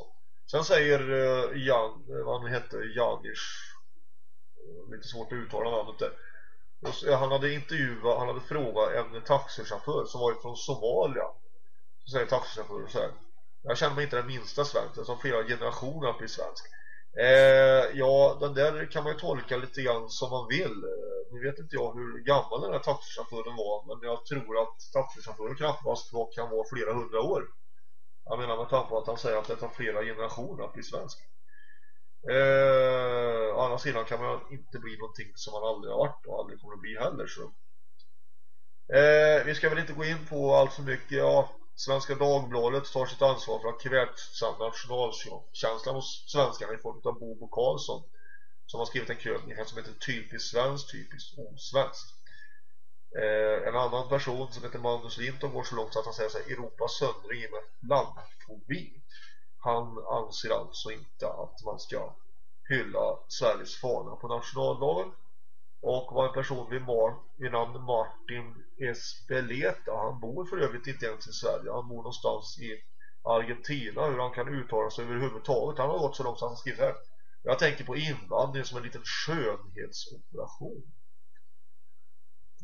Sen säger eh, Jan, eh, vad han heter, Janish. Lite svårt att uttala namnet där han hade intervjuat, han hade frågat en taxichaufför som var från Somalia. Så säger taxichauffören så här. Jag känner mig inte den minsta svensk, som flera generationer att bli svensk. Eh, ja, den där kan man ju tolka lite grann som man vill. Eh, nu vet inte jag hur gammal den här taxichauffören var, men jag tror att taxichauffören knappast kan vara flera hundra år. Jag menar med tanke på att han säger att det tar flera generationer att bli svensk. Eh, å andra sidan kan man inte bli någonting som man aldrig har varit och aldrig kommer att bli heller så. Eh, vi ska väl inte gå in på allt för mycket. Ja, Svenska Dagbladet tar sitt ansvar för att kvävsa nationalkänslan hos svenskarna i form av Bobo Karlsson som har skrivit en krönika som heter Typiskt svenskt, typiskt osvenskt. Eh, en annan person som heter Magnus Linton går så långt att han säger sig Europas söndring med landfobi. Han anser alltså inte att man ska hylla Sveriges fana på nationaldagen och var en person vid, Mar vid namn Martin Espeleta. Han bor för övrigt inte ens i Sverige. Han bor någonstans i Argentina. Hur han kan uttala sig överhuvudtaget. Han har gått så långt att han skriver här. Jag tänker på invandring som en liten skönhetsoperation.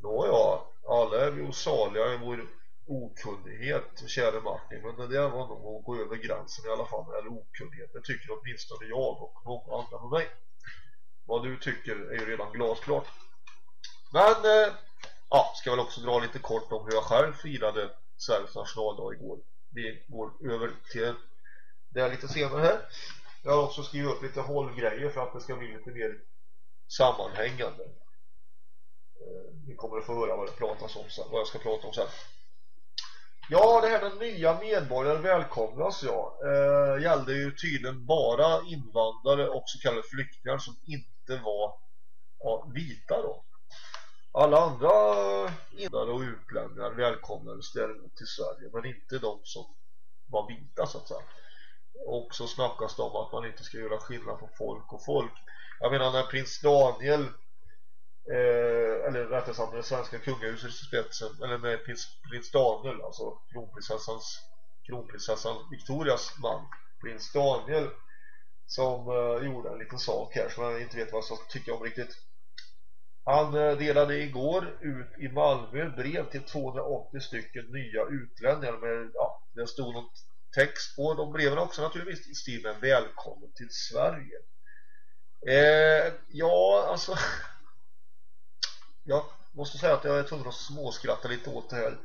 Nåja, alla är vi osaliga i vår okunnighet, käre Martin. Men det var nog att gå över gränsen i alla fall eller okunnighet. Det tycker åtminstone jag och många andra med mig. Vad du tycker är ju redan glasklart. Men, eh, ja, ska väl också dra lite kort om hur jag själv firade Sveriges nationaldag igår. Vi går över till det lite senare här. Jag har också skrivit upp lite hållgrejer för att det ska bli lite mer sammanhängande. Eh, ni kommer att få höra vad, det pratas om sen, vad jag ska prata om sen. Ja, det här med nya medborgare välkomnas ja. Eh, gällde ju tydligen bara invandrare och så kallade flyktingar som inte var ja, vita då. Alla andra invandrare och utlänningar välkomnades däremot till Sverige men inte de som var vita så att säga. Och så snackas det om att man inte ska göra skillnad på folk och folk. Jag menar när prins Daniel eh, eller rättare sagt med det svenska kungahuset i spetsen eller med prins, prins Daniel alltså kronprinsessans kronprinsessan Victorias man prins Daniel som eh, gjorde en liten sak här som jag inte vet vad jag ska tycka om riktigt. Han eh, delade igår ut i Malmö brev till 280 stycken nya utlänningar med, ja, det stod något text på de breven också naturligtvis i stil med välkommen till Sverige eh, ja alltså (laughs) jag måste säga att jag är tvungen att småskratta lite åt det här.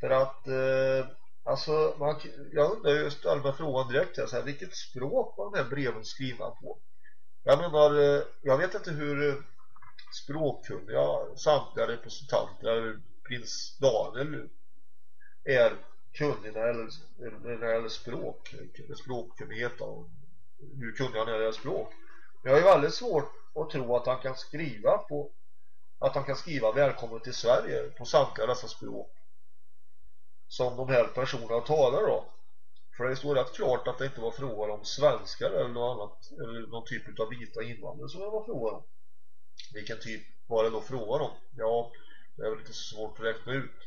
För att eh, alltså man, jag undrar just allmän frågan direkt här, så här, vilket språk var de här breven skrivna på? Jag menar eh, jag vet inte hur eh, språkkunniga samtliga representanter eller prins Daniel är kunniga när det gäller språk språkkunnighet och hur kunnig han är när det gäller språk. Men jag ju väldigt svårt att tro att han kan skriva på att han kan skriva välkommen till Sverige på samtliga dessa språk som de här personerna talar då för det står rätt klart att det inte var frågan om svenskar eller något annat eller någon typ av vita invandrare som det var frågan om. Vilken typ var det då frågan om? Ja det är väl lite svårt att räkna ut.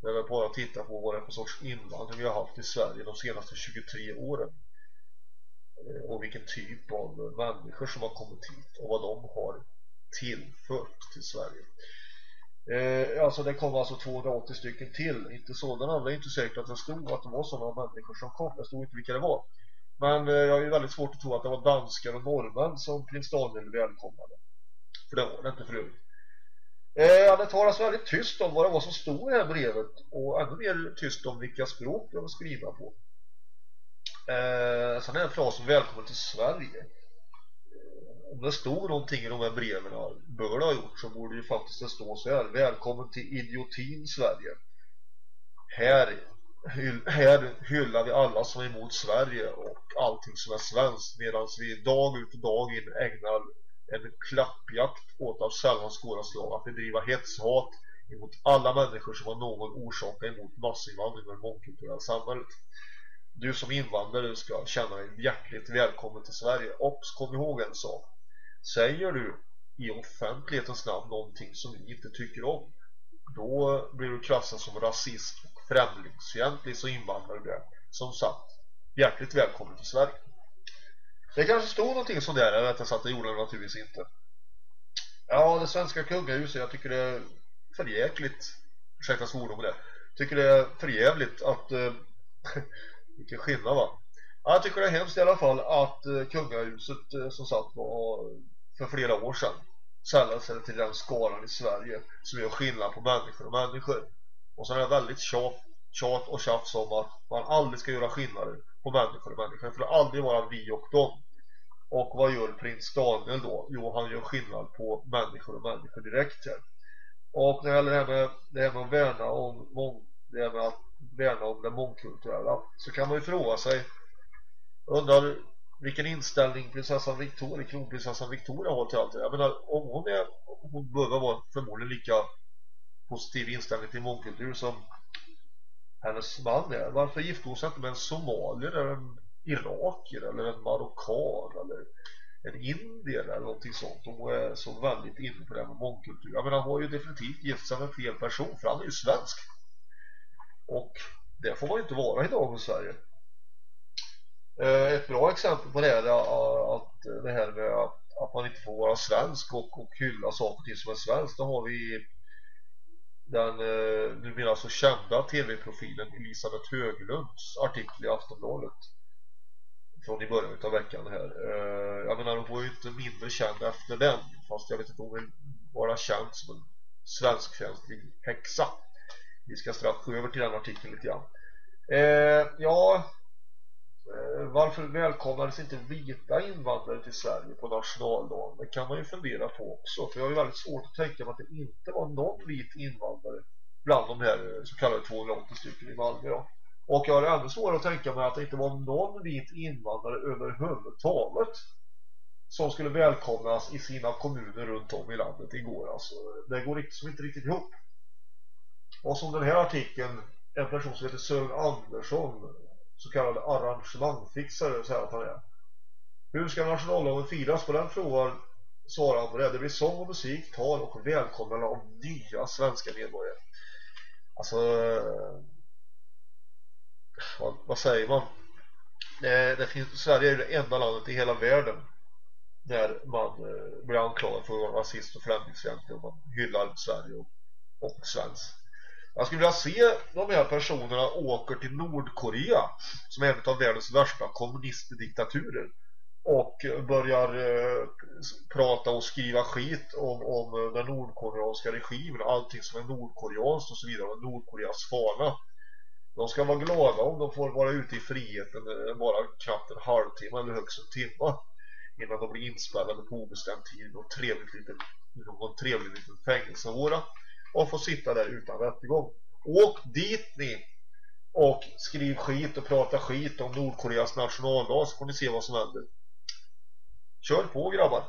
Det är väl bara att titta på vad det är för sorts invandring vi har haft i Sverige de senaste 23 åren. Eh, och vilken typ av människor som har kommit hit och vad de har tillfört till Sverige. Eh, alltså det kom alltså 280 stycken till, inte sådana, det är inte säkert att det stod att det var sådana människor som kom, det stod inte vilka det var. Men eh, jag är väldigt svårt att tro att det var danskar och norrmän som prins Daniel välkomnade. För det var det inte förut. Eh, det talas väldigt tyst om vad det var som stod i det här brevet och ännu mer tyst om vilka språk det var skrivna på. Eh, sen är det en fras välkommen till Sverige om det stod någonting i de här breven bör det ha gjort så borde det faktiskt stå så här. Välkommen till idiotin Sverige. Här, hyll, här hyllar vi alla som är emot Sverige och allting som är svenskt medan vi dag ut och dag in ägnar en klappjakt åt av sällan skåda slag. Att bedriva hetshat emot alla människor som har någon orsak emot massinvandring och mångkulturella samhället. Du som invandrare ska känna dig hjärtligt välkommen till Sverige. Och kom ihåg en sak. Säger du i offentlighetens namn någonting som vi inte tycker om då blir du klassad som rasist och främlingsfientlig så invandrar du är. Som sagt, hjärtligt välkommen till Sverige. Det kanske stod någonting som där, rättare sagt det gjorde det naturligtvis inte. Ja, det svenska kungahuset, jag tycker det är förjäkligt, ursäkta svordom det, tycker det är förjävligt att, eh, (laughs) vilken skillnad va? Jag tycker det är hemskt i alla fall att eh, kungahuset eh, som sagt var eh, för flera år sedan sällade sig till den skalan i Sverige som gör skillnad på människor och människor. Och så är det väldigt tjat, tjat och tjafs om att man aldrig ska göra skillnader på människor och människor. För det aldrig vara vi och dem. Och vad gör prins Daniel då? Jo, han gör skillnad på människor och människor direkt här. Och när det gäller det här med, det här med att värna om det här med att värna om det mångkulturella så kan man ju fråga sig undrar vilken inställning prinsessan Victoria, kronprinsessan Victoria har till allt det. Jag menar, om hon är hon behöver vara förmodligen lika positiv inställning till mångkultur som hennes man är. Varför gifte hon sig inte med en somalier eller en irakier eller en marockan eller en indier eller någonting sånt. Hon är så väldigt inne på det här med mångkultur. Jag menar, hon har ju definitivt gift sig med fel person för han är ju svensk. Och det får man ju inte vara i dagens Sverige. Eh, ett bra exempel på det är att det här med att man inte får vara svensk och, och hylla saker och ting som är svenskt. Då har vi den eh, numera så alltså kända tv-profilen Elisabeth Höglunds artikel i Aftonbladet från i början av veckan här. Eh, jag menar, hon var ju inte mindre känd efter den fast jag vet inte om hon vill vara känd som en svenskfientlig häxa. Vi ska strax gå över till den artikeln lite grann. Eh, ja, Eh, varför välkomnades inte vita invandrare till Sverige på nationaldagen? Det kan man ju fundera på också. För jag har ju väldigt svårt att tänka mig att det inte var någon vit invandrare bland de här eh, så kallade 280 stycken i Malmö. Och jag har ännu svårare att tänka mig att det inte var någon vit invandrare överhuvudtaget som skulle välkomnas i sina kommuner runt om i landet igår. Alltså, det går liksom inte riktigt ihop. Och som den här artikeln, en person som heter Sören Andersson så kallade arrangemangfixare säger att han är. Hur ska nationaldagen firas? På den frågan svarar han på det. Det blir sång och musik, tal och välkomnande av nya svenska medborgare. Alltså vad, vad säger man? Det, det finns, Sverige är det enda landet i hela världen där man eh, blir anklagad för att vara rasist och främlingsfientlig och man hyllar Sverige och, och svensk jag skulle vilja se de här personerna åker till Nordkorea som är en av världens värsta kommunistdiktaturer och börjar eh, prata och skriva skit om, om den nordkoreanska regimen allting som är nordkoreanskt och så vidare och Nordkoreas fana. De ska vara glada om de får vara ute i friheten eh, bara knappt en halvtimme eller högst en timme innan de blir inspärrade på obestämd tid och trevligt liten, någon trevlig liten fängelsevåra och få sitta där utan rättegång. Åk dit ni och skriv skit och prata skit om Nordkoreas nationaldag så får ni se vad som händer. Kör på grabbar.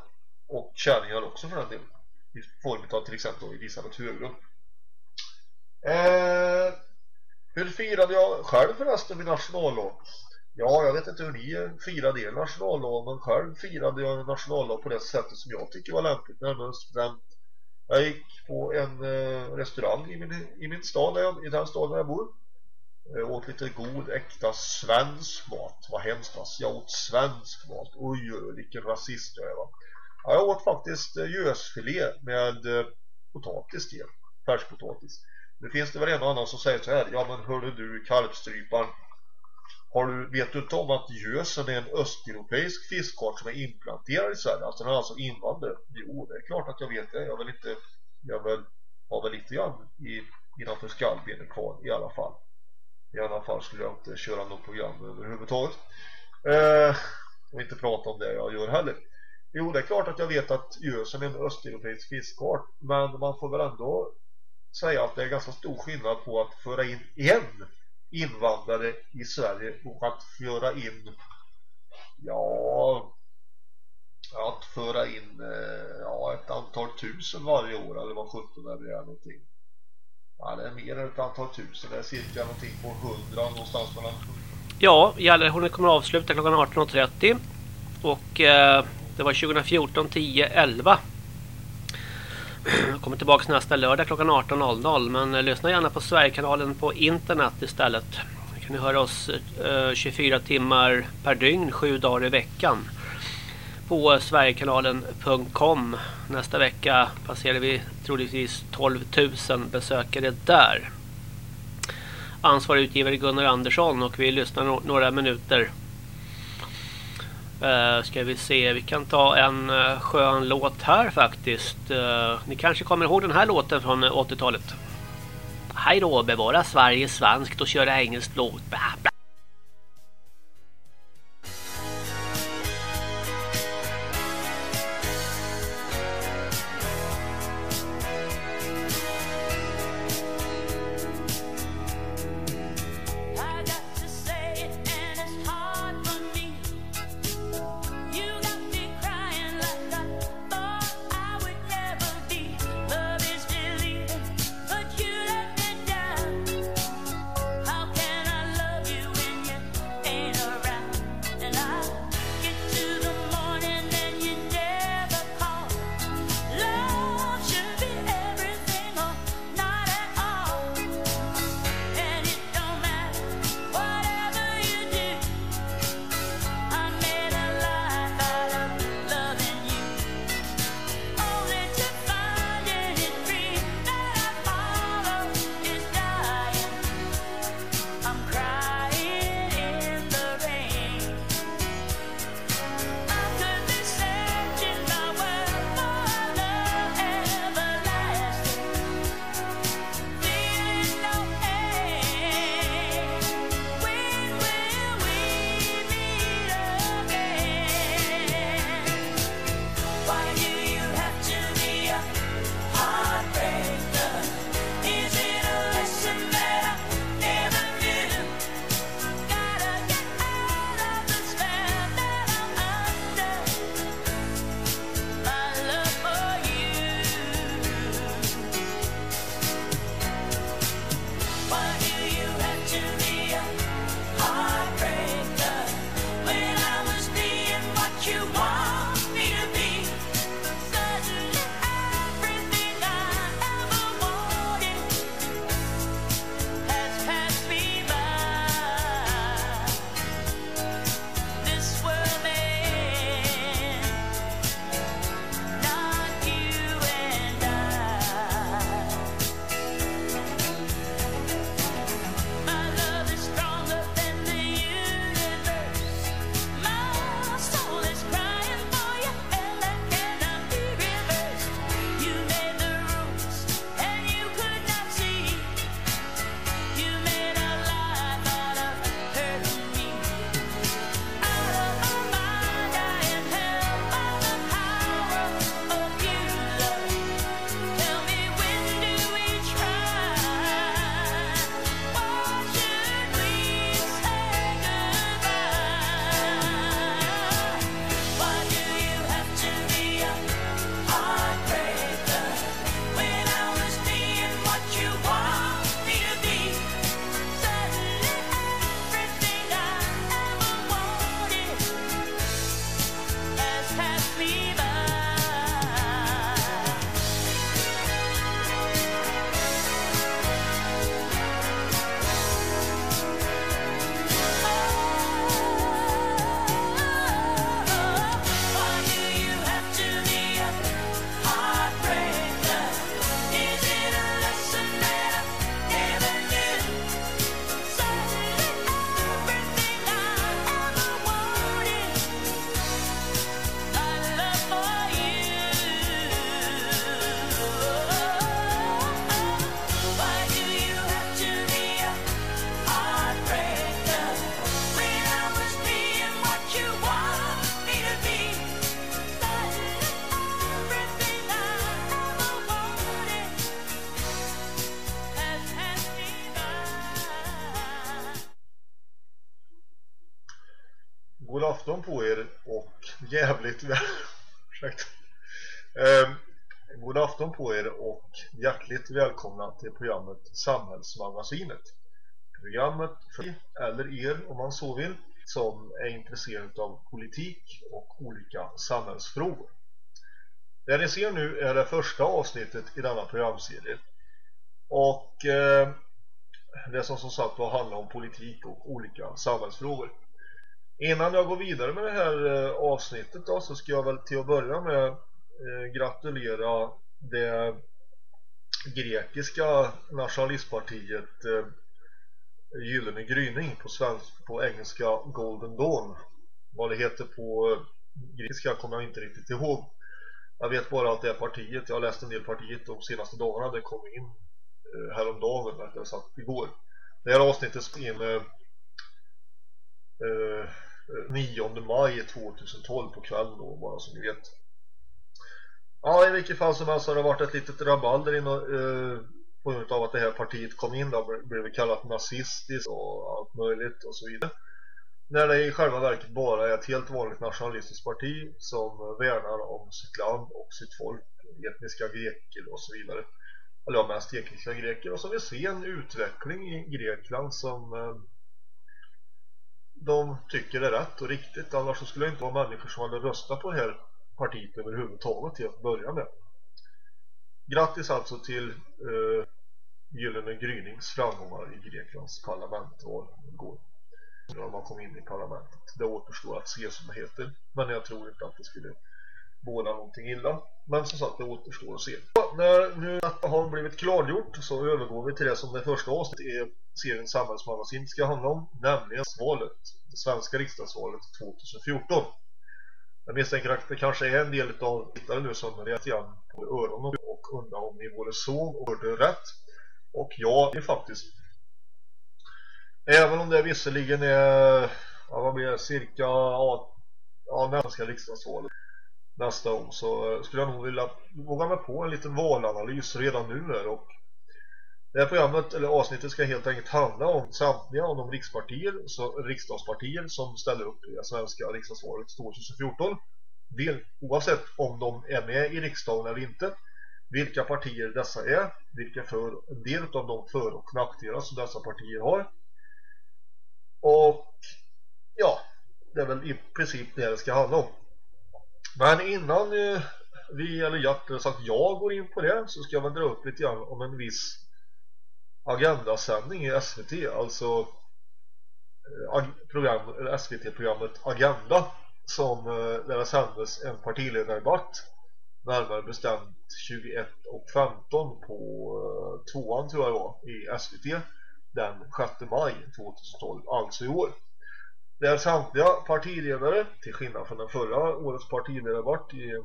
Och kärringar också för den delen. I form av till exempel Elisabeth Höglund. Eh, hur firade jag själv förresten min nationaldag? Ja, jag vet inte hur ni firade er nationaldag men själv firade jag nationaldag på det sättet som jag tycker var lämpligt. Nämligen den jag gick på en eh, restaurang i min, i min stad, där jag, i den staden där jag bor. Jag åt lite god, äkta svensk mat. Vad hemskt alltså, Jag åt svensk mat. Oj, oj, vilken rasist jag är va. Ja, jag åt faktiskt eh, gösfilé med eh, potatis till. Färskpotatis. Nu finns det väl en och annan som säger så här. Ja men hörde du kalvstryparen har du, vet du inte om att gösen är en östeuropeisk fiskart som är implanterad i Sverige? Alltså den är alltså invandrad. Jo, det är klart att jag vet det. Jag vill inte, jag vill, har väl lite grann i, innanför skallbenen kvar i alla fall. I alla fall skulle jag inte köra något program överhuvudtaget. Eh, och inte prata om det jag gör heller. Jo, det är klart att jag vet att gösen är en östeuropeisk fiskart. Men man får väl ändå säga att det är ganska stor skillnad på att föra in en invandrare i Sverige och att föra in ja att föra in eh, ja, ett antal tusen varje år eller vad sjutton det är någonting? Ja det är mer än ett antal tusen det är cirka någonting på hundra någonstans mellan Ja, Gallerhornet kommer att avsluta klockan 18.30 och eh, det var 2014 10 11 jag kommer tillbaka nästa lördag klockan 18.00 men eh, lyssna gärna på Sverigekanalen på internet istället. Då kan ni höra oss eh, 24 timmar per dygn, 7 dagar i veckan på sverigekanalen.com. Nästa vecka passerar vi troligtvis 12 000 besökare där. Ansvarig utgivare Gunnar Andersson och vi lyssnar några minuter Uh, ska vi se, vi kan ta en uh, skön låt här faktiskt. Uh, ni kanske kommer ihåg den här låten från 80-talet. Hej då, bevara Sverige svenskt och köra engelskt låt. Bla, bla. Dåligt. (laughs) Ursäkta. Eh, god afton på er och hjärtligt välkomna till programmet Samhällsmagasinet. Programmet för eller er om man så vill som är intresserad av politik och olika samhällsfrågor. Det ni ser nu är det första avsnittet i denna programserie. Och eh, det som som sagt var handlar om politik och olika samhällsfrågor. Innan jag går vidare med det här eh, avsnittet då, så ska jag väl till att börja med eh, gratulera det grekiska nationalistpartiet eh, Gyllene gryning på, svensk, på engelska Golden Dawn. Vad det heter på eh, grekiska kommer jag inte riktigt ihåg. Jag vet bara att det är partiet, jag har läst en del partiet de senaste dagarna, det kom in eh, häromdagen, rättare sagt igår. Det här avsnittet in eh, eh, 9 maj 2012 på kvällen då, bara som ni vet. Ja, i vilket fall som helst har det varit ett litet rabalder in, eh, på grund av att det här partiet kom in då blev kallat nazistiskt och allt möjligt och så vidare. När det i själva verket bara är ett helt vanligt nationalistiskt parti som värnar om sitt land och sitt folk, etniska greker och så vidare. Eller ja, mest etniska greker och så vill se en utveckling i Grekland som eh, de tycker är rätt och riktigt. Annars så skulle det inte vara människor som hade röstat på det här partiet överhuvudtaget till att börja med. Grattis alltså till eh, Gyllene Grynings framgångar i Greklands parlamentval igår. När man kom in i parlamentet. Det återstår att se som det heter. Men jag tror inte att det skulle båda någonting illa. Men som sagt, det återstår att se. När nu detta har blivit klargjort så övergår vi till det som det första avsnittet i serien Samhällsmagasin ska handla om. Nämligen valet, det svenska riksdagsvalet 2014. Jag misstänker att det kanske är en del av tittare nu som rätt igen på öronen och undrar om ni både såg och hörde rätt. Och ja, det är faktiskt Även om det visserligen är ja, vad blir det, cirka ja, ja, svenska riksdagsvalet nästa år så skulle jag nog vilja våga mig på en liten valanalys redan nu här och det här programmet, eller avsnittet ska helt enkelt handla om samtliga av de rikspartier, så, riksdagspartier som ställer upp i det svenska riksdagsvalet 2014 Vill, oavsett om de är med i riksdagen eller inte vilka partier dessa är, vilka för, en del av de för- och nackdelar som dessa partier har. Och ja, det är väl i princip det det ska handla om men innan eh, vi, eller jag, sagt jag går in på det så ska jag väl dra upp lite grann om en viss agendasändning i SVT alltså eh, program, SVT-programmet Agenda som eh, där det sändes en partiledardebatt närmare bestämt 21 och 15 på tvåan tror jag det var i SVT den 6 maj 2012, alltså i år där samtliga partiledare till skillnad från den förra årets partiledardebatt i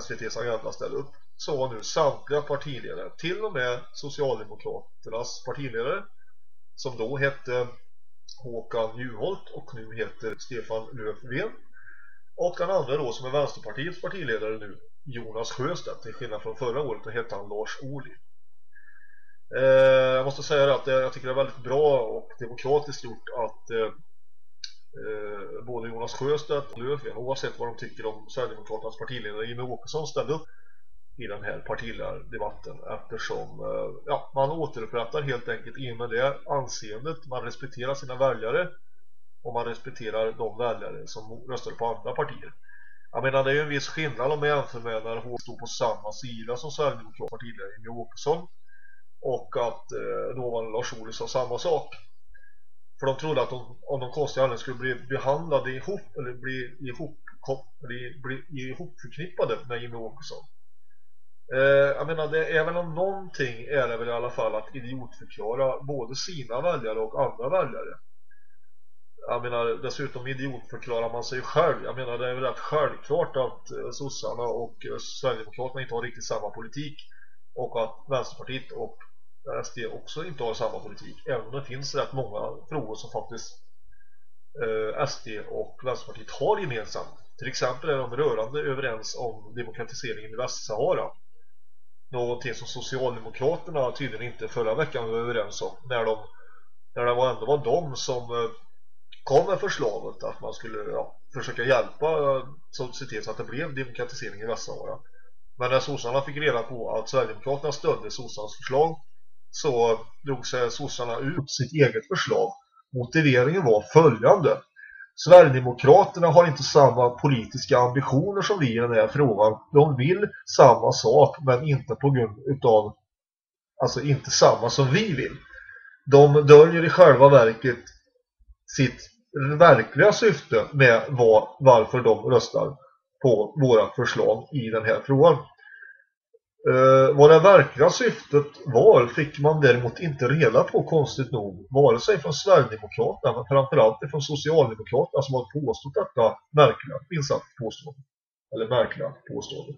SVTs agenda ställde upp. Så var nu samtliga partiledare, till och med Socialdemokraternas partiledare som då hette Håkan Juholt och nu heter Stefan Löfven. Och den andra då som är Vänsterpartiets partiledare nu Jonas Sjöstedt till skillnad från förra året då hette han Lars Ohly. Eh, jag måste säga att jag tycker det är väldigt bra och demokratiskt gjort att eh, eh, både Jonas Sjöstedt och Löfven oavsett vad de tycker om Sverigedemokraternas partiledare Jimmie Åkesson ställde upp i den här partiledardebatten eftersom eh, ja, man återupprättar helt enkelt i och med det anseendet. Man respekterar sina väljare och man respekterar de väljare som röstar på andra partier. Jag menar det är ju en viss skillnad om man jämför med när hon stod på samma sida som Sverigedemokraternas partiledare Jimmie Åkesson och att eh, dåvarande Lars Ohly sa samma sak för de trodde att de, om de konstiga anledningarna skulle bli behandlade ihop eller bli ihop bli, bli ihopförknippade med Jimmy Åkesson. Eh, jag menar det är väl om någonting är det väl i alla fall att idiotförklara både sina väljare och andra väljare. Jag menar dessutom idiotförklarar man sig själv. Jag menar det är väl rätt självklart att eh, sossarna och eh, Sverigedemokraterna inte har riktigt samma politik och att Vänsterpartiet och där SD också inte har samma politik även om det finns rätt många frågor som faktiskt eh, SD och Vänsterpartiet har gemensamt till exempel är de rörande överens om demokratiseringen i Västsahara någonting som Socialdemokraterna tydligen inte förra veckan var överens om när, de, när det var ändå var de som eh, kom med förslaget att man skulle ja, försöka hjälpa eh, så se till så att det blev demokratisering i Västsahara. Men när sossarna fick reda på att Sverigedemokraterna stödde sossarnas förslag så drog sig sossarna ut sitt eget förslag. Motiveringen var följande. Sverigedemokraterna har inte samma politiska ambitioner som vi i den här frågan. De vill samma sak men inte på grund utav alltså inte samma som vi vill. De döljer i själva verket sitt verkliga syfte med var, varför de röstar på våra förslag i den här frågan. Eh, vad det verkliga syftet var fick man däremot inte reda på konstigt nog vare sig från Sverigedemokraterna men framförallt från Socialdemokraterna som har påstått detta märkliga minst påstående eller märkliga påstående.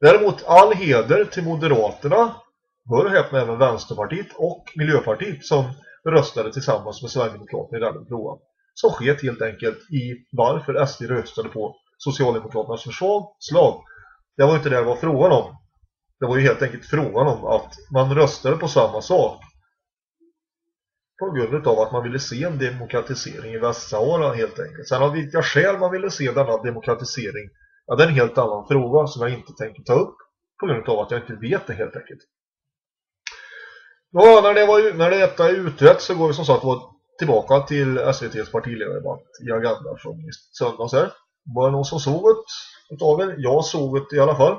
Däremot all heder till Moderaterna hör häpna även Vänsterpartiet och Miljöpartiet som röstade tillsammans med Sverigedemokraterna i den frågan som sket helt enkelt i varför SD röstade på Socialdemokraternas förslag. Det var inte det det var frågan om. Det var ju helt enkelt frågan om att man röstade på samma sak. På grund av att man ville se en demokratisering i Västsahara helt enkelt. Sen av vilka skäl man ville se denna demokratisering, ja det är en helt annan fråga som jag inte tänker ta upp. På grund av att jag inte vet det helt enkelt. Ja, när, det var, när detta är utrett så går vi som sagt tillbaka till SVTs partiledardebatt i Agenda från söndags här. Var det någon som såg det utav er? Jag såg det i alla fall.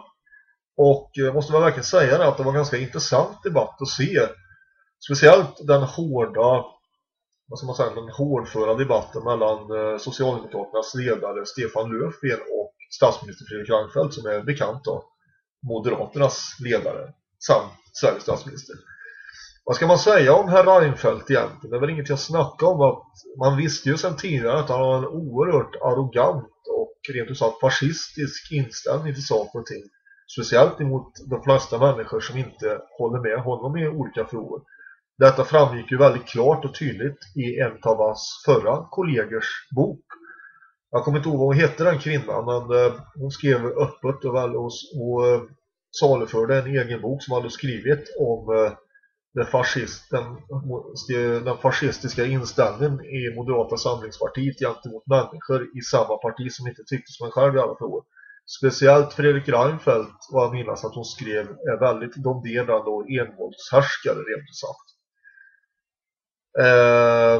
Och jag måste väl verkligen säga det att det var en ganska intressant debatt att se. Speciellt den hårda, vad ska man säga, den hårdföra debatten mellan eh, Socialdemokraternas ledare Stefan Löfven och statsminister Fredrik Reinfeldt som är bekant då. Moderaternas ledare samt Sveriges statsminister. Vad ska man säga om herr Reinfeldt egentligen? Det är väl inget jag snackar om att man visste ju sedan tidigare att han har en oerhört arrogant och rent ut sagt fascistisk inställning till saker och ting. Speciellt emot de flesta människor som inte håller med honom i olika frågor. Detta framgick ju väldigt klart och tydligt i en av hans förra kollegors bok. Jag kommer inte ihåg vad hon hette den kvinnan men eh, hon skrev öppet och, väl, och, och eh, saluförde en egen bok som hade skrivit om eh, den, fascist, den, den fascistiska inställningen i Moderata samlingspartiet gentemot människor i samma parti som inte tyckte som en själv i alla frågor. Speciellt Fredrik Reinfeldt, vad jag minns att hon skrev, är väldigt domderande och envåldshärskare rent sagt. Eh,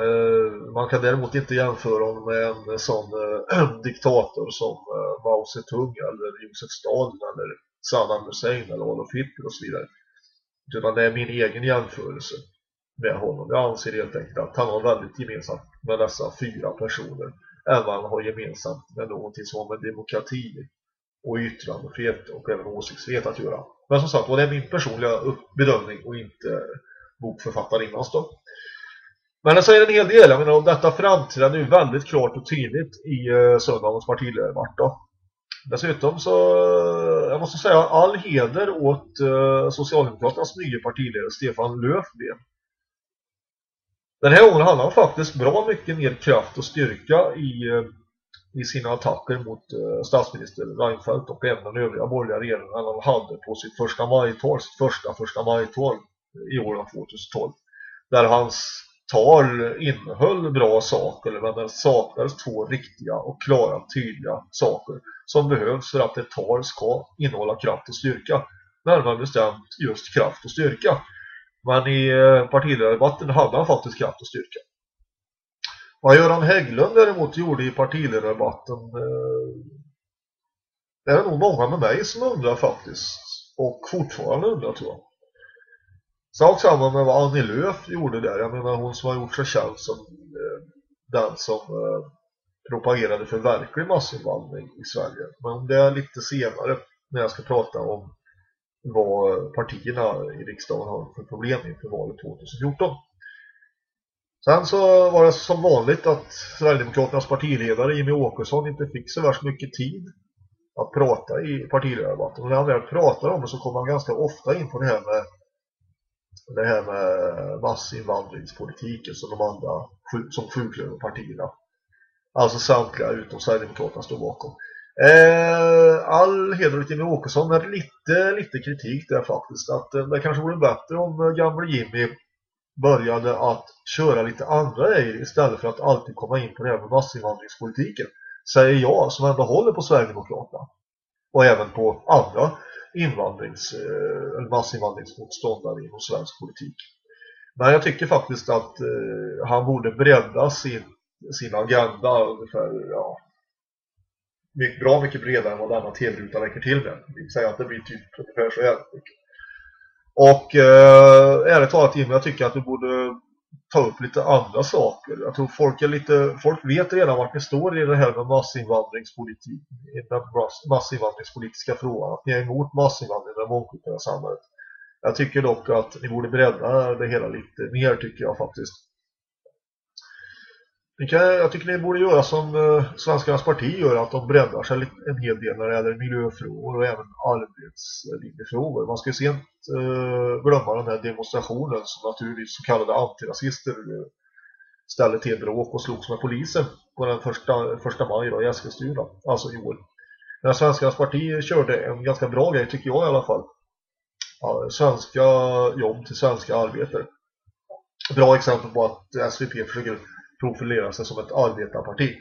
eh, man kan däremot inte jämföra honom med en sån eh, (clears throat) diktator som eh, Mao Zedong eller Josef Stalin eller Saddam Hussein eller Adolf Hitler och så vidare. Utan det är min egen jämförelse med honom. Jag anser helt enkelt att han har väldigt gemensamt med dessa fyra personer än vad han har gemensamt med någonting som har med demokrati och yttrandefrihet och även åsiktsfrihet att göra. Men som sagt, det är min personliga bedömning och inte bokförfattarinnans då. Men det säger en hel del, jag menar om detta framträder nu ju väldigt klart och tydligt i eh, söndagens partiledarvart då. Dessutom så, eh, jag måste säga all heder åt eh, Socialdemokraternas nya partiledare Stefan Löfven. Den här gången hade han faktiskt bra mycket mer kraft och styrka i, eh, i sina attacker mot eh, statsminister Reinfeldt och även den övriga borgerliga regeringen än han hade på sitt första majtal, sitt första första majtal eh, i år 2012. Där hans tal innehöll bra saker men det saknades två riktiga och klara tydliga saker som behövs för att ett tal ska innehålla kraft och styrka. Närmare bestämt just kraft och styrka. Men i eh, partiledardebatten hade han faktiskt kraft och styrka. Vad Göran Hägglund däremot gjorde i partiledardebatten eh, det är nog många med mig som undrar faktiskt. Och fortfarande undrar tror jag. Sak samma med vad Annie Lööf gjorde där. Jag menar hon som har gjort sig känd som eh, den som eh, propagerade för verklig massinvandring i Sverige. Men det är lite senare när jag ska prata om vad partierna i riksdagen har för problem inför valet 2014. Sen så var det som vanligt att Sverigedemokraternas partiledare Jimmy Åkesson inte fick så värst mycket tid att prata i partiledardebatten. Och när han väl pratar om det så kommer han ganska ofta in på det här med det här med massinvandringspolitiken som de andra som sjuklöverpartierna alltså samtliga utom Sverigedemokraterna står bakom eh, all heder till Jimmy Åkesson men lite, lite kritik där faktiskt att eh, det kanske vore bättre om eh, gamle Jimmy började att köra lite andra grejer istället för att alltid komma in på det här med massinvandringspolitiken. Säger jag som ändå håller på Sverigedemokraterna. Och även på andra invandrings, eh, massinvandringsmotståndare inom svensk politik. Men jag tycker faktiskt att eh, han borde bredda sin, sin agenda ungefär, ja, mycket, bra mycket bredare än vad denna tv-ruta räcker till med. Det vill säga att det blir typ ungefär så här mycket. Och eh, ärligt talat Jimmy, jag tycker att du borde ta upp lite andra saker. Jag tror folk är lite, folk vet redan vart ni står i det här med massinvandringspolitik, den massinvandringspolitiska frågan. Att ni är emot massinvandring i det mångkulturella samhället. Jag tycker dock att ni borde bredda det hela lite mer tycker jag faktiskt. Kan, jag tycker ni borde göra som eh, Svenskarnas parti gör, att de breddar sig en hel del när det gäller miljöfrågor och även arbetslinjefrågor. Man ska ju sent eh, glömma den här demonstrationen som naturligtvis så kallade antirasister eh, ställde till bråk och slogs med polisen på den första, första maj då, i Eskilstuna, alltså i år. När Svenskarnas parti körde en ganska bra grej tycker jag i alla fall. Ja, svenska jobb till svenska arbetare. Bra exempel på att SVP försöker profilera sig som ett arbetarparti.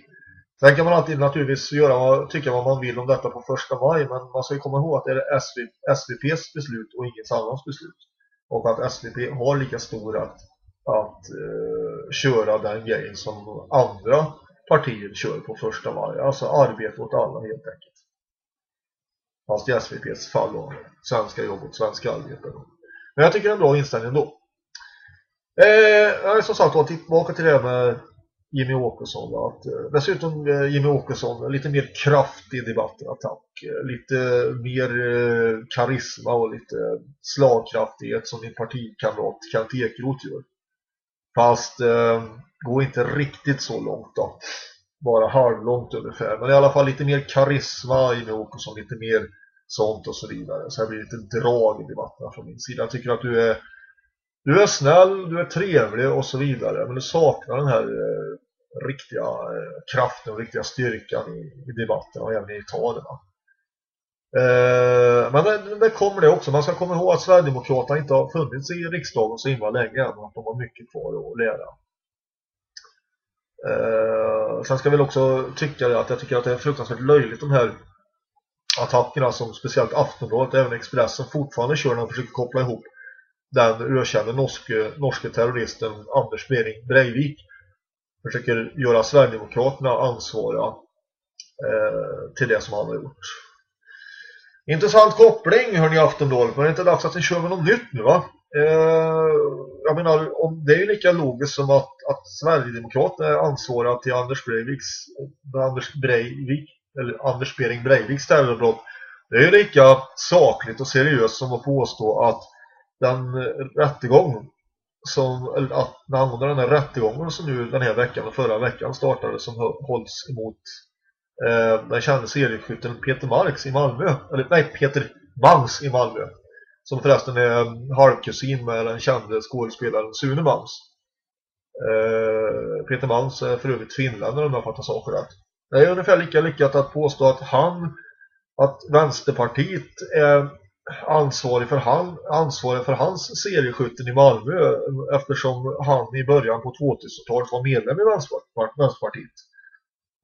Sen kan man alltid naturligtvis göra, tycka vad man vill om detta på första maj, men man ska komma ihåg att det är SV, SVPs beslut och inget annans beslut. Och att SVP har lika stor rätt att eh, köra den grejen som andra partier kör på första maj. Alltså arbete åt alla helt enkelt. Fast i SVPs fall då, svenska jobb åt svenska arbetare. Men jag tycker det är en bra inställning då. Eh, som sagt, tillbaka till det här med Jimmy Åkesson. Då, att, eh, dessutom eh, Jimmy Åkesson, lite mer kraft i debatten attack. Eh, lite mer eh, karisma och lite slagkraftighet som din partikamrat Kent Ekeroth gör. Fast eh, går inte riktigt så långt då. Bara halvlångt ungefär. Men i alla fall lite mer karisma Jimmy Åkesson, lite mer sånt och så vidare. Så det blir lite drag i debatten från min sida. Jag tycker att du är du är snäll, du är trevlig och så vidare. Men du saknar den här eh, riktiga eh, kraften och riktiga styrkan i, i debatten och även i talen. Eh, men det, det, kommer det också. Man ska komma ihåg att Sverigedemokraterna inte har funnits i riksdagen så himla länge än och att de har mycket kvar att lära. Eh, sen ska jag väl också tycka att jag tycker att det är fruktansvärt löjligt de här attackerna som speciellt Aftonbladet och även Expressen fortfarande kör när de försöker koppla ihop den ökände norske, norske terroristen Anders Bering Breivik försöker göra Sverigedemokraterna ansvariga eh, till det som han har gjort. Intressant koppling hör ni Aftonbladet, men det är inte dags att ni kör med något nytt nu va? Eh, jag menar, om det är ju lika logiskt som att, att Sverigedemokraterna är ansvariga till Anders Breiviks Anders Breivik eller Anders Bering Breiviks terrorbrott. Det är ju lika sakligt och seriöst som att påstå att den eh, rättegång som, eller att den använder den här rättegången som nu den här veckan och förra veckan startade som hålls emot eh, den kände serieskytten Peter Marx i Malmö eller nej, Peter Mans i Malmö som förresten är halvkusin med den kände skådespelaren Sune Mans. eh, Peter Mans är för övrigt finländare om jag fattar saker rätt det är ungefär lika lyckat att påstå att han att Vänsterpartiet är ansvarig för, han, ansvarig för hans serieskytten i Malmö eftersom han i början på 2000-talet var medlem i Vänsterpartiet.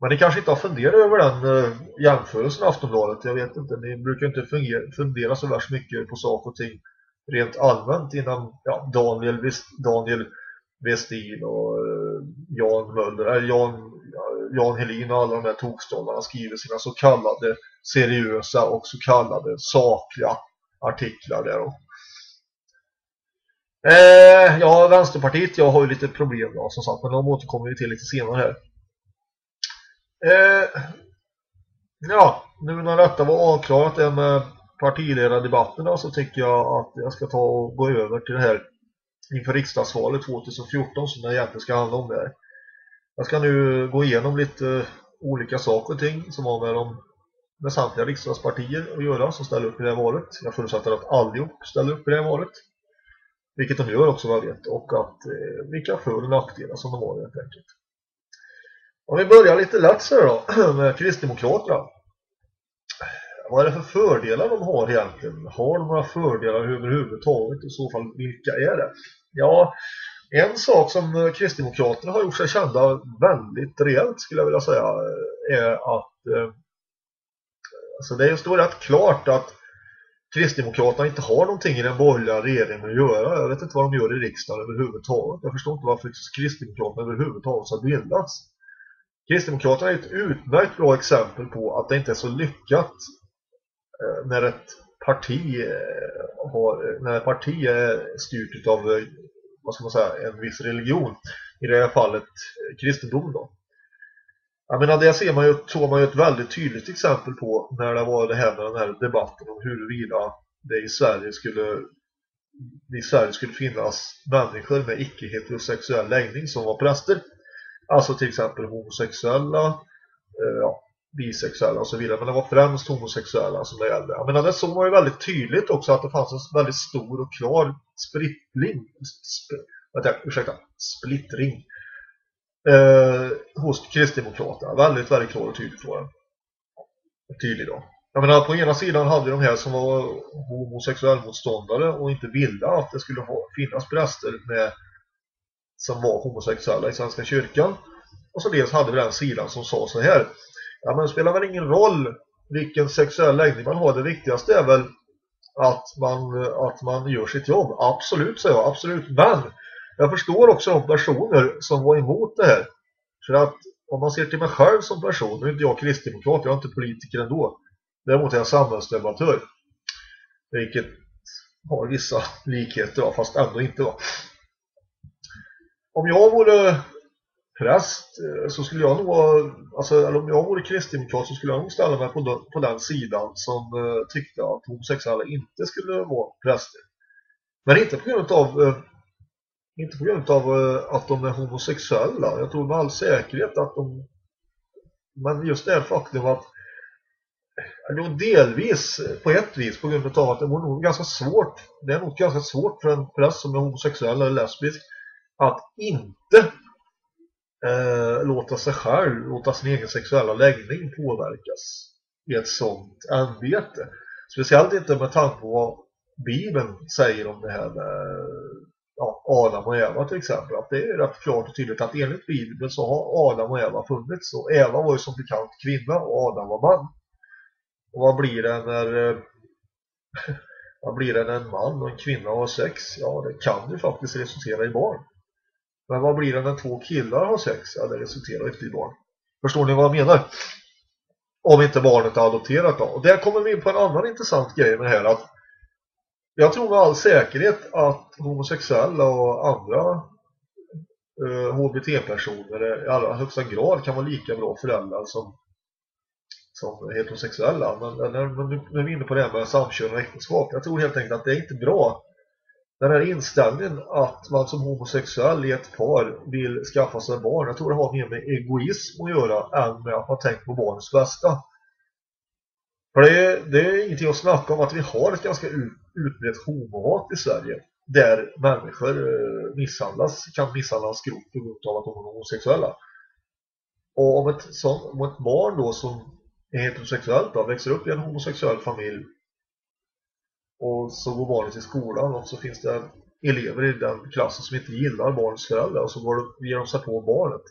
Men ni kanske inte har funderat över den eh, jämförelsen Aftonbladet. Jag vet inte, ni brukar inte fungera, fundera så värst mycket på saker och ting rent allmänt innan ja, Daniel, Daniel Westin och eh, Jan Möller, eh, Jan, Jan Helin och alla de här tokstollarna skriver sina så kallade seriösa och så kallade sakliga artiklar där då. Eh, ja, Vänsterpartiet, jag har ju lite problem då, som sagt, men de återkommer vi till lite senare här. Eh, ja, nu när detta var avklarat det med eh, partiledardebatterna så tycker jag att jag ska ta och gå över till det här inför riksdagsvalet 2014 som det egentligen ska handla om där. Jag ska nu gå igenom lite eh, olika saker och ting som har med de med samtliga riksdagspartier att göra som ställer upp i det här valet. Jag förutsätter att allihop ställer upp i det här valet. Vilket de gör också vad jag vet. Och att eh, vilka för- och nackdelar som de har helt enkelt. Om vi börjar lite lätt så då (clears throat) med Kristdemokraterna. Vad är det för fördelar de har egentligen? Har de några fördelar överhuvudtaget? I så fall, vilka är det? Ja, En sak som Kristdemokraterna har gjort sig kända väldigt rejält skulle jag vilja säga är att eh, så alltså det står rätt klart att Kristdemokraterna inte har någonting i den borgerliga regeringen att göra. Jag vet inte vad de gör i riksdagen överhuvudtaget. Jag förstår inte varför Kristdemokraterna överhuvudtaget har bildats. Kristdemokraterna är ett utmärkt bra exempel på att det inte är så lyckat eh, när ett parti eh, har, när ett parti är styrt av eh, vad ska man säga, en viss religion. I det här fallet kristendom då. Jag menar, det ser man ju, såg man ju ett väldigt tydligt exempel på när det var det här med den här debatten om huruvida det i Sverige skulle i Sverige skulle finnas människor med icke-heterosexuell läggning som var präster. Alltså till exempel homosexuella, eh, ja, bisexuella och så vidare. Men det var främst homosexuella som det gällde. Jag menar, det såg man ju väldigt tydligt också att det fanns en väldigt stor och klar splittring, sp vänta, ursäkta, splittring eh, hos Kristdemokraterna. Väldigt, väldigt klar och tydlig var den. Tydlig då. Jag menar, på ena sidan hade de här som var homosexuell motståndare och inte ville att det skulle finnas präster med, som var homosexuella i Svenska kyrkan. Och så dels hade vi den sidan som sa så här. Ja, men det spelar väl ingen roll vilken sexuell läggning man har. Det viktigaste är väl att man, att man gör sitt jobb. Absolut, säger jag. Absolut. Men jag förstår också de personer som var emot det här. För att om man ser till mig själv som person, nu är inte jag kristdemokrat, jag är inte politiker ändå. Däremot är jag samhällsdebattör. Vilket har vissa likheter, fast ändå inte. Då. Om jag vore präst eh, så skulle jag nog alltså, eller om jag vore kristdemokrat så skulle jag nog ställa mig på, den, på den sidan som eh, tyckte att homosexuella inte skulle vara präster. Men inte på grund av eh, inte på grund av eh, att de är homosexuella. Jag tror med all säkerhet att de men just det faktum att Jo, delvis på ett vis på grund av att det var nog ganska svårt det är nog ganska svårt för en präst som är homosexuell eller lesbisk att inte eh, låta sig själv, låta sin egen sexuella läggning påverkas i ett sånt ämbete. Speciellt inte med tanke på vad Bibeln säger om det här med ja, Adam och Eva till exempel. Att det är rätt klart och tydligt att enligt Bibeln så har Adam och Eva funnits. Och Eva var ju som bekant kvinna och Adam var man. Och vad blir det när eh, (laughs) vad blir det när en man och en kvinna har sex? Ja, det kan ju faktiskt resultera i barn. Men vad blir det när två killar har sex? Ja, det resulterar inte i barn. Förstår ni vad jag menar? Om inte barnet är adopterat då. Och där kommer vi in på en annan intressant grej med det här att jag tror med all säkerhet att homosexuella och andra eh, HBT-personer i allra högsta grad kan vara lika bra föräldrar som, som heterosexuella. Men när, när vi är inne på det här med samkön och äktenskap, jag tror helt enkelt att det är inte bra den här inställningen att man som homosexuell i ett par vill skaffa sig barn, jag tror det har mer med egoism att göra än med att man tänker på barnets bästa. För det är, det är ingenting att snacka om att vi har ett ganska utbrett homohat i Sverige där människor eh, misshandlas, kan misshandlas grovt på grund av att de är homosexuella. Och om ett, sånt, om ett barn då som är heterosexuellt då, växer upp i en homosexuell familj och så går barnet till skolan och så finns det elever i den klassen som inte gillar barnets föräldrar och så går de, ger de sig på barnet.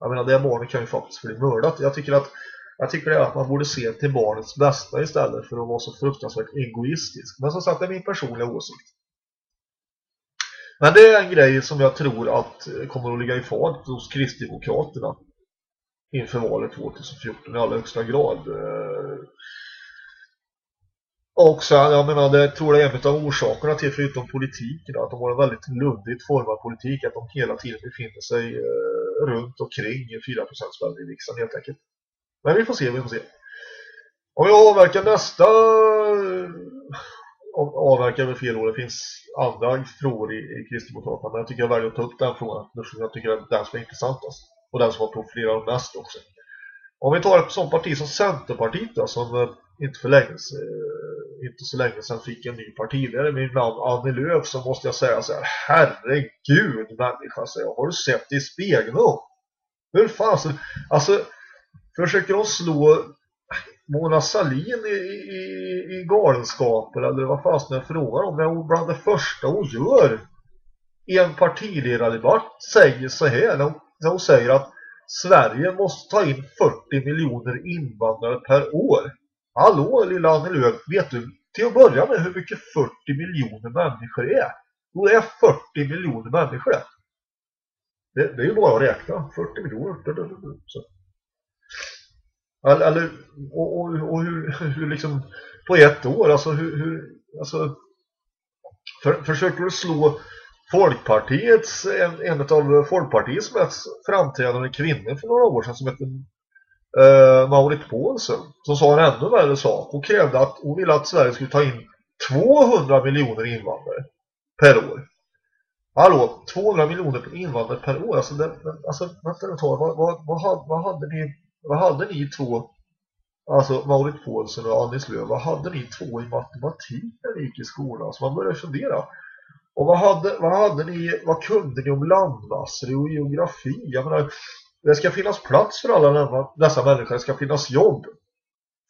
Jag menar, det barnet kan ju faktiskt bli mördat. Jag tycker att jag tycker det är att man borde se till barnets bästa istället för att vara så fruktansvärt egoistisk. Men som sagt, det är min personliga åsikt. Men det är en grej som jag tror att eh, kommer att ligga i fart hos Kristdemokraterna inför valet 2014 i allra högsta grad. Eh, och sen, jag menar, det tror jag är en av orsakerna till förutom politiken att de har en väldigt luddigt formad politik att de hela tiden befinner sig eh, runt och kring 4% spänn i riksdagen helt enkelt. Men vi får se, vi får se. Om vi avverkar nästa avverkar med fel år, det finns andra frågor i, i Kristdemokraterna men jag tycker jag väljer att ta upp den frågan eftersom jag tycker att den som är intressantast alltså. och den som har profilerat mest också. Om vi tar ett sånt parti som Centerpartiet då, som eh, inte för länge eh, inte så länge sedan fick en ny partiledare med namn Annie Lööf så måste jag säga så här herregud människa så jag har du sett i spegeln hur fan så, alltså försöker de slå Mona Salin i, i, i galenskaper eller vad fasen jag frågar om det hon bland det första hon gör i en partiledardebatt säger så här när hon, när hon säger att Sverige måste ta in 40 miljoner invandrare per år. Hallå lilla Annie Lööf, vet du till att börja med hur mycket 40 miljoner människor är? Då är 40 miljoner människor det. Det, det är ju bara att räkna. 40 miljoner. Så. Eller, och, och, och hur, hur liksom på ett år, alltså hur, hur alltså för, försöker du slå Folkpartiets, en, en av Folkpartiets mest framträdande kvinnor för några år sedan som hette eh, Maurit Paulsen som sa en ännu värre sak och krävde att hon ville att Sverige skulle ta in 200 miljoner invandrare per år. Hallå, 200 miljoner invandrare per år. Alltså, det, alltså vänta ett tag, vad, vad, vad, vad, hade ni vad hade ni två alltså Maurit Paulsen och Anis Lööf, vad hade ni två i matematik när ni gick i skolan? Så man började fundera. Och vad hade, vad hade ni, vad kunde ni om landmassor och geografi? Jag menar, det ska finnas plats för alla dessa människor, det ska finnas jobb.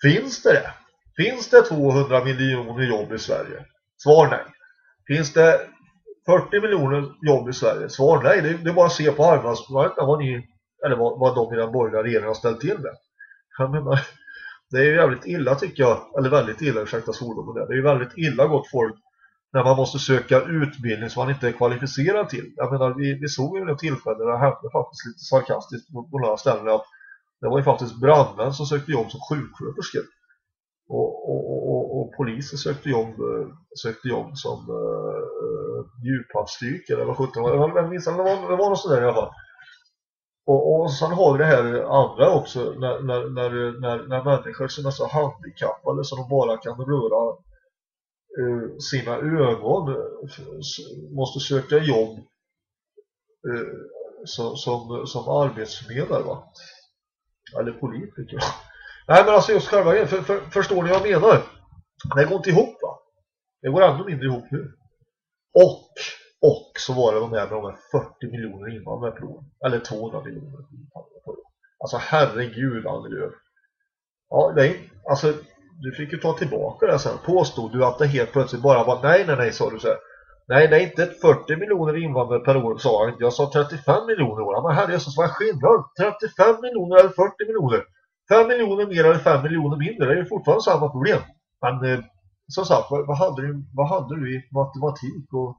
Finns det det? Finns det 200 miljoner jobb i Sverige? Svar nej. Finns det 40 miljoner jobb i Sverige? Svar nej. Det, det är bara att se på arbetsmarknaden vad ni, eller vad, vad de i den borgerliga regeringen har ställt till med. Jag menar, det är ju jävligt illa tycker jag, eller väldigt illa, ursäkta svordomen där. Det är ju väldigt illa gott folk när man måste söka utbildning som man inte är kvalificerad till. Jag menar, vi, vi såg ju några tillfällen det hände faktiskt lite sarkastiskt på, på några ställen att det var ju faktiskt brandmän som sökte jobb som sjuksköterskor. Och, och, och, och poliser sökte jobb, eh, sökte jobb som eh, eh, uh, djuphavsdykare eller vad sjutton var. Det var, det var något sådär i alla fall. Och, och sen har vi det här andra också när, när, när, när, när människor som är så handikappade så de bara kan röra uh, sina ögon måste söka jobb eh, uh, som, som, som arbetsförmedlare va? Eller politiker. Nej men alltså just själva grejen, för, för, förstår ni vad jag menar? Det går inte ihop va? Det går ännu mindre ihop nu. Och, och så var det de här med de här 40 miljoner invandrare per år. Eller 200 miljoner invandrare per år. Alltså herregud Annie Lööf. Ja, nej, alltså du fick ju ta tillbaka det sen. Påstod du att det helt plötsligt bara var nej, nej, nej, sa du så här. Nej, nej, inte 40 miljoner invandrare per år sa jag inte. Jag sa 35 miljoner år. Men herrejösses, vad är skillnad? 35 miljoner eller 40 miljoner? 5 miljoner mer eller 5 miljoner mindre, det är ju fortfarande samma problem. Men eh, som sagt, vad, vad, hade du, vad hade du i matematik och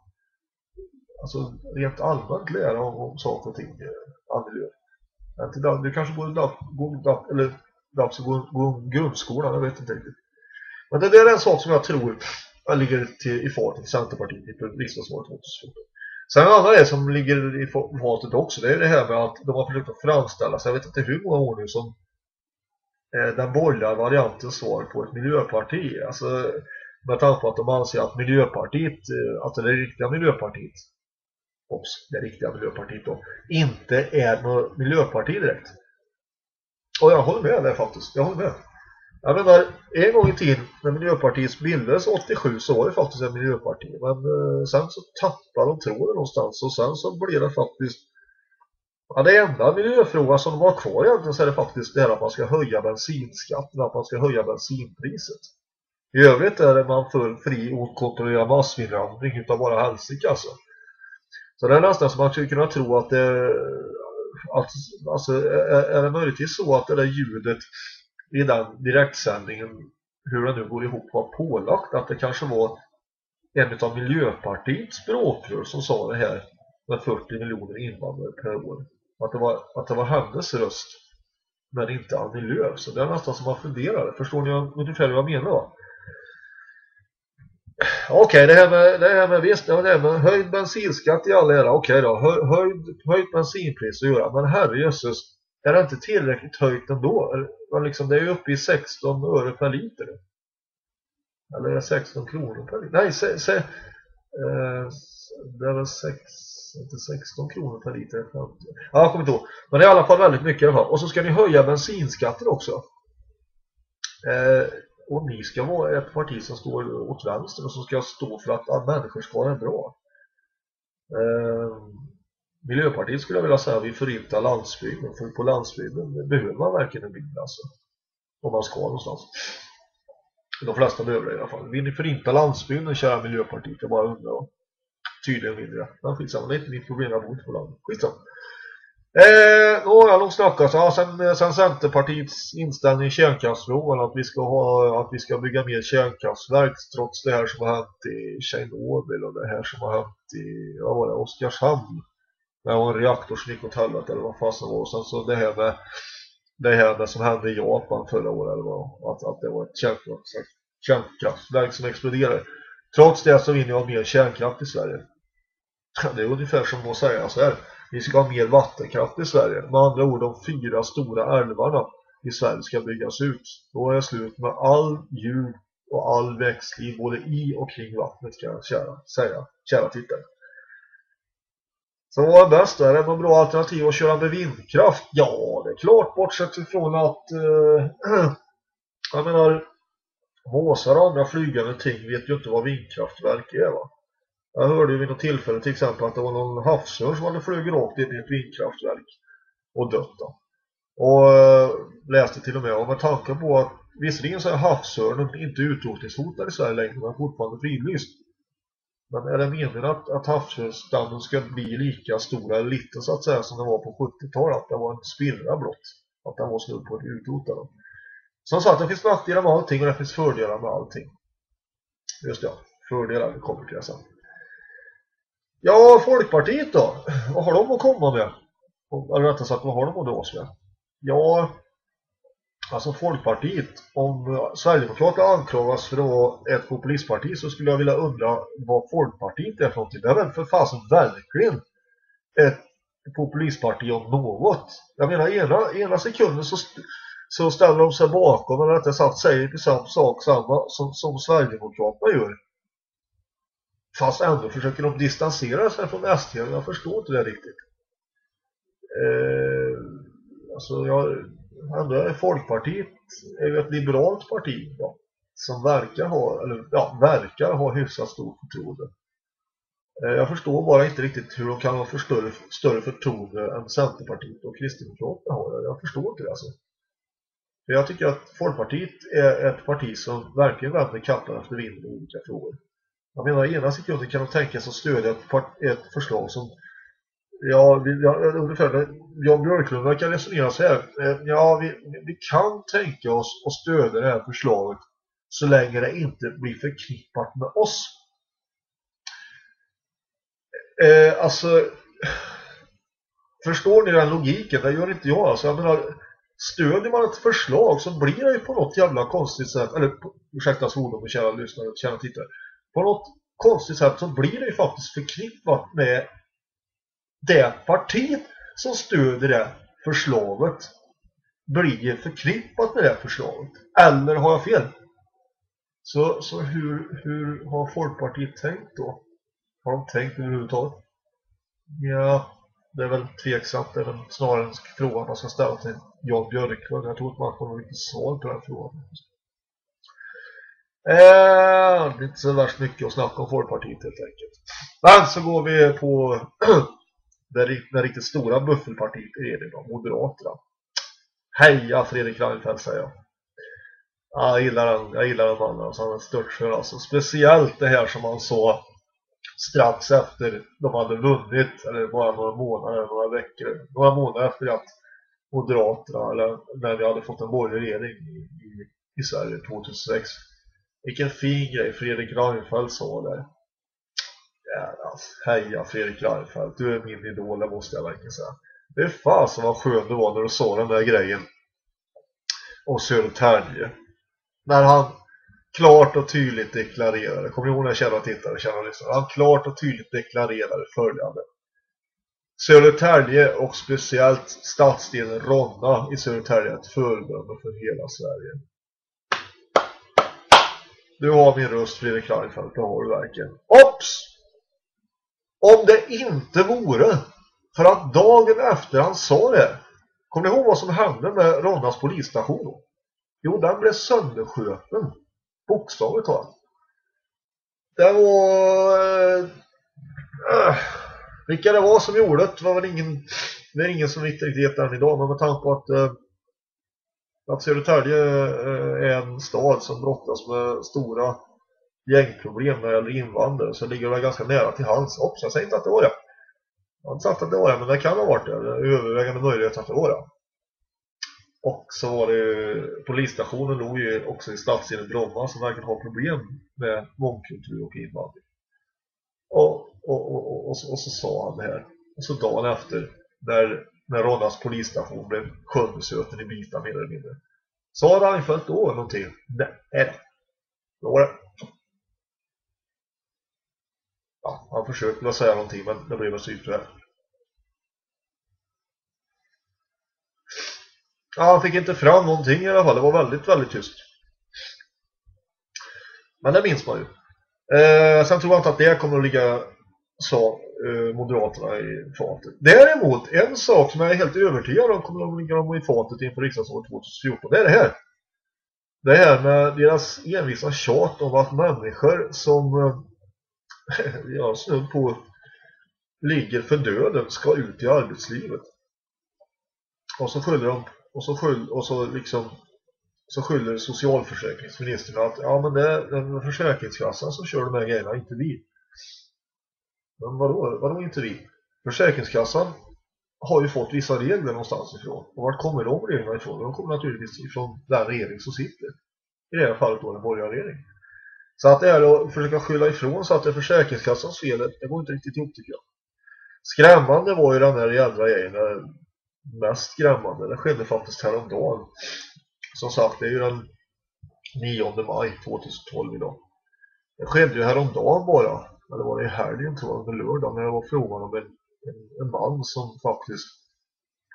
alltså rent allmänt lära om, om saker och ting, eh, Du kanske borde gå, eller dags att gå, gå grundskolan, jag vet inte riktigt. Men det där är en sak som jag tror ligger till, i farten för Centerpartiet i riksdagsvalet 2014. Sen en annan är som ligger i fatet också, det är det här med att de har försökt att framställa sig, jag vet inte hur många år nu som Eh, den borgerliga varianten svar på ett miljöparti. Alltså med tanke på att de anser att miljöpartiet, eh, att det riktiga miljöpartiet, ops, det riktiga miljöpartiet då, inte är något miljöparti direkt. Och jag håller med där faktiskt, jag håller med. Jag menar, en gång i tiden när Miljöpartiet bildades 87 så var det faktiskt en miljöparti. Men eh, sen så tappade de tråden någonstans och sen så blir det faktiskt Ja, det enda miljöfrågan som de har kvar egentligen så är det faktiskt det här att man ska höja bensinskatten, att man ska höja bensinpriset. I övrigt är det man för fri och kontrollerad massinvandring utav bara helsike alltså. Så det är nästan som man skulle kunna tro att det att, alltså, är, är det möjligtvis så att det där ljudet i den direktsändningen hur det nu går ihop var pålagt att det kanske var en av Miljöpartiets språkrör som sa det här med 40 miljoner invandrare per år. Att det var, att det var hennes röst men inte Annie Lööf. Så det är nästan som man funderar. Förstår ni ungefär vad jag menar va? Okej, okay, det här med, det här med visst, det här med höjd bensinskatt i all era. Okej okay då, Hö, höjd, höjt bensinpris att göra. Men herrejösses, är det inte tillräckligt höjt ändå? Eller, liksom, det är ju uppe i 16 öre per liter. Eller är det 16 kronor per liter? Nej, se, se, eh, det är väl 6 inte 16 kronor per liter. Ja, jag kommer inte ihåg. Men det är i alla fall väldigt mycket i alla fall. Och så ska ni höja bensinskatten också. Eh, och ni ska vara ett parti som står åt vänster och som ska stå för att människor ska ha det bra. Eh, Miljöpartiet skulle jag vilja säga vi förintar landsbygden. För på landsbygden behöver man verkligen en bil alltså. Om man ska någonstans. De flesta behöver det i alla fall. Vill ni förinta landsbygden, kära Miljöpartiet? Jag bara undrar. tydligen vill det. Men skitsamma, det är inte mitt problem, jag bor inte på landet. Skitsamma. Eh, då har jag nog snackat ja, sen, eh, sen Centerpartiets inställning i kärnkraftsfrågan att vi ska ha att vi ska bygga mer kärnkraftverk trots det här som har hänt i Tjernobyl och det här som har hänt i vad var det, Oskarshamn. Det var en reaktor som gick åt helvete eller vad fasen var och sen så det här med det här med som hände i Japan förra året eller vad, att, att det var ett kärnkraftverk, kärnkraftverk som exploderade. Trots det så vill jag ha mer kärnkraft i Sverige. (laughs) Det är ungefär som att säga så här. Vi ska ha mer vattenkraft i Sverige. Med andra ord, de fyra stora älvarna i Sverige ska byggas ut. Då är det slut med all djur och all växtliv både i och kring vattnet kan jag kära, säga, kära tittare. Så vad är bäst? Är det någon bra alternativ att köra med vindkraft? Ja, det är klart bortsett ifrån att eh, (clears throat) jag menar måsar och andra flygande ting vet ju inte vad vindkraftverk är va? Jag hörde ju vid något tillfälle till exempel att det var någon havsörn som hade flugit rakt in i ett vindkraftverk och dött då. Och äh, läste till och med om med tanke på att visserligen så är havsörnen inte utrotningshotad i Sverige längre men fortfarande fridlyst. Men är det meningen att, att havsörnstammen ska bli lika stor eller liten så att säga som den var på 70-talet? Att det var en spillra blott. Att den var snudd på att utrota dem. Som sagt, det finns nackdelar med allting och det finns fördelar med allting. Just det, fördelar, Vi kommer till det sen. Ja, Folkpartiet då? Vad har de att komma med? Eller rättare sagt, vad har de att dras med? Ja, alltså Folkpartiet, om Sverigedemokraterna anklagas för att vara ett populistparti så skulle jag vilja undra vad Folkpartiet är för någonting. Det är väl för fasen verkligen ett populistparti om något. Jag menar, ena, ena sekunden så, så ställer de sig bakom, eller rättare sagt säger precis sak samma som, som Sverigedemokraterna gör. Fast ändå försöker de distansera sig från SD. Jag förstår inte det riktigt. Eh, alltså jag, ändå är Folkpartiet är ju ett liberalt parti ja, som verkar ha, eller ja, verkar ha hyfsat stort förtroende. Eh, jag förstår bara inte riktigt hur de kan ha för större, större förtroende än Centerpartiet och Kristdemokraterna har. Jag förstår inte det alltså. För jag tycker att Folkpartiet är ett parti som verkligen vänder kappan efter vinden i olika frågor. Jag menar, i ena sekunden kan de tänka sig att stödja ett, ett förslag som Ja, vi, ja, ungefär Jan Björklund verkar resonera så här. Eh, ja, vi, vi kan tänka oss att stödja det här förslaget så länge det inte blir förknippat med oss. Eh, alltså, förstår ni den logiken? Det gör inte jag. Alltså, jag menar, stödjer man ett förslag så blir det ju på något jävla konstigt sätt, eller ursäkta svordom, kära lyssnare, kära tittare på något konstigt sätt så blir det ju faktiskt förknippat med det partiet som stöder det förslaget blir förknippat med det förslaget. Eller har jag fel? Så, så hur, hur har Folkpartiet tänkt då? Har de tänkt överhuvudtaget? Ja, det är väl tveksamt. Det är väl snarare en fråga man ska ställa till Jan Björklund. Jag tror inte man får något riktigt svar på den frågan. Eh, det är inte så värst mycket att snacka om Folkpartiet helt enkelt. Men så går vi på (clears throat) det, det riktigt stora buffelpartiet är det då, Moderaterna. Heja Fredrik Reinfeldt säger jag. jag gillar den, jag gillar den mannen, alltså han är störtskör alltså. Speciellt det här som han sa strax efter de hade vunnit, eller bara några månader, några veckor, några månader efter att Moderaterna, eller när vi hade fått en borgerlig regering i, i, i Sverige 2006 vilken fin grej Fredrik Reinfeldt sa där. Jävlar, alltså, heja Fredrik Reinfeldt. Du är min idol, det måste jag verkligen säga. Det är fasen vad skön du var när du sa den där grejen. Och Södertälje. När han klart och tydligt deklarerade, kommer ni ihåg när kära tittare, kära lyssnare? Han klart och tydligt deklarerade följande. Södertälje och speciellt stadsdelen Ronna i Södertälje är ett föredöme för hela Sverige. Du har min röst Fredrik Reinfeldt, det har du verkligen. Ops! Om det inte vore för att dagen efter han sa det Kommer ni ihåg vad som hände med Ronnas polisstation då? Jo, den blev sönderskjuten. Bokstavligt talat. Det var... Äh, vilka det var som gjorde det var väl ingen... Det är ingen som riktigt vet än idag, men med tanke på att... Äh, att Södertälje eh, är en stad som brottas med stora gängproblem när det gäller invandrare så ligger det väl ganska nära till hans också. Jag säger inte att det var det. Jag har inte sagt att det var det, men det kan ha varit det. Det övervägande möjlighet att det var det. Och så var det polisstationen låg ju också i stadsdelen Bromma som verkar ha problem med mångkultur och invandring. Och, och, och, och, och, så, och så sa han det här. Och så dagen efter när, när Ronnas polisstation blev söndersöten i bitar mer eller mindre. Sa Reinfeldt då någonting? Nej. det var det. Ja, han försökte väl säga någonting men det blev väl synt det. Ja, han fick inte fram någonting i alla fall. Det var väldigt, väldigt tyst. Men det minns man ju. Eh, sen tror jag inte att det kommer att ligga sa eh, Moderaterna i fatet. Däremot, en sak som jag är helt övertygad om kommer att ligga dem i fatet inför riksdagsåret 2014. Det är det här. Det här med deras envisa tjat om att människor som eh, (laughs) ja, snudd på ligger för döden ska ut i arbetslivet. Och så skyller de och så skyller, och så liksom så skyller socialförsäkringsministern att ja men det är försäkringskassan som kör de här grejerna, inte vi. Men vadå, vadå inte vi? Försäkringskassan har ju fått vissa regler någonstans ifrån. Och vart kommer de reglerna ifrån? De kommer naturligtvis ifrån den regering som sitter. I det här fallet då den borgerliga regeringen. Så att det är att försöka skylla ifrån så att det är Försäkringskassans fel, det går inte riktigt ihop tycker jag. Skrämmande var ju den här jädra grejen, mest skrämmande. Det skedde faktiskt häromdagen. Som sagt, det är ju den 9 maj 2012 idag. Det skedde ju häromdagen bara. Eller var det i helgen tror jag, eller lördag. När det var frågan om en, en, en man som faktiskt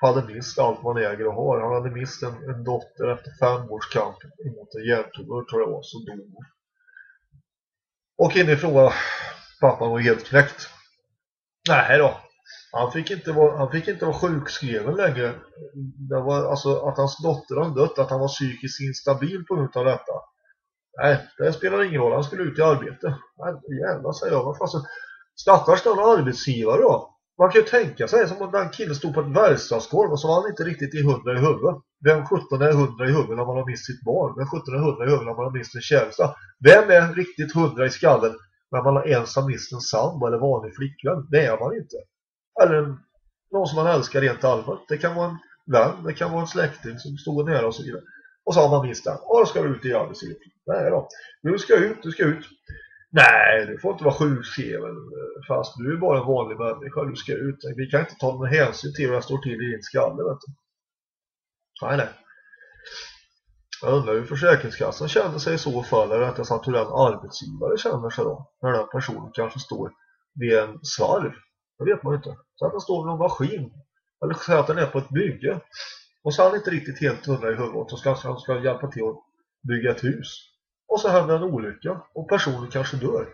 hade mist allt man äger och har. Han hade mist en, en dotter efter fem års kamp emot en hjärntumör tror jag var, så dog Och inifrån pappan var helt knäckt. Nej då, han fick inte vara, han fick inte vara sjukskriven längre. Det var alltså att hans dotter hade dött, att han var psykiskt instabil på grund av detta. Nej, det spelar ingen roll. Han skulle ut i arbete. Men jävlar säger jag. Vad fan Stackars den arbetsgivare då. Man kan ju tänka sig som om den killen stod på ett verkstadsgolv och så var han inte riktigt i hundra i huvudet. Vem 17 är hundra i huvudet när man har mist sitt barn? Vem 17 är hundra i huvudet när man har mist en kärlsta? Vem är riktigt hundra i skallen när man ens har mist en sambo eller vanlig flickvän? Det är man inte. Eller någon som man älskar rent allmänt. Det kan vara en vän, det kan vara en släkting som står nära och så vidare. Och så har man mist den. Och då ska du ut i arbetslivet. Nej då. Du ska ut, du ska ut. Nej, du får inte vara sjukskriven fast du är bara en vanlig människa. Du ska ut. Vi kan inte ta någon hänsyn till hur jag står till i din skalle. Vet du. Nej, nej. Jag undrar hur Försäkringskassan kände sig i så fall. Eller rättare sagt hur den arbetsgivare känner sig då. När den personen kanske står vid en svarv det vet man inte. Så att den står vid någon maskin. Eller så att den är på ett bygge. Och så är han inte riktigt helt hundra i huvudet. Och ska, han ska hjälpa till att bygga ett hus. Och så händer en olycka. Och personen kanske dör.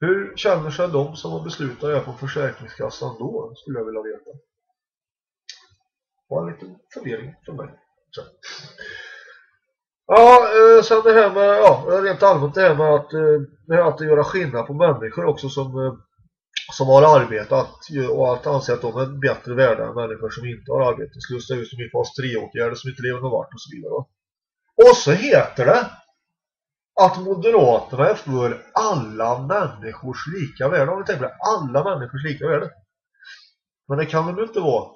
Hur känner sig de som har beslutat det här på Försäkringskassan då? Skulle jag vilja veta. Det var en liten fundering för mig. Så. Ja, eh, sen det här med, ja, rent allmänt det här med att, eh, att göra skillnad på människor också som eh, som har arbetat och att anse att de är bättre värda än människor som inte har arbetat. Slussar ut som i fas 3-åtgärder som inte lever någon vart och så vidare. Och så heter det att Moderaterna är för alla människors lika värde. Om vi tänker på det, alla människors lika värde. Men det kan de inte vara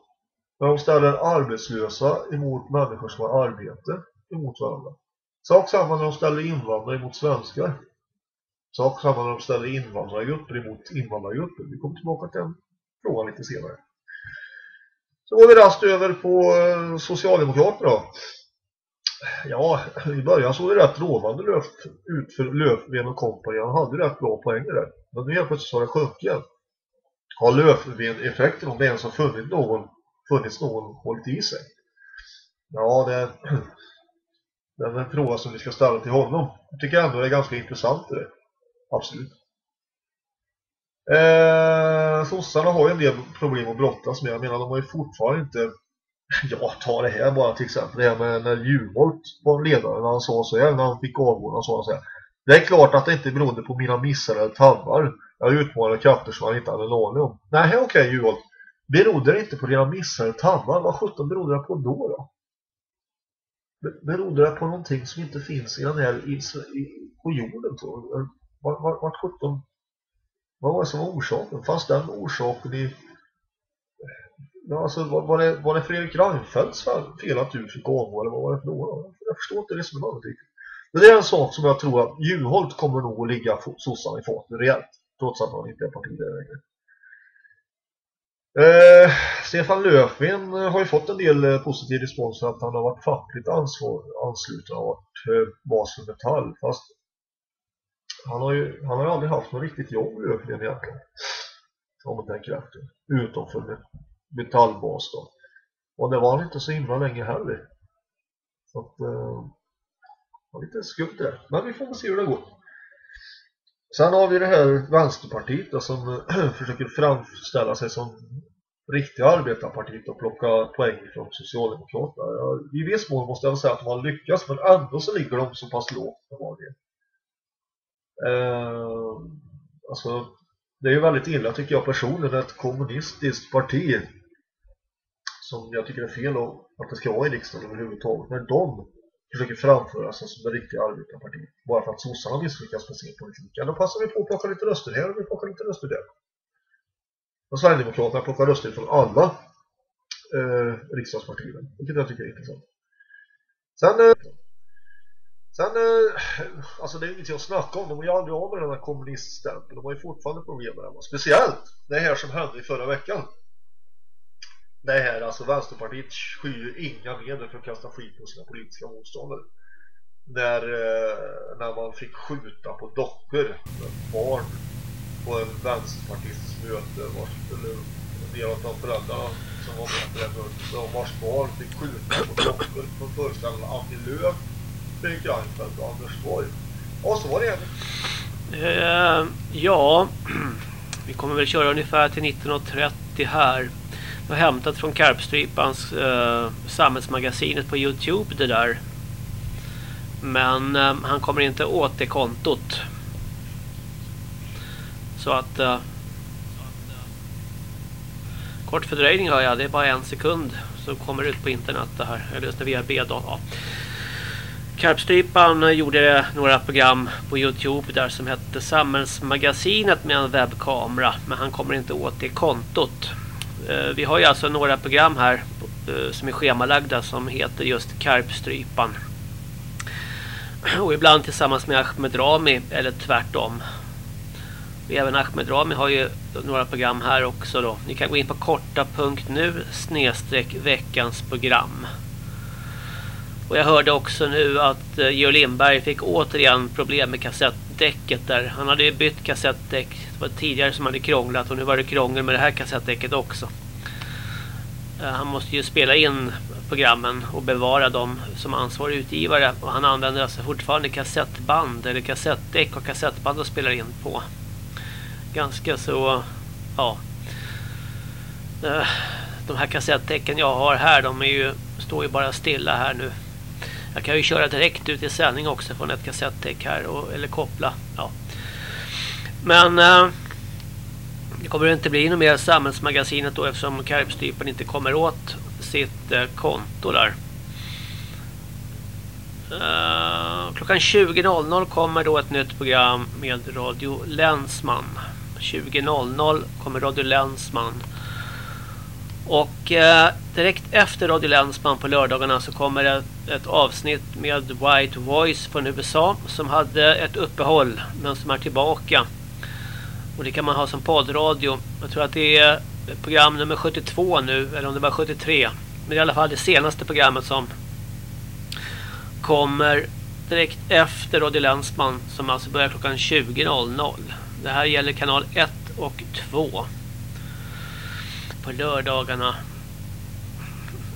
när de ställer arbetslösa emot människor som har arbete emot varandra. Sak samma när de ställer invandrare emot svenskar. Sak samma när de ställer invandrargrupper emot invandrargrupper. Vi kommer tillbaka till den frågan lite senare. Så går vi rast över på eh, Socialdemokraterna då. Ja, i början såg det rätt lovande löft ut för Löfven och kompani. Han hade rätt bra poänger där. Men nu helt plötsligt så har det sjunkit igen. Har Löfven-effekten, om det ens har funnits någon, funnits någon hållit i sig? Ja, det, (clears throat) det är en fråga som vi ska ställa till honom. Jag tycker ändå det är ganska intressant det. Absolut. Eh, sossarna har ju en del problem att brottas med. Jag menar, de har ju fortfarande inte... (laughs) Ja, ta det här bara till exempel. Det här med när Juholt var ledare, när han sa så här, när han fick avgå, han sa så här. Det är klart att det inte berodde på mina missar eller tabbar. Jag utmanade krafter som han inte hade en aning om. Nej, okej okay, Juholt. Berodde det inte på dina missar eller tabbar? Vad sjutton berodde det på då då? Berodde det på någonting som inte finns i den här i, i, på jorden tror jag? Vart var, var, sjutton vad var det som var orsaken? Fanns den orsaken i Ja, alltså, var, var, det, var det Fredrik Reinfeldts fel att du fick avgå eller vad var det för något? Jag förstår inte resonemanget riktigt. Typ. Men det är en sak som jag tror att Juholt kommer nog att ligga sossarna i fatet rejält. Trots att han inte är partiledare längre. Eh, Stefan Löfven har ju fått en del eh, positiv respons för att han har varit fackligt ansvar, ansluten och varit eh, bas för Metall. Fast han har ju han har ju aldrig haft något riktigt jobb Löfven egentligen. Om man tänker efter. Utom för metallbas då. Och det var han inte så himla länge heller. Så att eh, det var lite skumt det. Men vi får väl se hur det går. Sen har vi det här Vänsterpartiet då, som (clears throat) försöker framställa sig som riktiga arbetarpartiet och plocka poäng från Socialdemokraterna. Ja, I viss mån måste jag säga att de har lyckats men ändå så ligger de så pass lågt på. Eh, alltså det är ju väldigt illa tycker jag personligen ett kommunistiskt parti som jag tycker är fel att det ska vara i riksdagen överhuvudtaget när de försöker framföra sig som det riktiga arbetarpartiet bara för att sossarna misslyckas med sin politik. Ja, då passar vi på att plocka lite röster här och vi plockar lite röster där. Och Sverigedemokraterna plockar röster från alla eh, riksdagspartier, vilket jag tycker är intressant. Sen, eh, sen eh, alltså det är inget att snacka om, de har ju aldrig av med den här kommuniststämpeln, de har ju fortfarande problem med den. Speciellt det här som hände i förra veckan. Det här, alltså Vänsterpartiet skyr inga medel för att kasta skit på sina politiska motståndare. När, eh, när man fick skjuta på dockor med barn på en Vänsterpartists möte vars, eller en del av de föräldrarna som var med på det mötet vars barn fick skjuta på dockor från föreställningen Annie Lööf, Fredrik Reinfeldt och Anders Borg. Och så var det uh, ja, (clears throat) vi kommer väl köra ungefär till 19.30 här. Jag har hämtat från Karpstrypans uh, samhällsmagasinet på Youtube det där. Men uh, han kommer inte åt det kontot. Så att... Uh, kort fördröjning har jag, det är bara en sekund. Så kommer det ut på internet det här. Jag lyssnar via B-data. Karpstrypan gjorde några program på Youtube där som hette Samhällsmagasinet med en webbkamera. Men han kommer inte åt det kontot. Eh, vi har ju alltså några program här eh, som är schemalagda som heter just Karpstrypan. Och ibland tillsammans med Ahmed Rami eller tvärtom. Och även Ahmed Rami har ju några program här också då. Ni kan gå in på korta.nu snedstreck veckans program. Och jag hörde också nu att eh, Georg Lindberg fick återigen problem med kassettdäcket där. Han hade ju bytt kassettdäck. Det var tidigare som hade krånglat och nu var det krångel med det här kassettdäcket också. Eh, han måste ju spela in programmen och bevara dem som ansvarig utgivare. Och han använder alltså fortfarande kassettband eller kassettdäck och kassettband och spelar in på. Ganska så, ja. Eh, de här kassettdäcken jag har här, de är ju, står ju bara stilla här nu. Jag kan ju köra direkt ut i sändning också från ett kassettdäck här och, eller koppla. Ja. Men eh, det kommer inte bli något mer samhällsmagasinet då eftersom Karpstypen inte kommer åt sitt eh, konto där. Eh, klockan 20.00 kommer då ett nytt program med Radio Länsman. 20.00 kommer Radio Länsman. Och eh, direkt efter Radio Länsman på lördagarna så kommer ett, ett avsnitt med White Voice från USA som hade ett uppehåll men som är tillbaka. Och det kan man ha som poddradio. Jag tror att det är program nummer 72 nu, eller om det var 73. Men det är i alla fall det senaste programmet som kommer direkt efter Radio Länsman som alltså börjar klockan 20.00. Det här gäller kanal 1 och 2 på lördagarna.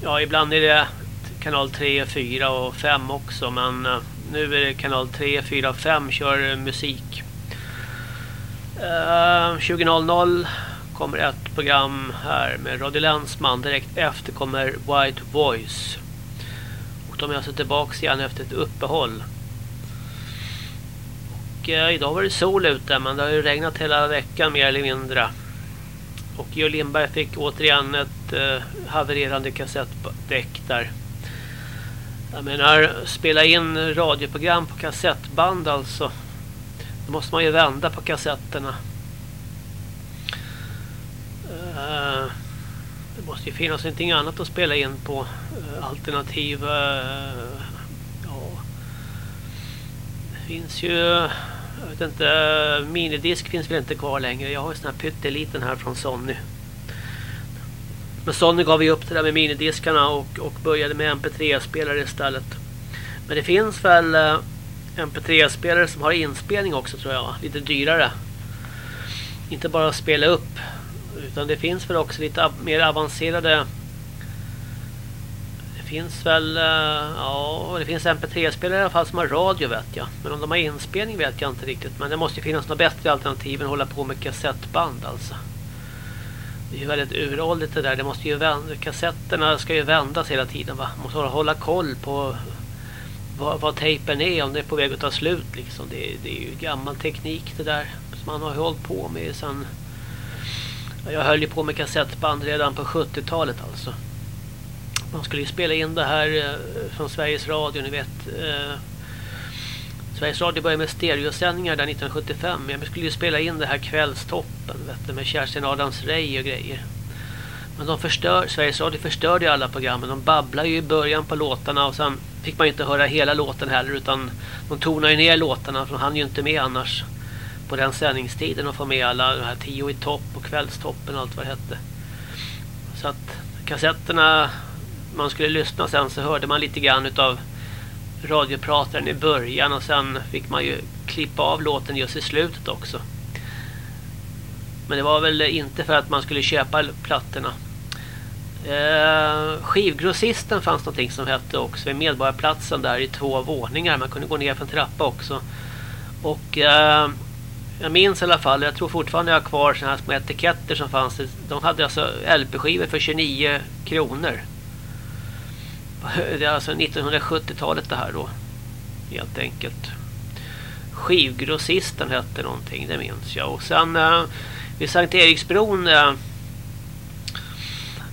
Ja, ibland är det kanal 3, 4 och 5 också. Men eh, nu är det kanal 3, 4 och 5 kör musik. Eh, 20.00 kommer ett program här med Radio Länsman. Direkt efter kommer White Voice. Och de är alltså tillbaka igen efter ett uppehåll. Och eh, idag var det sol ute men det har ju regnat hela veckan mer eller mindre. Och Georg Lindberg fick återigen ett eh, havererande kassettdäck där. Jag menar, spela in radioprogram på kassettband alltså. Då måste man ju vända på kassetterna. Eh, det måste ju finnas någonting annat att spela in på. Eh, uh, alternativ... Uh, eh, ja. Det finns ju... Jag vet inte, minidisk finns väl inte kvar längre. Jag har en sån här pytteliten här från Sony. Men Sony gav ju upp det där med minidiskarna och, och började med MP3-spelare istället. Men det finns väl eh, MP3-spelare som har inspelning också tror jag. Lite dyrare. Inte bara spela upp. Utan det finns väl också lite mer avancerade finns väl eh, ja, det finns MP3-spelare i alla fall som har radio vet jag. Men om de har inspelning vet jag inte riktigt. Men det måste ju finnas något bättre alternativ än att hålla på med kassettband alltså. Det är ju väldigt uråldrigt det där. Det måste ju vända, kassetterna ska ju vändas hela tiden va. Man måste hålla koll på vad, vad tejpen är om det är på väg att ta slut liksom. Det, det är ju gammal teknik det där som man har hållit på med sen jag höll ju på med kassettband redan på 70-talet alltså. Man skulle ju spela in det här eh, från Sveriges Radio, ni vet. Eh, Sveriges Radio började med stereosändningar där 1975. Men jag skulle ju spela in det här kvällstoppen vet du, med Kerstin Adams Rey och grejer. Men de förstör, Sveriges Radio förstörde ju alla programmen. De babblade ju i början på låtarna och sen fick man inte höra hela låten heller utan de tonade ju ner låtarna för de hann ju inte med annars på den sändningstiden och få med alla de här tio i topp och kvällstoppen och allt vad det hette. Så att kassetterna man skulle lyssna sen så hörde man lite grann utav radioprataren i början och sen fick man ju klippa av låten just i slutet också. Men det var väl inte för att man skulle köpa plattorna. Eh, skivgrossisten fanns någonting som hette också vid Medborgarplatsen där i två våningar. Man kunde gå ner för en trappa också. Och eh, jag minns i alla fall, jag tror fortfarande jag har kvar såna här små etiketter som fanns. De hade alltså LP-skivor för 29 kronor. Det är alltså 1970-talet det här då. Helt enkelt. Skivgrossisten hette någonting, det minns jag. Och sen eh, vid Sankt Eriksbron eh,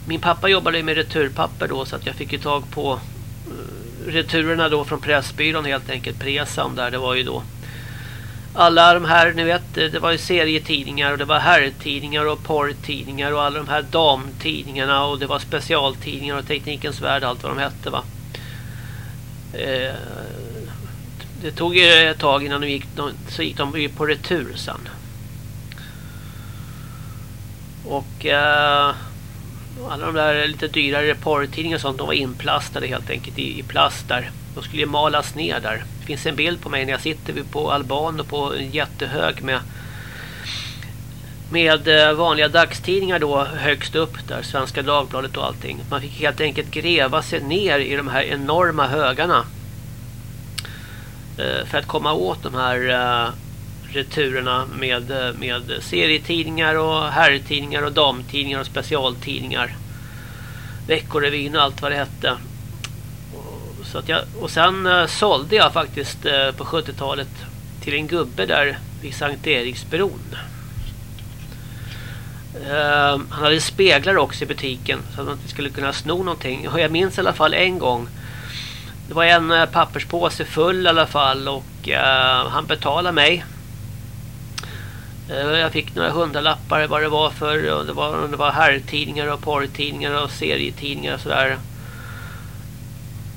min pappa jobbade med returpapper då så att jag fick ju tag på eh, returerna då från Pressbyrån helt enkelt Presam där det var ju då alla de här, ni vet, det var ju serietidningar och det var herrtidningar och porrtidningar och alla de här damtidningarna och det var specialtidningar och Teknikens Värld, allt vad de hette va. Eh, det tog ju ett tag innan de gick, så gick de ju på retur sen. Och eh, alla de där lite dyrare porrtidningar och sånt, de var inplastade helt enkelt i, i plast där. De skulle ju malas ner där. Det finns en bild på mig när jag sitter på Alban och på en jättehög med med eh, vanliga dagstidningar då högst upp där, Svenska Dagbladet och allting. Man fick helt enkelt gräva sig ner i de här enorma högarna eh, för att komma åt de här eh, returerna med, eh, med serietidningar och herrtidningar och damtidningar och specialtidningar. Veckorevyn och allt vad det hette. Så att jag, och sen eh, sålde jag faktiskt eh, på 70-talet till en gubbe där vid Sankt Eriksbron. Uh, han hade speglar också i butiken så att man inte skulle kunna sno någonting. Jag minns i alla fall en gång. Det var en uh, papperspåse full i alla fall och han betalade mig. Eh, jag fick några hundralappar vad det var för om det var, det var herrtidningar och porrtidningar och serietidningar och sådär.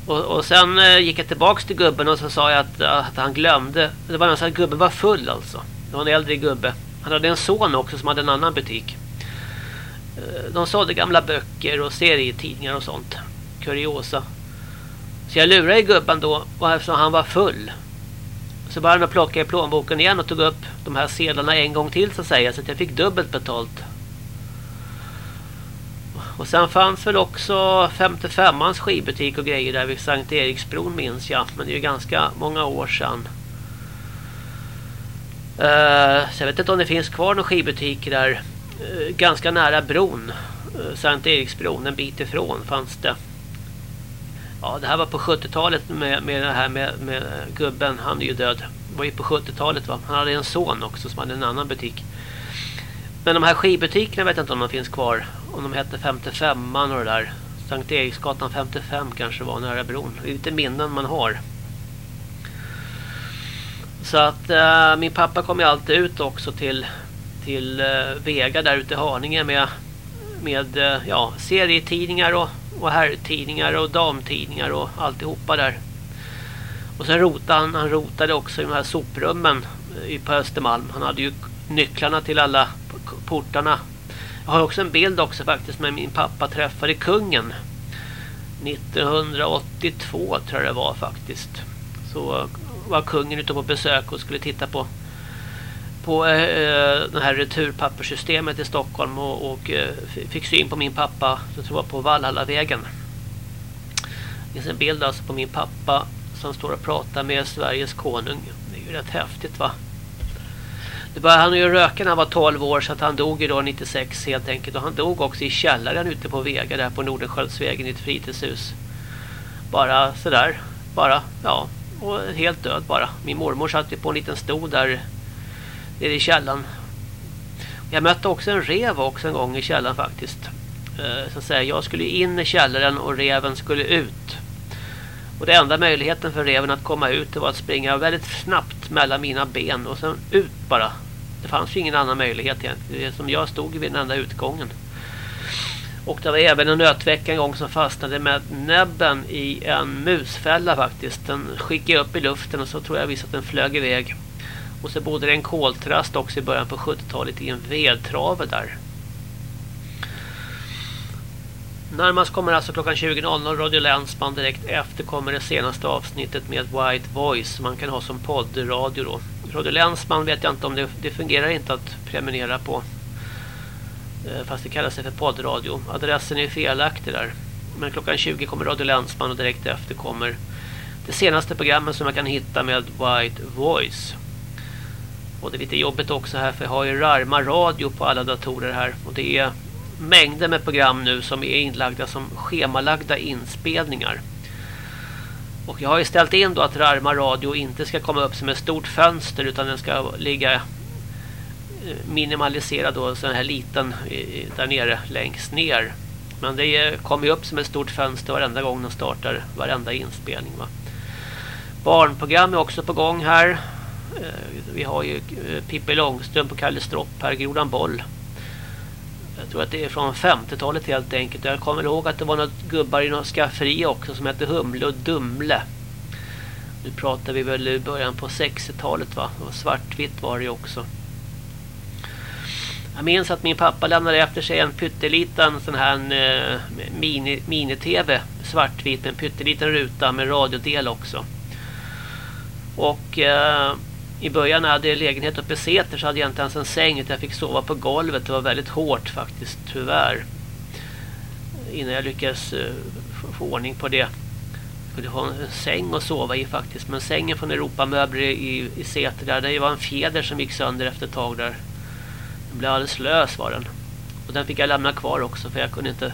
Och, och sen eh, gick jag tillbaks till gubben och så sa jag att, att han glömde. Det var så att gubben var full alltså. Det var en äldre gubbe. Han hade en son också som hade en annan butik. Eh, de sålde gamla böcker och serietidningar och sånt. Kuriosa. Så jag lurade gubben då och eftersom han var full. Så började jag plocka i plånboken igen och tog upp de här sedlarna en gång till så att säga. Så att jag fick dubbelt betalt. Och sen fanns väl också 55ans skivbutik och grejer där vid Sankt Eriksbron minns jag. Men det är ju ganska många år sedan. Uh, så jag vet inte om det finns kvar någon skivbutik där. Uh, ganska nära bron. Uh, Sankt Eriksbron, en bit ifrån fanns det. Ja, det här var på 70-talet med, med det här med, med gubben. Han är ju död. Det var ju på 70-talet va. Han hade en son också som hade en annan butik. Men de här skivbutikerna vet jag inte om de finns kvar. Om de hette 55an och det där. Sankt Eriksgatan 55 kanske var nära bron. Det är lite minnen man har. Så att äh, min pappa kom ju alltid ut också till till äh, Vega där ute i Haninge med med äh, ja, serietidningar och, och herrtidningar och damtidningar och alltihopa där. Och sen rotade han, han rotade också i de här soprummen eh, på Östermalm. Han hade ju nycklarna till alla portarna. Jag har också en bild också faktiskt med min pappa träffade kungen 1982 tror jag det var faktiskt. Så eh, var kungen ute på besök och skulle titta på på eh, eh, det här returpapperssystemet i Stockholm och, och eh, fick syn på min pappa, jag tror jag på Valhallavägen. Det finns en bild alltså på min pappa som står och pratar med Sveriges konung. Det är ju rätt häftigt va? Det började han ju röka när han var 12 år så att han dog ju då 96 helt enkelt. Och han dog också i källaren ute på Vega där på Nordensköldsvägen i ett fritidshus. Bara sådär. Bara, ja. Och helt död bara. Min mormor satt ju på en liten stol där nere i källaren. Jag mötte också en rev också en gång i källaren faktiskt. Eh, så att säga, jag skulle in i källaren och reven skulle ut. Och det enda möjligheten för reven att komma ut var att springa väldigt snabbt mellan mina ben och sen ut bara. Det fanns ju ingen annan möjlighet egentligen. Som jag stod vid den enda utgången. Och det var även en nötväcka en gång som fastnade med näbben i en musfälla faktiskt. Den skickade upp i luften och så tror jag visst att den flög iväg. Och så bodde det en koltrast också i början på 70-talet i en vedtrave där. Närmast kommer alltså klockan 20.00 Radio Länsman direkt efter kommer det senaste avsnittet med White Voice som man kan ha som poddradio då. Radio Länsman vet jag inte om det, det fungerar inte att prenumerera på. Eh, fast det kallas för poddradio. Adressen är felaktig där. Men klockan 20 kommer Radio Länsman och direkt efter kommer det senaste programmet som man kan hitta med White Voice. Och det är lite jobbigt också här för jag har ju Rarma radio på alla datorer här. Och det är mängder med program nu som är inlagda som schemalagda inspelningar. Och jag har ju ställt in då att Rarma radio inte ska komma upp som ett stort fönster utan den ska ligga eh, minimaliserad då så här liten där nere längst ner. Men det kommer ju upp som ett stort fönster varenda gång den startar varenda inspelning va. Barnprogram är också på gång här. Eh, vi har ju eh, Pippi Långström på Kalle Stropp här, Grodan Boll. Jag tror att det är från 50-talet helt enkelt. Jag kommer ihåg att det var något gubbar i något skafferi också som hette Humle och Dumle. Nu pratar vi väl i början på 60-talet va? Och svartvitt var det också. Jag minns att min pappa lämnade efter sig en pytteliten sån här eh, mini, mini-tv svartvit med en pytteliten ruta med radiodel också. Och eh, i början när jag hade lägenhet uppe i Säter så hade jag inte ens en säng utan jag fick sova på golvet. Det var väldigt hårt faktiskt, tyvärr. Innan jag lyckades uh, få ordning på det. Jag kunde ha en säng att sova i faktiskt. Men sängen från Europamöbler i, i Säter där, det var en fjäder som gick sönder efter ett tag där. Den blev alldeles lös var den. Och den fick jag lämna kvar också för jag kunde inte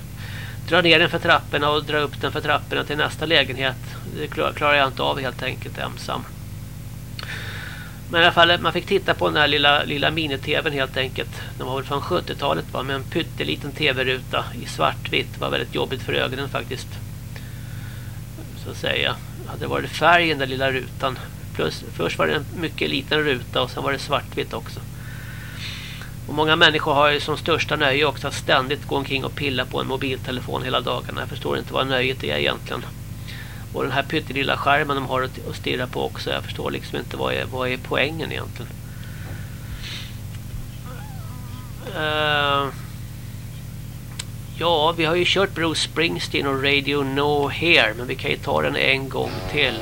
dra ner den för trapporna och dra upp den för trapporna till nästa lägenhet. Det klarar jag inte av helt enkelt ensam. Men i alla fall, man fick titta på den här lilla, lilla mini-tvn helt enkelt. Den var väl från 70-talet va, med en pytteliten tv-ruta i svartvitt. Det var väldigt jobbigt för ögonen faktiskt. Så att säga. Hade det varit färg i den där lilla rutan. Plus, först var det en mycket liten ruta och sen var det svartvitt också. Och många människor har ju som största nöje också att ständigt gå omkring och pilla på en mobiltelefon hela dagarna. Jag förstår inte vad nöjet är egentligen. Och den här pyttelilla skärmen de har att stirra på också. Jag förstår liksom inte vad är, vad är poängen egentligen. Uh, ja, vi har ju kört Bruce Springsteen och Radio No Here. Men vi kan ju ta den en gång till.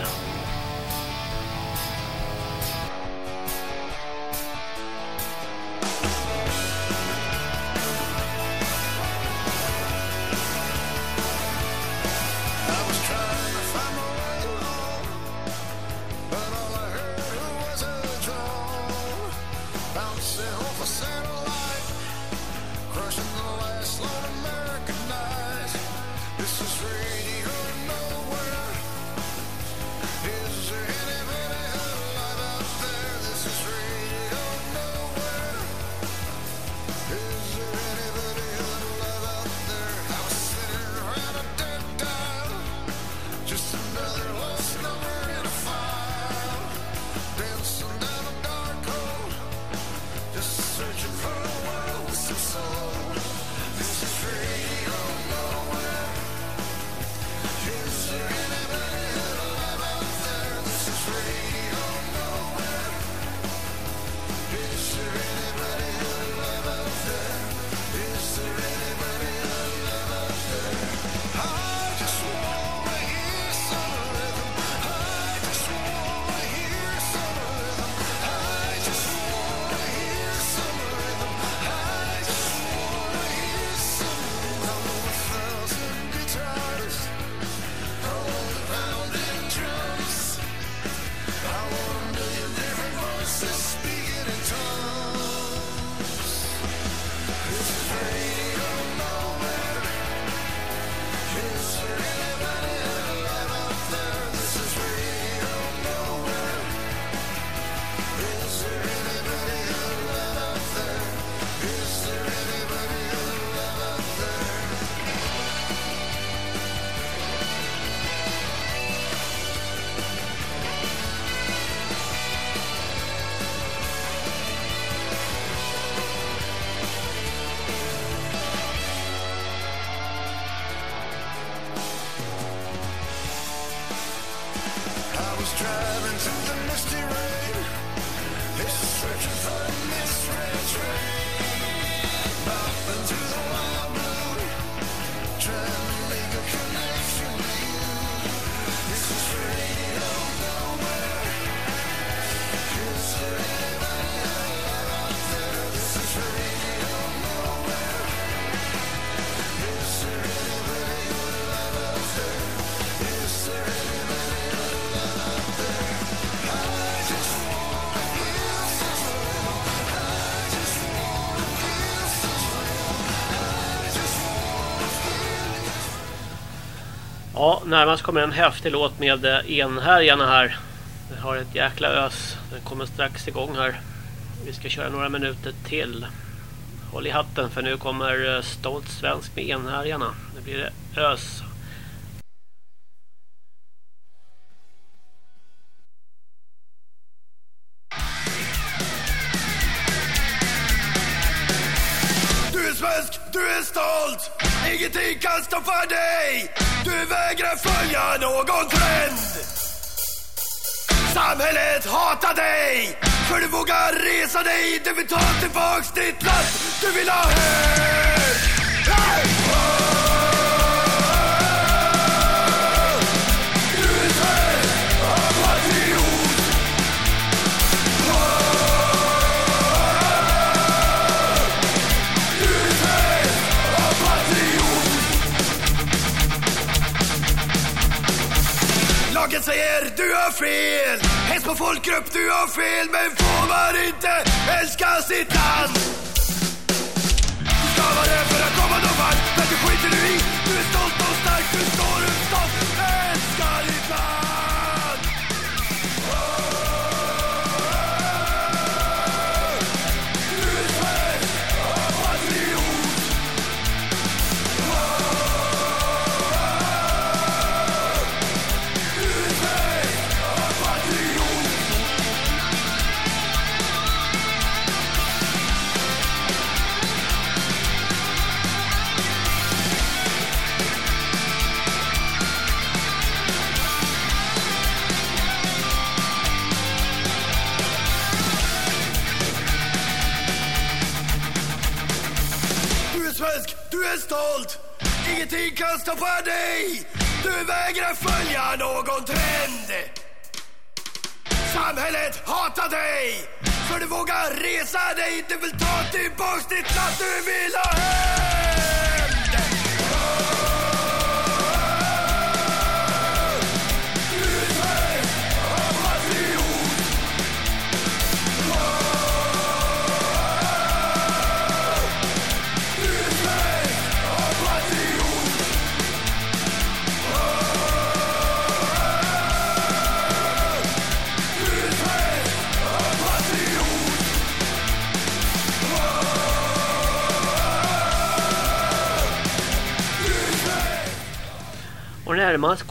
närmast kommer en häftig låt med eh, enhärjarna här. Vi har ett jäkla ös. Den kommer strax igång här. Vi ska köra några minuter till. Håll i hatten för nu kommer eh, stolt svensk med enhärjarna. Nu blir det ös.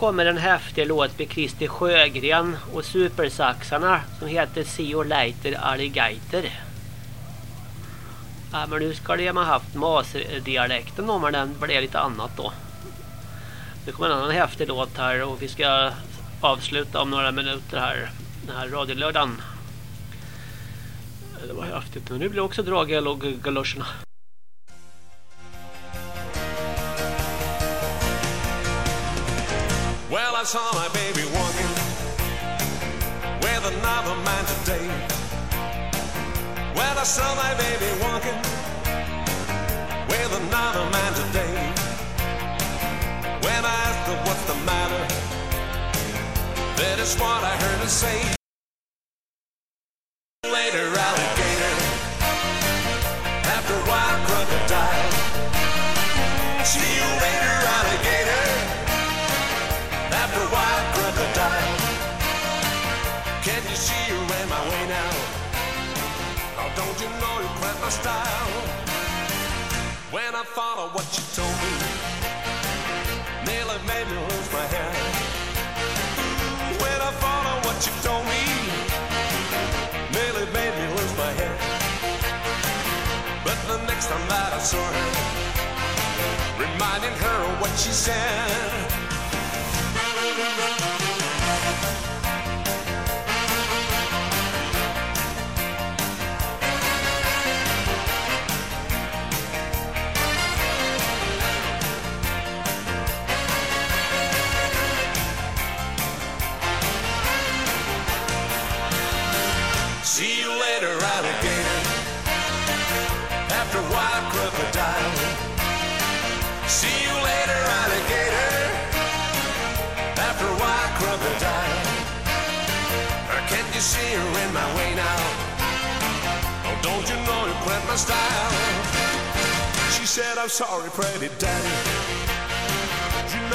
kommer en häftig låt med Christer Sjögren och supersaxarna som heter See or Later Alligator. Ja, men nu ska de ha haft masdialekten om men den blev lite annat då. Nu kommer en annan häftig låt här och vi ska avsluta om några minuter här. Den här radiolördagen. Det var häftigt. Men nu blir det också drag i galoscherna.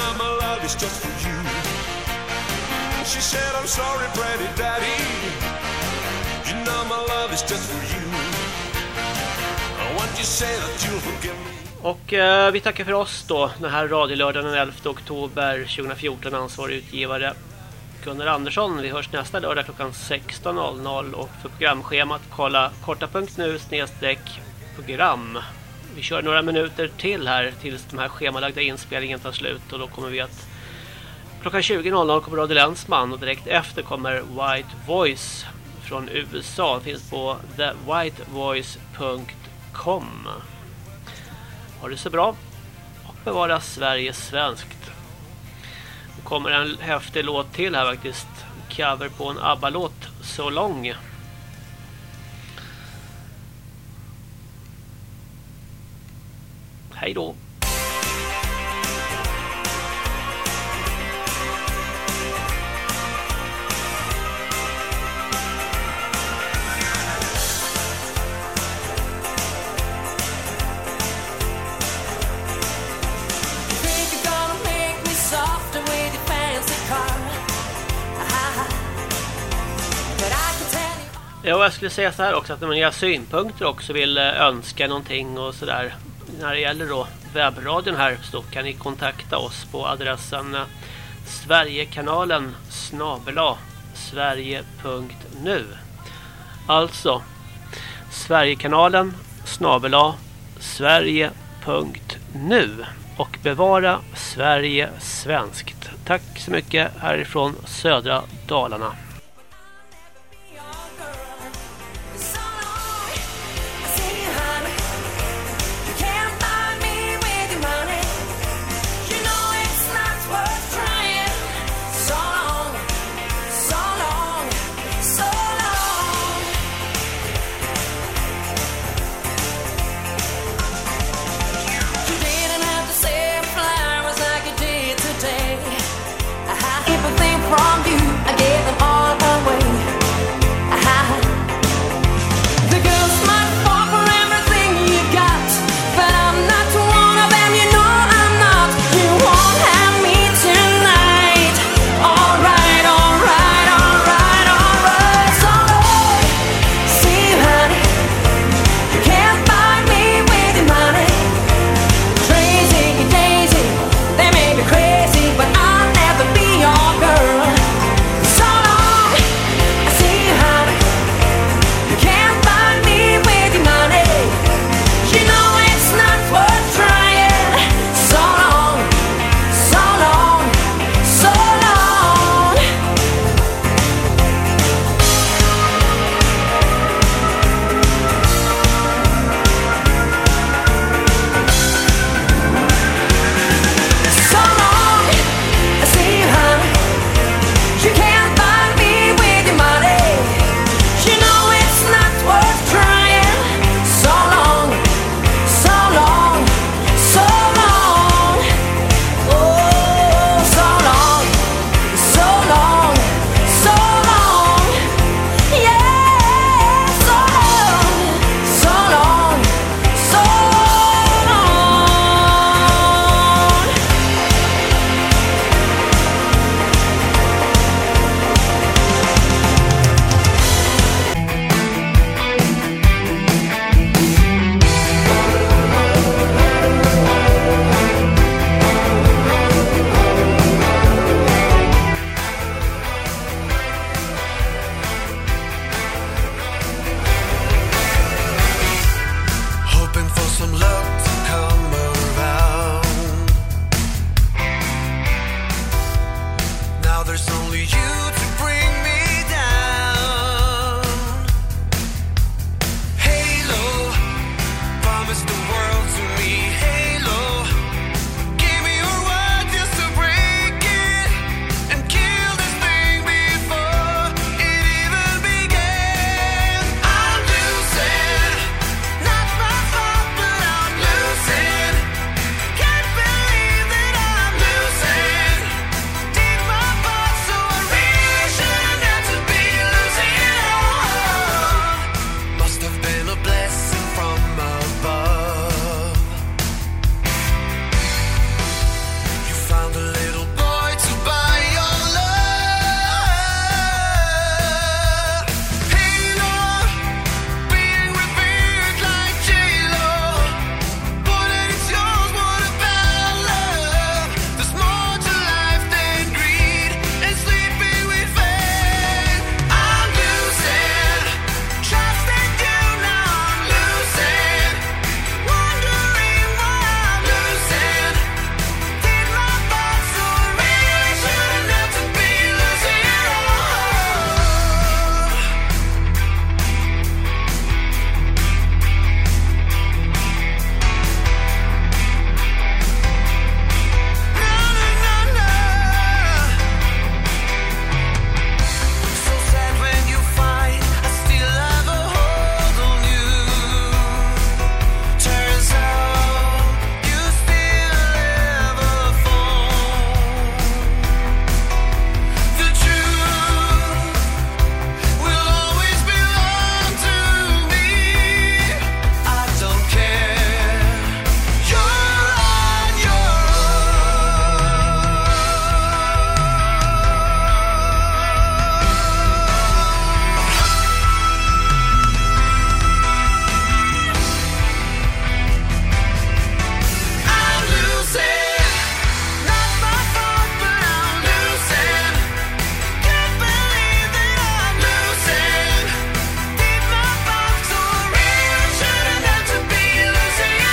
You know my love is just for you. She said, I'm sorry, pretty daddy. You know my love is just for you. Oh, won't you say that you'll forgive me? Och eh, vi tackar för oss då. Den här radiolördagen den 11 oktober 2014. Ansvarig utgivare Gunnar Andersson. Vi hörs nästa lördag klockan 16.00. Och för programschemat kolla korta.nu snedstreck program. Vi kör några minuter till här tills de här schemalagda inspelningen tar slut. Och då kommer vi att klockan 20.00 kommer Radio Länsman. Och direkt efter kommer White Voice från USA. Finns på thewhitevoice.com. Ha det så bra och bevara Sverige svenskt. Nu kommer en häftig låt till här faktiskt. Cover på en ABBA-låt, So Long. Hej då! Ja, jag skulle säga så här också att om ni har synpunkter också vill eh, önska någonting och sådär. När det gäller då webbradion här så kan ni kontakta oss på adressen eh, Sverigekanalen snabela sverige.nu Alltså Sverigekanalen snabela sverige.nu och bevara Sverige svenskt. Tack så mycket härifrån södra Dalarna.